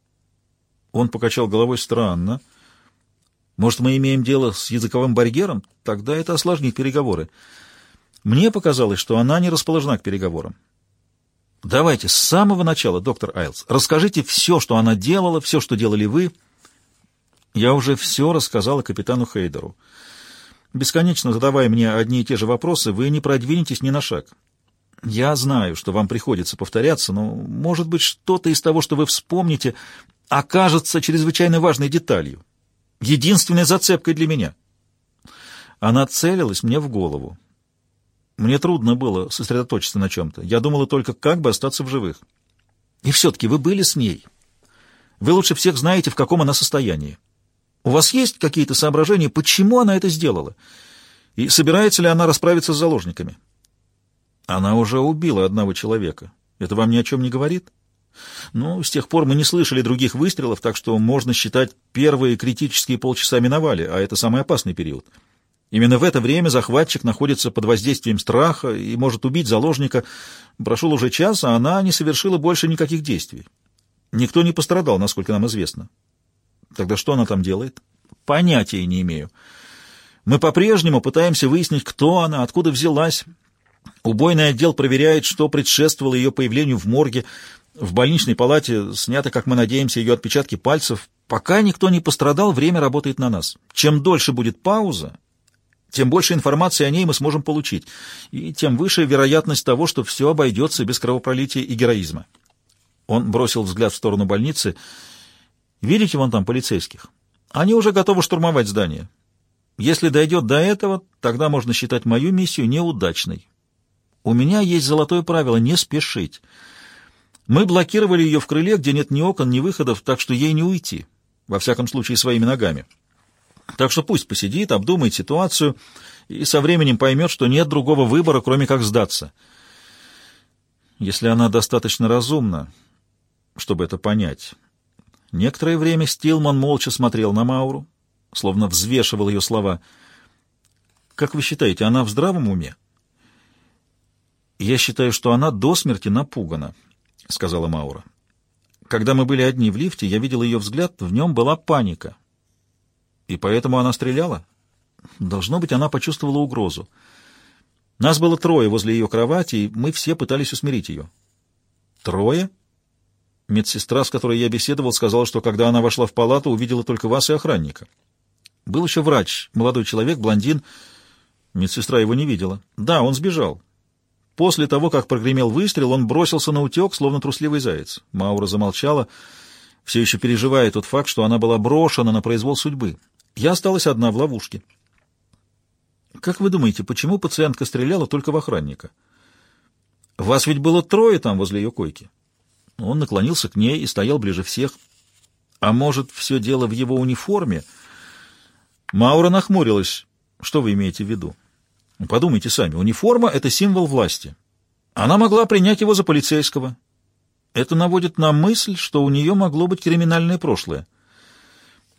Он покачал головой странно. — может, мы имеем дело с языковым барьером? Тогда это осложнит переговоры. Мне показалось, что она не расположена к переговорам. Давайте с самого начала, доктор Айлс, расскажите все, что она делала, все, что делали вы. Я уже все рассказала капитану Хейдеру. Бесконечно задавая мне одни и те же вопросы, вы не продвинетесь ни на шаг. Я знаю, что вам приходится повторяться, но, может быть, что-то из того, что вы вспомните, окажется чрезвычайно важной деталью единственной зацепкой для меня. Она целилась мне в голову. Мне трудно было сосредоточиться на чем-то. Я думала только, как бы остаться в живых. И все-таки вы были с ней. Вы лучше всех знаете, в каком она состоянии. У вас есть какие-то соображения, почему она это сделала? И собирается ли она расправиться с заложниками? Она уже убила одного человека. Это вам ни о чем не говорит? Ну, с тех пор мы не слышали других выстрелов, так что можно считать, первые критические полчаса миновали, а это самый опасный период. Именно в это время захватчик находится под воздействием страха и может убить заложника. Прошел уже час, а она не совершила больше никаких действий. Никто не пострадал, насколько нам известно. Тогда что она там делает? Понятия не имею. Мы по-прежнему пытаемся выяснить, кто она, откуда взялась. Убойный отдел проверяет, что предшествовало ее появлению в морге, в больничной палате сняты, как мы надеемся, ее отпечатки пальцев. Пока никто не пострадал, время работает на нас. Чем дольше будет пауза, тем больше информации о ней мы сможем получить, и тем выше вероятность того, что все обойдется без кровопролития и героизма. Он бросил взгляд в сторону больницы. «Видите вон там полицейских? Они уже готовы штурмовать здание. Если дойдет до этого, тогда можно считать мою миссию неудачной. У меня есть золотое правило — не спешить. Мы блокировали ее в крыле, где нет ни окон, ни выходов, так что ей не уйти, во всяком случае своими ногами». Так что пусть посидит, обдумает ситуацию и со временем поймет, что нет другого выбора, кроме как сдаться. Если она достаточно разумна, чтобы это понять. Некоторое время Стилман молча смотрел на Мауру, словно взвешивал ее слова. «Как вы считаете, она в здравом уме?» «Я считаю, что она до смерти напугана», — сказала Маура. «Когда мы были одни в лифте, я видел ее взгляд, в нем была паника». И поэтому она стреляла? Должно быть, она почувствовала угрозу. Нас было трое возле ее кровати, и мы все пытались усмирить ее. Трое? Медсестра, с которой я беседовал, сказала, что когда она вошла в палату, увидела только вас и охранника. Был еще врач, молодой человек, блондин. Медсестра его не видела. Да, он сбежал. После того, как прогремел выстрел, он бросился на утек, словно трусливый заяц. Маура замолчала, все еще переживая тот факт, что она была брошена на произвол судьбы. Я осталась одна в ловушке. Как вы думаете, почему пациентка стреляла только в охранника? Вас ведь было трое там возле ее койки. Он наклонился к ней и стоял ближе всех. А может, все дело в его униформе? Маура нахмурилась. Что вы имеете в виду? Подумайте сами, униформа — это символ власти. Она могла принять его за полицейского. Это наводит на мысль, что у нее могло быть криминальное прошлое.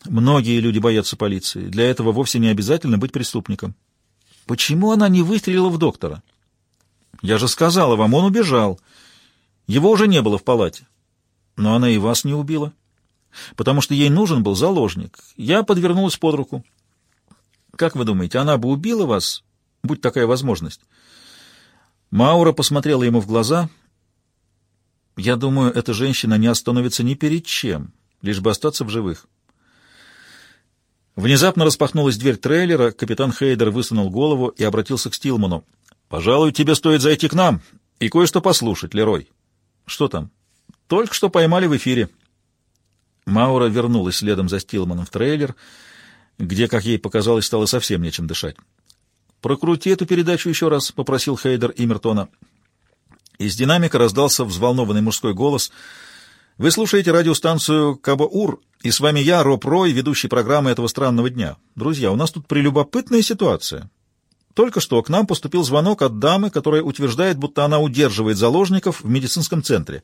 Многие люди боятся полиции. Для этого вовсе не обязательно быть преступником. Почему она не выстрелила в доктора? Я же сказала вам, он убежал. Его уже не было в палате. Но она и вас не убила. Потому что ей нужен был заложник. Я подвернулась под руку. Как вы думаете, она бы убила вас, будь такая возможность? Маура посмотрела ему в глаза. Я думаю, эта женщина не остановится ни перед чем, лишь бы остаться в живых. Внезапно распахнулась дверь трейлера, капитан Хейдер высунул голову и обратился к Стилману. «Пожалуй, тебе стоит зайти к нам и кое-что послушать, Лерой». «Что там?» «Только что поймали в эфире». Маура вернулась следом за Стилманом в трейлер, где, как ей показалось, стало совсем нечем дышать. «Прокрути эту передачу еще раз», — попросил Хейдер Имертона. Из динамика раздался взволнованный мужской голос — вы слушаете радиостанцию Кабо-Ур, и с вами я, Роб Рой, ведущий программы этого странного дня. Друзья, у нас тут прелюбопытная ситуация. Только что к нам поступил звонок от дамы, которая утверждает, будто она удерживает заложников в медицинском центре.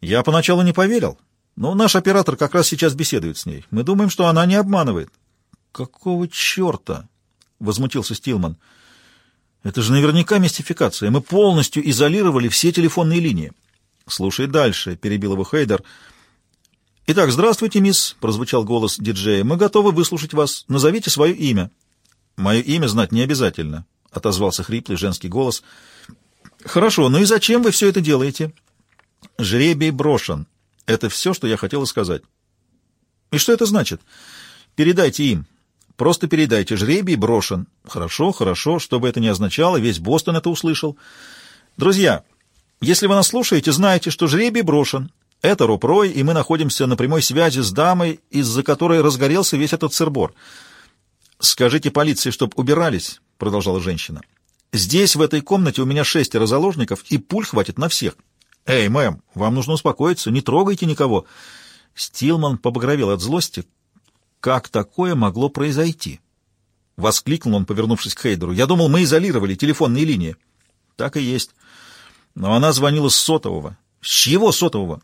Я поначалу не поверил, но наш оператор как раз сейчас беседует с ней. Мы думаем, что она не обманывает. «Какого черта?» — возмутился Стилман. «Это же наверняка мистификация. Мы полностью изолировали все телефонные линии». «Слушай дальше», — перебил его Хейдер. «Итак, здравствуйте, мисс», — прозвучал голос диджея. «Мы готовы выслушать вас. Назовите свое имя». «Мое имя знать не обязательно», — отозвался хриплый женский голос. «Хорошо, ну и зачем вы все это делаете?» «Жребий брошен. Это все, что я хотела сказать». «И что это значит?» «Передайте им. Просто передайте. Жребий брошен». «Хорошо, хорошо. Что бы это ни означало, весь Бостон это услышал». «Друзья, если вы нас слушаете, знаете, что жребий брошен. Это Роб Рой, и мы находимся на прямой связи с дамой, из-за которой разгорелся весь этот сырбор. «Скажите полиции, чтоб убирались», — продолжала женщина. «Здесь, в этой комнате, у меня шестеро заложников, и пуль хватит на всех». «Эй, мэм, вам нужно успокоиться, не трогайте никого». Стилман побагровел от злости. «Как такое могло произойти?» Воскликнул он, повернувшись к Хейдеру. «Я думал, мы изолировали телефонные линии». «Так и есть». Но она звонила с сотового. С чьего сотового?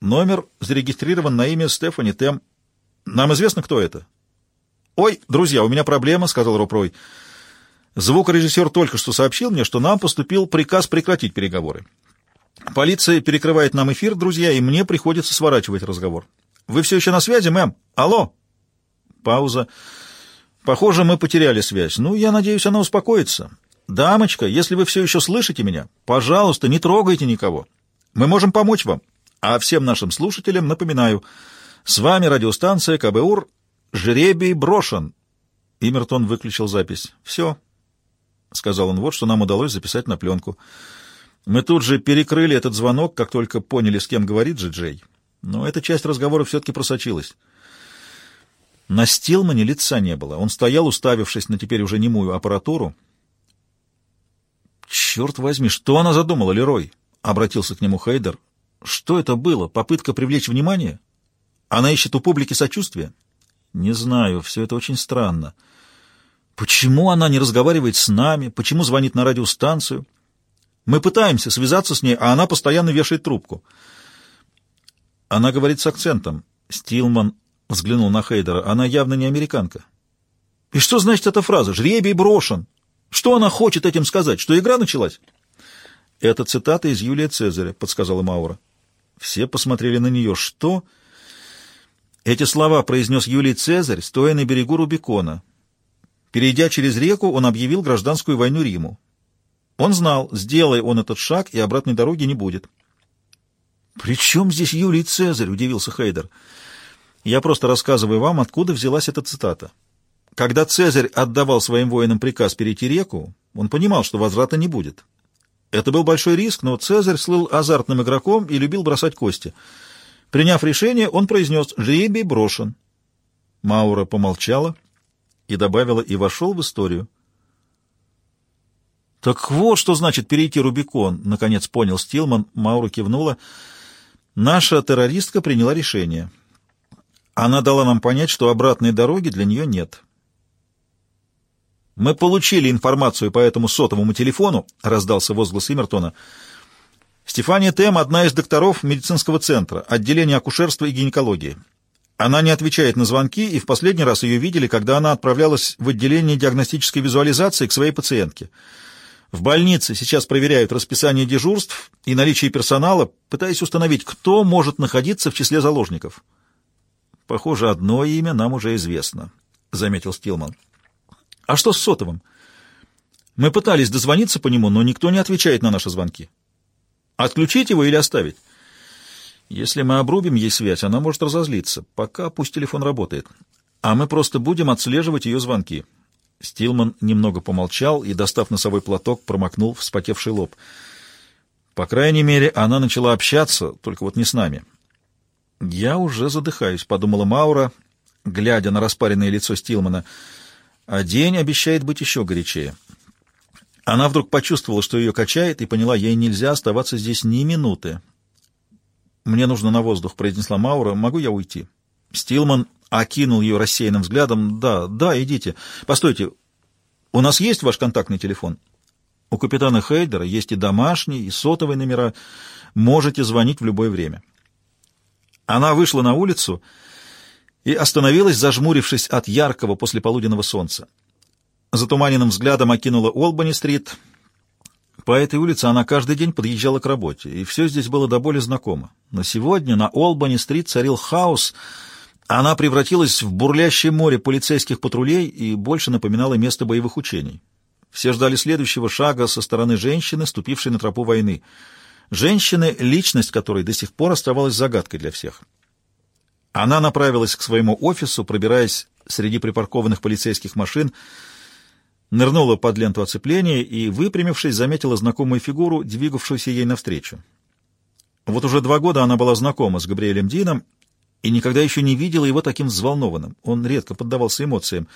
Номер зарегистрирован на имя Стефани Тем. Нам известно, кто это? «Ой, друзья, у меня проблема», — сказал Ропрой. Звукорежиссер только что сообщил мне, что нам поступил приказ прекратить переговоры. Полиция перекрывает нам эфир, друзья, и мне приходится сворачивать разговор. Вы все еще на связи, мэм? Алло? Пауза. Похоже, мы потеряли связь. Ну, я надеюсь, она успокоится. «Дамочка, если вы все еще слышите меня, пожалуйста, не трогайте никого. Мы можем помочь вам. А всем нашим слушателям напоминаю, с вами радиостанция КБУР «Жребий брошен». Имертон выключил запись. «Все», — сказал он, — «вот что нам удалось записать на пленку. Мы тут же перекрыли этот звонок, как только поняли, с кем говорит же Джей. Но эта часть разговора все-таки просочилась». На Стилмане лица не было. Он стоял, уставившись на теперь уже немую аппаратуру. «Черт возьми, что она задумала, Лерой?» — обратился к нему Хейдер. «Что это было? Попытка привлечь внимание? Она ищет у публики сочувствия?» «Не знаю, все это очень странно. Почему она не разговаривает с нами? Почему звонит на радиостанцию? Мы пытаемся связаться с ней, а она постоянно вешает трубку». Она говорит с акцентом. Стилман взглянул на Хейдера. Она явно не американка. И что значит эта фраза? «Жребий брошен». Что она хочет этим сказать? Что игра началась? Это цитата из Юлия Цезаря, подсказала Маура. Все посмотрели на нее. Что? Эти слова произнес Юлий Цезарь, стоя на берегу Рубикона. Перейдя через реку, он объявил гражданскую войну Риму. Он знал, сделай он этот шаг, и обратной дороги не будет. «При чем здесь Юлий Цезарь?» — удивился Хейдер. «Я просто рассказываю вам, откуда взялась эта цитата. Когда Цезарь отдавал своим воинам приказ перейти реку, он понимал, что возврата не будет. Это был большой риск, но Цезарь слыл азартным игроком и любил бросать кости. Приняв решение, он произнес «Жребий брошен». Маура помолчала и добавила «и вошел в историю». «Так вот, что значит перейти Рубикон», — наконец понял Стилман. Маура кивнула. «Наша террористка приняла решение. Она дала нам понять, что обратной дороги для нее нет». «Мы получили информацию по этому сотовому телефону», — раздался возглас Имертона. «Стефания Тем — одна из докторов медицинского центра, отделения акушерства и гинекологии. Она не отвечает на звонки, и в последний раз ее видели, когда она отправлялась в отделение диагностической визуализации к своей пациентке. В больнице сейчас проверяют расписание дежурств и наличие персонала, пытаясь установить, кто может находиться в числе заложников». «Похоже, одно имя нам уже известно», — заметил Стилман. А что с сотовым? Мы пытались дозвониться по нему, но никто не отвечает на наши звонки. Отключить его или оставить? Если мы обрубим ей связь, она может разозлиться. Пока пусть телефон работает. А мы просто будем отслеживать ее звонки. Стилман немного помолчал и, достав носовой платок, промокнул вспотевший лоб. По крайней мере, она начала общаться, только вот не с нами. «Я уже задыхаюсь», — подумала Маура, глядя на распаренное лицо Стилмана — а день обещает быть еще горячее. Она вдруг почувствовала, что ее качает, и поняла, ей нельзя оставаться здесь ни минуты. «Мне нужно на воздух», — произнесла Маура. «Могу я уйти?» Стилман окинул ее рассеянным взглядом. «Да, да, идите. Постойте, у нас есть ваш контактный телефон?» «У капитана Хейдера есть и домашний, и сотовые номера. Можете звонить в любое время». Она вышла на улицу и остановилась, зажмурившись от яркого послеполуденного солнца. Затуманенным взглядом окинула Олбани-стрит. По этой улице она каждый день подъезжала к работе, и все здесь было до боли знакомо. Но сегодня на Олбани-стрит царил хаос, она превратилась в бурлящее море полицейских патрулей и больше напоминала место боевых учений. Все ждали следующего шага со стороны женщины, ступившей на тропу войны. Женщины, личность которой до сих пор оставалась загадкой для всех. Она направилась к своему офису, пробираясь среди припаркованных полицейских машин, нырнула под ленту оцепления и, выпрямившись, заметила знакомую фигуру, двигавшуюся ей навстречу. Вот уже два года она была знакома с Габриэлем Дином и никогда еще не видела его таким взволнованным. Он редко поддавался эмоциям.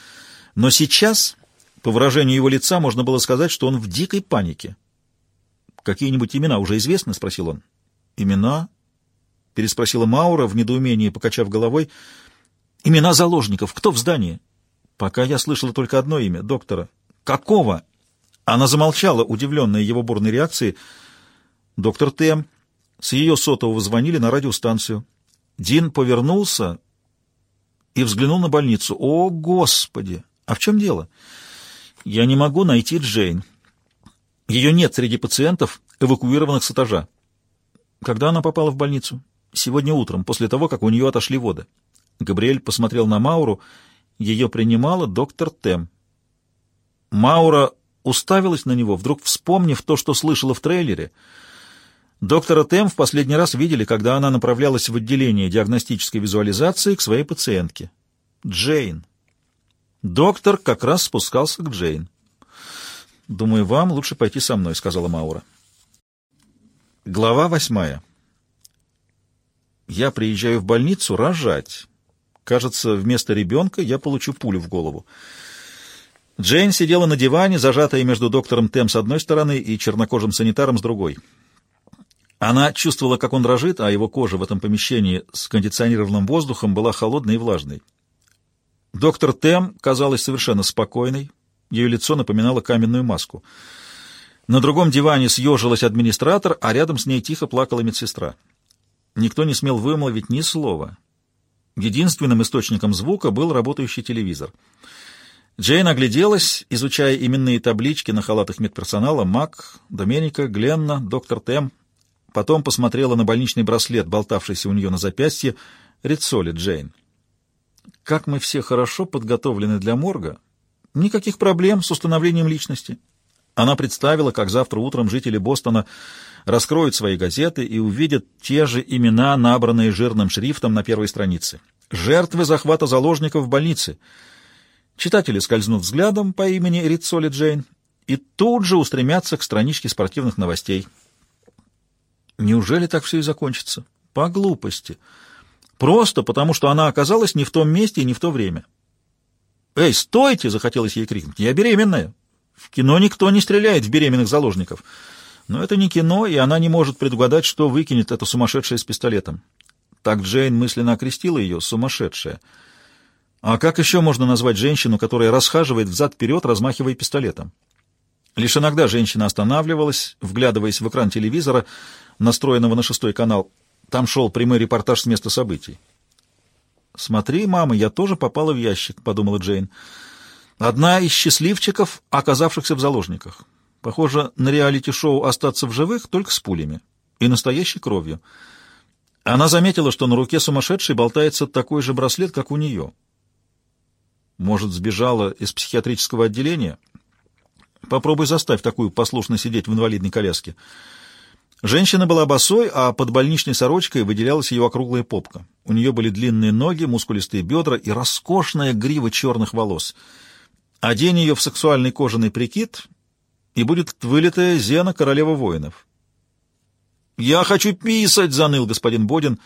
Но сейчас, по выражению его лица, можно было сказать, что он в дикой панике. «Какие-нибудь имена уже известны?» — спросил он. «Имена?» Переспросила Маура в недоумении, покачав головой. «Имена заложников. Кто в здании?» «Пока я слышала только одно имя — доктора». «Какого?» Она замолчала, удивленная его бурной реакцией. «Доктор Тем». С ее сотового звонили на радиостанцию. Дин повернулся и взглянул на больницу. «О, Господи! А в чем дело?» «Я не могу найти Джейн. Ее нет среди пациентов, эвакуированных с этажа». «Когда она попала в больницу?» Сегодня утром, после того, как у нее отошли воды. Габриэль посмотрел на Мауру. Ее принимала доктор Тем. Маура уставилась на него, вдруг вспомнив то, что слышала в трейлере. Доктора Тем в последний раз видели, когда она направлялась в отделение диагностической визуализации к своей пациентке. Джейн. Доктор как раз спускался к Джейн. «Думаю, вам лучше пойти со мной», — сказала Маура. Глава восьмая. Я приезжаю в больницу рожать. Кажется, вместо ребенка я получу пулю в голову. Джейн сидела на диване, зажатая между доктором Тем с одной стороны и чернокожим санитаром с другой. Она чувствовала, как он дрожит, а его кожа в этом помещении с кондиционированным воздухом была холодной и влажной. Доктор Тем казалась совершенно спокойной, ее лицо напоминало каменную маску. На другом диване съежилась администратор, а рядом с ней тихо плакала медсестра. Никто не смел вымолвить ни слова. Единственным источником звука был работающий телевизор. Джейн огляделась, изучая именные таблички на халатах медперсонала Мак, Доменика, Гленна, доктор Тем. Потом посмотрела на больничный браслет, болтавшийся у нее на запястье. Рицоли Джейн. Как мы все хорошо подготовлены для морга. Никаких проблем с установлением личности. Она представила, как завтра утром жители Бостона раскроют свои газеты и увидят те же имена, набранные жирным шрифтом на первой странице. Жертвы захвата заложников в больнице. Читатели скользнут взглядом по имени Рицоли Джейн и тут же устремятся к страничке спортивных новостей. Неужели так все и закончится? По глупости. Просто потому, что она оказалась не в том месте и не в то время. «Эй, стойте!» — захотелось ей крикнуть. «Я беременная!» В кино никто не стреляет в беременных заложников. Но это не кино, и она не может предугадать, что выкинет эта сумасшедшая с пистолетом. Так Джейн мысленно окрестила ее «сумасшедшая». А как еще можно назвать женщину, которая расхаживает взад-вперед, размахивая пистолетом? Лишь иногда женщина останавливалась, вглядываясь в экран телевизора, настроенного на шестой канал. Там шел прямой репортаж с места событий. «Смотри, мама, я тоже попала в ящик», — подумала Джейн. Одна из счастливчиков, оказавшихся в заложниках. Похоже на реалити-шоу «Остаться в живых» только с пулями и настоящей кровью. Она заметила, что на руке сумасшедшей болтается такой же браслет, как у нее. Может, сбежала из психиатрического отделения? Попробуй заставь такую послушно сидеть в инвалидной коляске. Женщина была босой, а под больничной сорочкой выделялась ее округлая попка. У нее были длинные ноги, мускулистые бедра и роскошная грива черных волос — Одень ее в сексуальный кожаный прикид, и будет вылитая Зена, королева воинов. «Я хочу писать!» — заныл господин Бодин.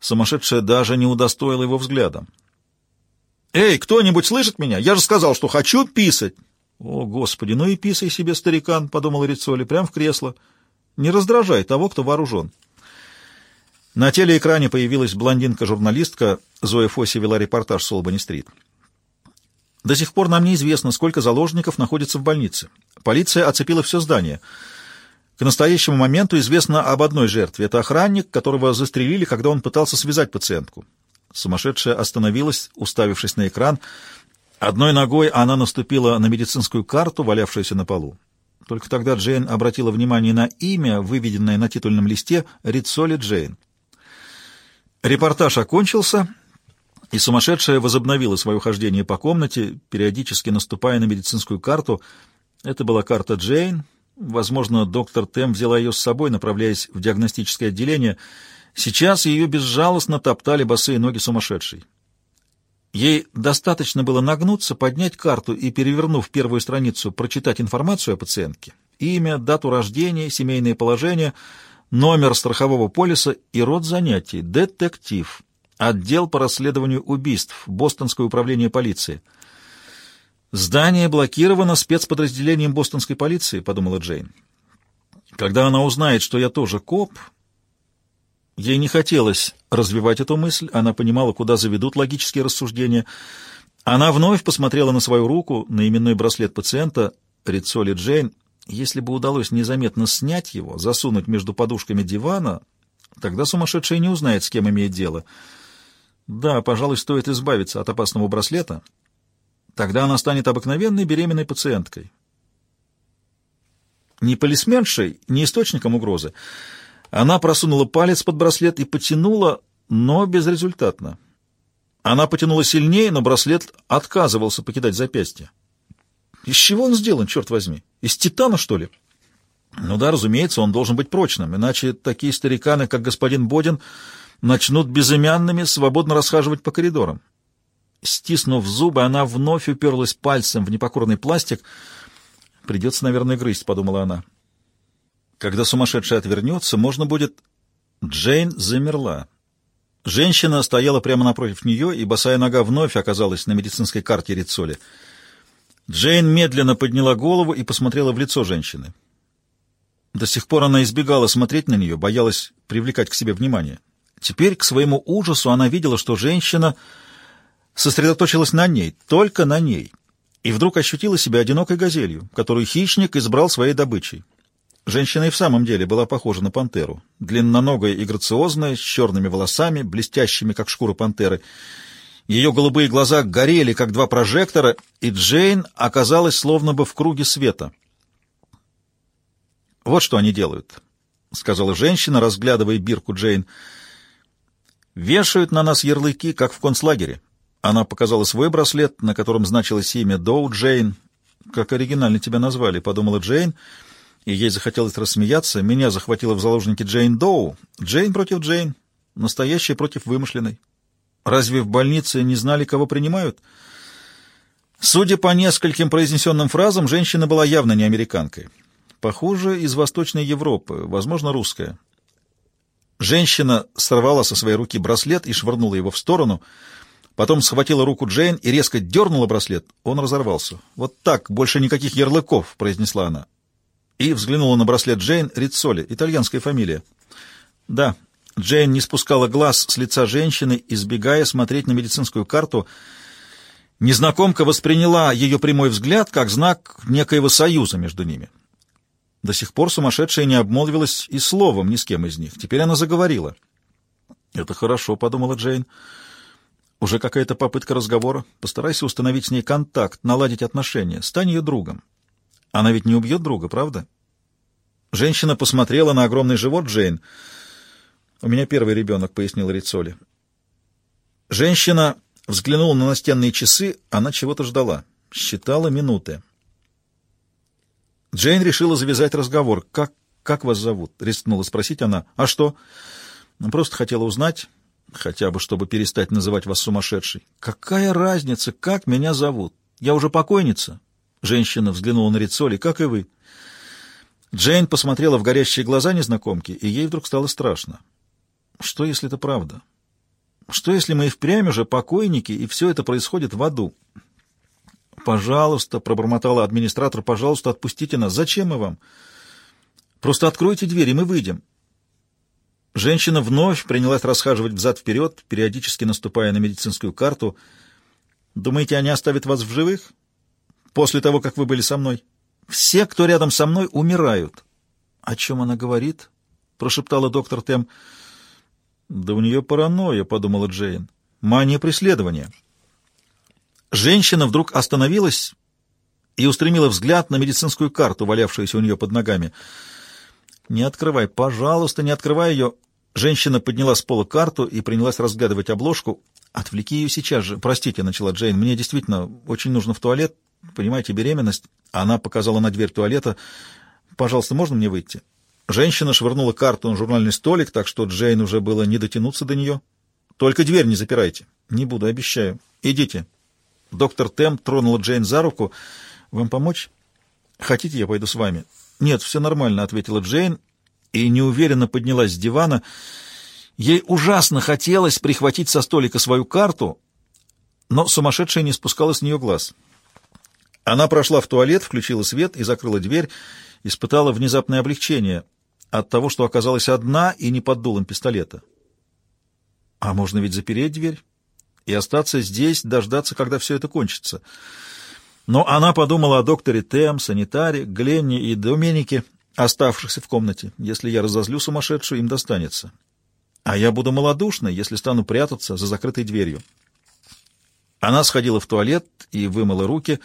Сумасшедшая даже не удостоила его взглядом. «Эй, кто-нибудь слышит меня? Я же сказал, что хочу писать!» «О, Господи, ну и писай себе, старикан!» — подумал Рицоли, прям в кресло. «Не раздражай того, кто вооружен». На телеэкране появилась блондинка-журналистка. Зоя Фоси вела репортаж с Олбани-стрит. До сих пор нам неизвестно, сколько заложников находится в больнице. Полиция оцепила все здание. К настоящему моменту известно об одной жертве. Это охранник, которого застрелили, когда он пытался связать пациентку. Сумасшедшая остановилась, уставившись на экран. Одной ногой она наступила на медицинскую карту, валявшуюся на полу. Только тогда Джейн обратила внимание на имя, выведенное на титульном листе «Рицоли Джейн». Репортаж окончился, и сумасшедшая возобновила свое хождение по комнате, периодически наступая на медицинскую карту. Это была карта Джейн. Возможно, доктор Тем взяла ее с собой, направляясь в диагностическое отделение. Сейчас ее безжалостно топтали босые ноги сумасшедшей. Ей достаточно было нагнуться, поднять карту и, перевернув первую страницу, прочитать информацию о пациентке. Имя, дату рождения, семейное положение, номер страхового полиса и род занятий — детектив. Отдел по расследованию убийств. Бостонское управление полиции. Здание блокировано спецподразделением бостонской полиции, подумала Джейн. Когда она узнает, что я тоже коп, ей не хотелось развивать эту мысль, она понимала, куда заведут логические рассуждения. Она вновь посмотрела на свою руку, на именной браслет пациента, Рицоли Джейн. Если бы удалось незаметно снять его, засунуть между подушками дивана, тогда сумасшедшая не узнает, с кем имеет дело — да, пожалуй, стоит избавиться от опасного браслета. Тогда она станет обыкновенной беременной пациенткой. Не полисменшей, не источником угрозы. Она просунула палец под браслет и потянула, но безрезультатно. Она потянула сильнее, но браслет отказывался покидать запястье. Из чего он сделан, черт возьми? Из титана, что ли? Ну да, разумеется, он должен быть прочным, иначе такие стариканы, как господин Бодин, начнут безымянными свободно расхаживать по коридорам. Стиснув зубы, она вновь уперлась пальцем в непокорный пластик. «Придется, наверное, грызть», — подумала она. Когда сумасшедший отвернется, можно будет... Джейн замерла. Женщина стояла прямо напротив нее, и босая нога вновь оказалась на медицинской карте Рицоли. Джейн медленно подняла голову и посмотрела в лицо женщины. До сих пор она избегала смотреть на нее, боялась привлекать к себе внимание. Теперь, к своему ужасу, она видела, что женщина сосредоточилась на ней, только на ней, и вдруг ощутила себя одинокой газелью, которую хищник избрал своей добычей. Женщина и в самом деле была похожа на пантеру, длинноногая и грациозная, с черными волосами, блестящими, как шкура пантеры. Ее голубые глаза горели, как два прожектора, и Джейн оказалась словно бы в круге света. «Вот что они делают», — сказала женщина, разглядывая бирку Джейн. «Вешают на нас ярлыки, как в концлагере». Она показала свой браслет, на котором значилось имя Доу Джейн. «Как оригинально тебя назвали», — подумала Джейн, и ей захотелось рассмеяться. Меня захватила в заложники Джейн Доу. Джейн против Джейн, настоящая против вымышленной. Разве в больнице не знали, кого принимают?» Судя по нескольким произнесенным фразам, женщина была явно не американкой. Похоже, из Восточной Европы, возможно, русская. Женщина сорвала со своей руки браслет и швырнула его в сторону — Потом схватила руку Джейн и резко дернула браслет. Он разорвался. «Вот так, больше никаких ярлыков», — произнесла она. И взглянула на браслет Джейн Рицоли, итальянская фамилия. «Да». Джейн не спускала глаз с лица женщины, избегая смотреть на медицинскую карту. Незнакомка восприняла ее прямой взгляд как знак некоего союза между ними. До сих пор сумасшедшая не обмолвилась и словом ни с кем из них. Теперь она заговорила. «Это хорошо», — подумала Джейн. Уже какая-то попытка разговора. Постарайся установить с ней контакт, наладить отношения. Стань ее другом. Она ведь не убьет друга, правда? Женщина посмотрела на огромный живот Джейн. «У меня первый ребенок», — пояснила Рицоли. Женщина взглянула на настенные часы, она чего-то ждала. Считала минуты. Джейн решила завязать разговор. «Как, как вас зовут?» — рискнула спросить она. «А что?» «Просто хотела узнать». Хотя бы, чтобы перестать называть вас сумасшедшей. Какая разница, как меня зовут? Я уже покойница. Женщина взглянула на Рицоли, как и вы. Джейн посмотрела в горящие глаза незнакомки, и ей вдруг стало страшно. Что, если это правда? Что, если мы и впрямь уже покойники, и все это происходит в аду? «Пожалуйста», — пробормотала администратор, — «пожалуйста, отпустите нас. Зачем мы вам? Просто откройте дверь, и мы выйдем». Женщина вновь принялась расхаживать взад-вперед, периодически наступая на медицинскую карту. «Думаете, они оставят вас в живых? После того, как вы были со мной? Все, кто рядом со мной, умирают». «О чем она говорит?» — прошептала доктор Тем. «Да у нее паранойя», — подумала Джейн. «Мания преследования». Женщина вдруг остановилась и устремила взгляд на медицинскую карту, валявшуюся у нее под ногами. «Не открывай, пожалуйста, не открывай ее. Женщина подняла с пола карту и принялась разглядывать обложку. «Отвлеки ее сейчас же. Простите», — начала Джейн, — «мне действительно очень нужно в туалет. Понимаете, беременность». Она показала на дверь туалета. «Пожалуйста, можно мне выйти?» Женщина швырнула карту на журнальный столик, так что Джейн уже было не дотянуться до нее. «Только дверь не запирайте». «Не буду, обещаю. Идите». Доктор Тем тронула Джейн за руку. «Вам помочь?» «Хотите, я пойду с вами?» «Нет, все нормально», — ответила Джейн и неуверенно поднялась с дивана. Ей ужасно хотелось прихватить со столика свою карту, но сумасшедшая не спускала с нее глаз. Она прошла в туалет, включила свет и закрыла дверь, испытала внезапное облегчение от того, что оказалась одна и не под дулом пистолета. А можно ведь запереть дверь и остаться здесь, дождаться, когда все это кончится. Но она подумала о докторе Тем, санитаре, Гленне и Доменике, оставшихся в комнате. Если я разозлю сумасшедшую, им достанется. А я буду малодушной, если стану прятаться за закрытой дверью. Она сходила в туалет и вымыла руки,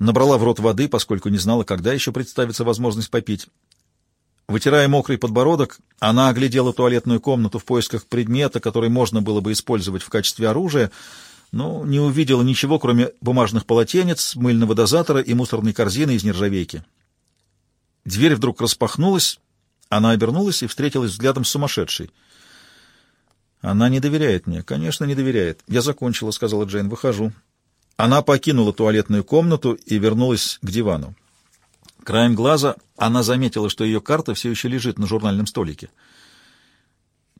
набрала в рот воды, поскольку не знала, когда еще представится возможность попить. Вытирая мокрый подбородок, она оглядела туалетную комнату в поисках предмета, который можно было бы использовать в качестве оружия, но не увидела ничего, кроме бумажных полотенец, мыльного дозатора и мусорной корзины из нержавейки. Дверь вдруг распахнулась, она обернулась и встретилась взглядом с сумасшедшей. Она не доверяет мне. Конечно, не доверяет. Я закончила, сказала Джейн. Выхожу. Она покинула туалетную комнату и вернулась к дивану. Краем глаза она заметила, что ее карта все еще лежит на журнальном столике.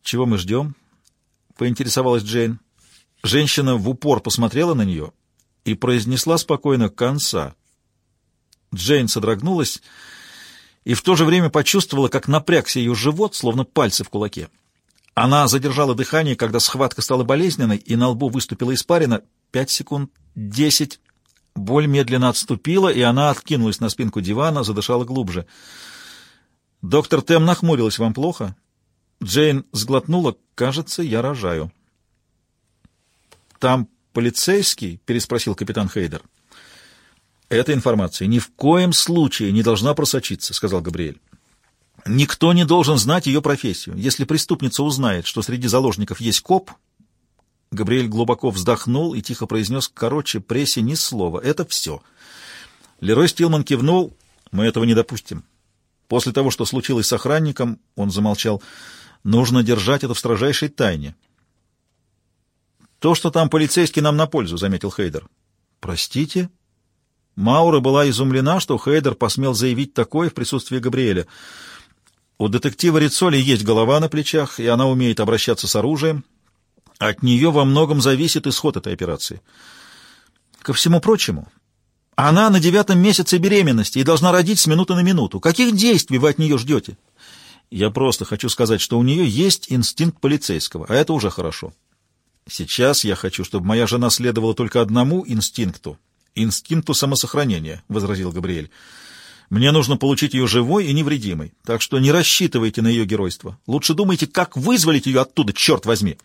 «Чего мы ждем?» — поинтересовалась Джейн. Женщина в упор посмотрела на нее и произнесла спокойно «конца». Джейн содрогнулась и в то же время почувствовала, как напрягся ее живот, словно пальцы в кулаке. Она задержала дыхание, когда схватка стала болезненной, и на лбу выступила испарина. Пять секунд, десять. Боль медленно отступила, и она откинулась на спинку дивана, задышала глубже. «Доктор Тем нахмурилась. Вам плохо?» Джейн сглотнула. «Кажется, я рожаю». «Там полицейский?» — переспросил капитан Хейдер. «Эта информация ни в коем случае не должна просочиться», — сказал Габриэль. «Никто не должен знать ее профессию. Если преступница узнает, что среди заложников есть коп...» Габриэль глубоко вздохнул и тихо произнес, «Короче, прессе ни слова. Это все». Лерой Стилман кивнул, «Мы этого не допустим». После того, что случилось с охранником, он замолчал, «Нужно держать это в строжайшей тайне». «То, что там полицейский, нам на пользу», — заметил Хейдер. «Простите?» Маура была изумлена, что Хейдер посмел заявить такое в присутствии Габриэля. У детектива Рицоли есть голова на плечах, и она умеет обращаться с оружием. От нее во многом зависит исход этой операции. Ко всему прочему, она на девятом месяце беременности и должна родить с минуты на минуту. Каких действий вы от нее ждете? Я просто хочу сказать, что у нее есть инстинкт полицейского, а это уже хорошо. Сейчас я хочу, чтобы моя жена следовала только одному инстинкту — инстинкту самосохранения, — возразил Габриэль. Мне нужно получить ее живой и невредимой, так что не рассчитывайте на ее геройство. Лучше думайте, как вызволить ее оттуда, черт возьми.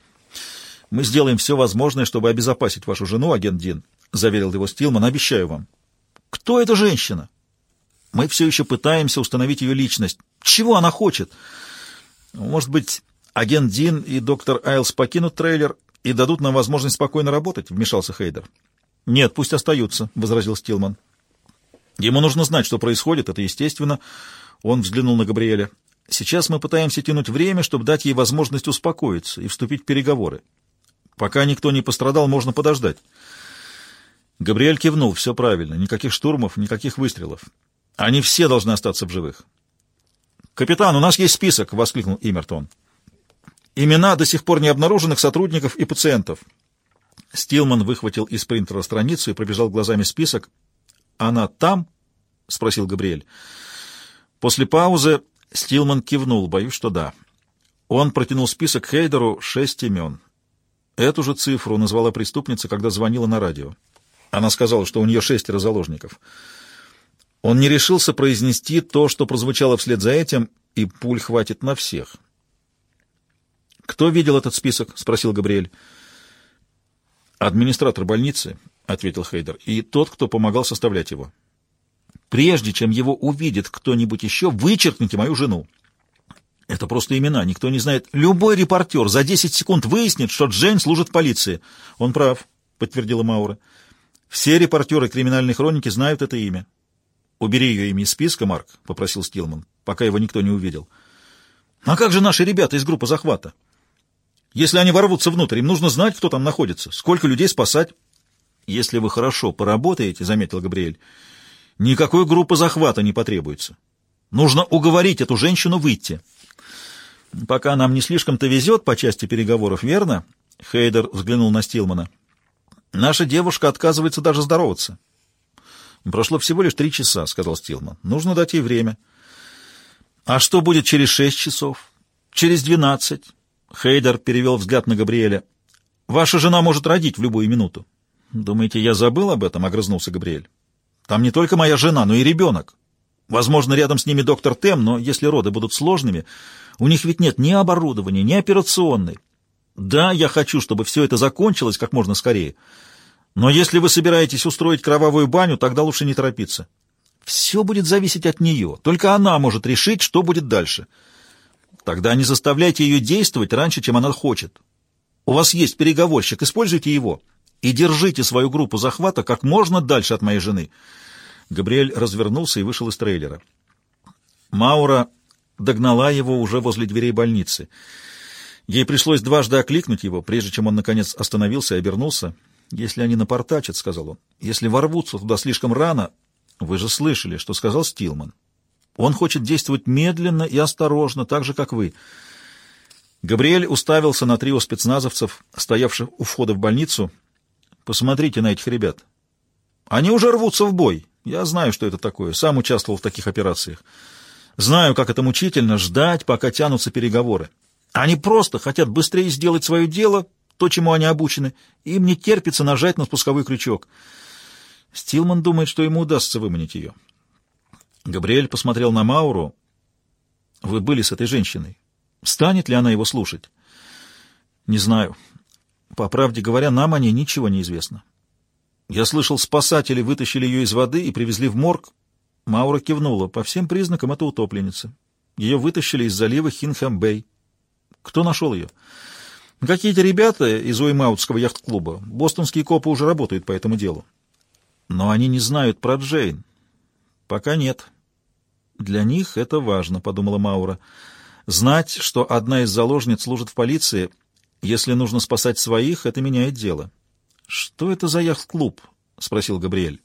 Мы сделаем все возможное, чтобы обезопасить вашу жену, агент Дин, — заверил его Стилман, — обещаю вам. Кто эта женщина? Мы все еще пытаемся установить ее личность. Чего она хочет? Может быть, агент Дин и доктор Айлс покинут трейлер и дадут нам возможность спокойно работать, — вмешался Хейдер. — Нет, пусть остаются, — возразил Стилман. Ему нужно знать, что происходит, это естественно. Он взглянул на Габриэля. Сейчас мы пытаемся тянуть время, чтобы дать ей возможность успокоиться и вступить в переговоры. Пока никто не пострадал, можно подождать. Габриэль кивнул, все правильно, никаких штурмов, никаких выстрелов. Они все должны остаться в живых. «Капитан, у нас есть список!» — воскликнул Имертон. Имена до сих пор не обнаруженных сотрудников и пациентов. Стилман выхватил из принтера страницу и пробежал глазами список. «Она там?» — спросил Габриэль. После паузы Стилман кивнул, боюсь, что да. Он протянул список Хейдеру шесть имен. Эту же цифру назвала преступница, когда звонила на радио. Она сказала, что у нее шестеро заложников. Он не решился произнести то, что прозвучало вслед за этим, и пуль хватит на всех. «Кто видел этот список?» — спросил Габриэль. «Администратор больницы», — ответил Хейдер, — «и тот, кто помогал составлять его. Прежде чем его увидит кто-нибудь еще, вычеркните мою жену». Это просто имена, никто не знает. Любой репортер за 10 секунд выяснит, что Джейн служит в полиции. Он прав, подтвердила Маура. Все репортеры криминальной хроники знают это имя. Убери ее имя из списка, Марк, попросил Стилман, пока его никто не увидел. А как же наши ребята из группы захвата? Если они ворвутся внутрь, им нужно знать, кто там находится, сколько людей спасать. Если вы хорошо поработаете, — заметил Габриэль, — никакой группы захвата не потребуется. Нужно уговорить эту женщину выйти. Пока нам не слишком-то везет по части переговоров, верно? Хейдер взглянул на Стилмана. Наша девушка отказывается даже здороваться. Прошло всего лишь три часа, — сказал Стилман. Нужно дать ей время. А что будет через шесть часов? Через двенадцать? Хейдер перевел взгляд на Габриэля. «Ваша жена может родить в любую минуту». «Думаете, я забыл об этом?» — огрызнулся Габриэль. «Там не только моя жена, но и ребенок. Возможно, рядом с ними доктор Тем, но если роды будут сложными, у них ведь нет ни оборудования, ни операционной. Да, я хочу, чтобы все это закончилось как можно скорее. Но если вы собираетесь устроить кровавую баню, тогда лучше не торопиться. Все будет зависеть от нее. Только она может решить, что будет дальше». Тогда не заставляйте ее действовать раньше, чем она хочет. У вас есть переговорщик, используйте его. И держите свою группу захвата как можно дальше от моей жены. Габриэль развернулся и вышел из трейлера. Маура догнала его уже возле дверей больницы. Ей пришлось дважды окликнуть его, прежде чем он, наконец, остановился и обернулся. «Если они напортачат, — сказал он, — если ворвутся туда слишком рано, вы же слышали, что сказал Стилман. Он хочет действовать медленно и осторожно, так же, как вы». Габриэль уставился на трио спецназовцев, стоявших у входа в больницу. «Посмотрите на этих ребят. Они уже рвутся в бой. Я знаю, что это такое. Сам участвовал в таких операциях. Знаю, как это мучительно ждать, пока тянутся переговоры. Они просто хотят быстрее сделать свое дело, то, чему они обучены. Им не терпится нажать на спусковой крючок. Стилман думает, что ему удастся выманить ее. Габриэль посмотрел на Мауру. «Вы были с этой женщиной. Станет ли она его слушать? Не знаю. По правде говоря, нам о ней ничего не известно. Я слышал, спасатели вытащили ее из воды и привезли в морг. Маура кивнула. По всем признакам это утопленница. Ее вытащили из залива Хинхэм-Бэй. Кто нашел ее? Какие-то ребята из Уэймаутского яхт-клуба. Бостонские копы уже работают по этому делу. Но они не знают про Джейн. Пока нет. Для них это важно, подумала Маура. Знать, что одна из заложниц служит в полиции, если нужно спасать своих, это меняет дело. Что это за яхт-клуб? спросил Габриэль.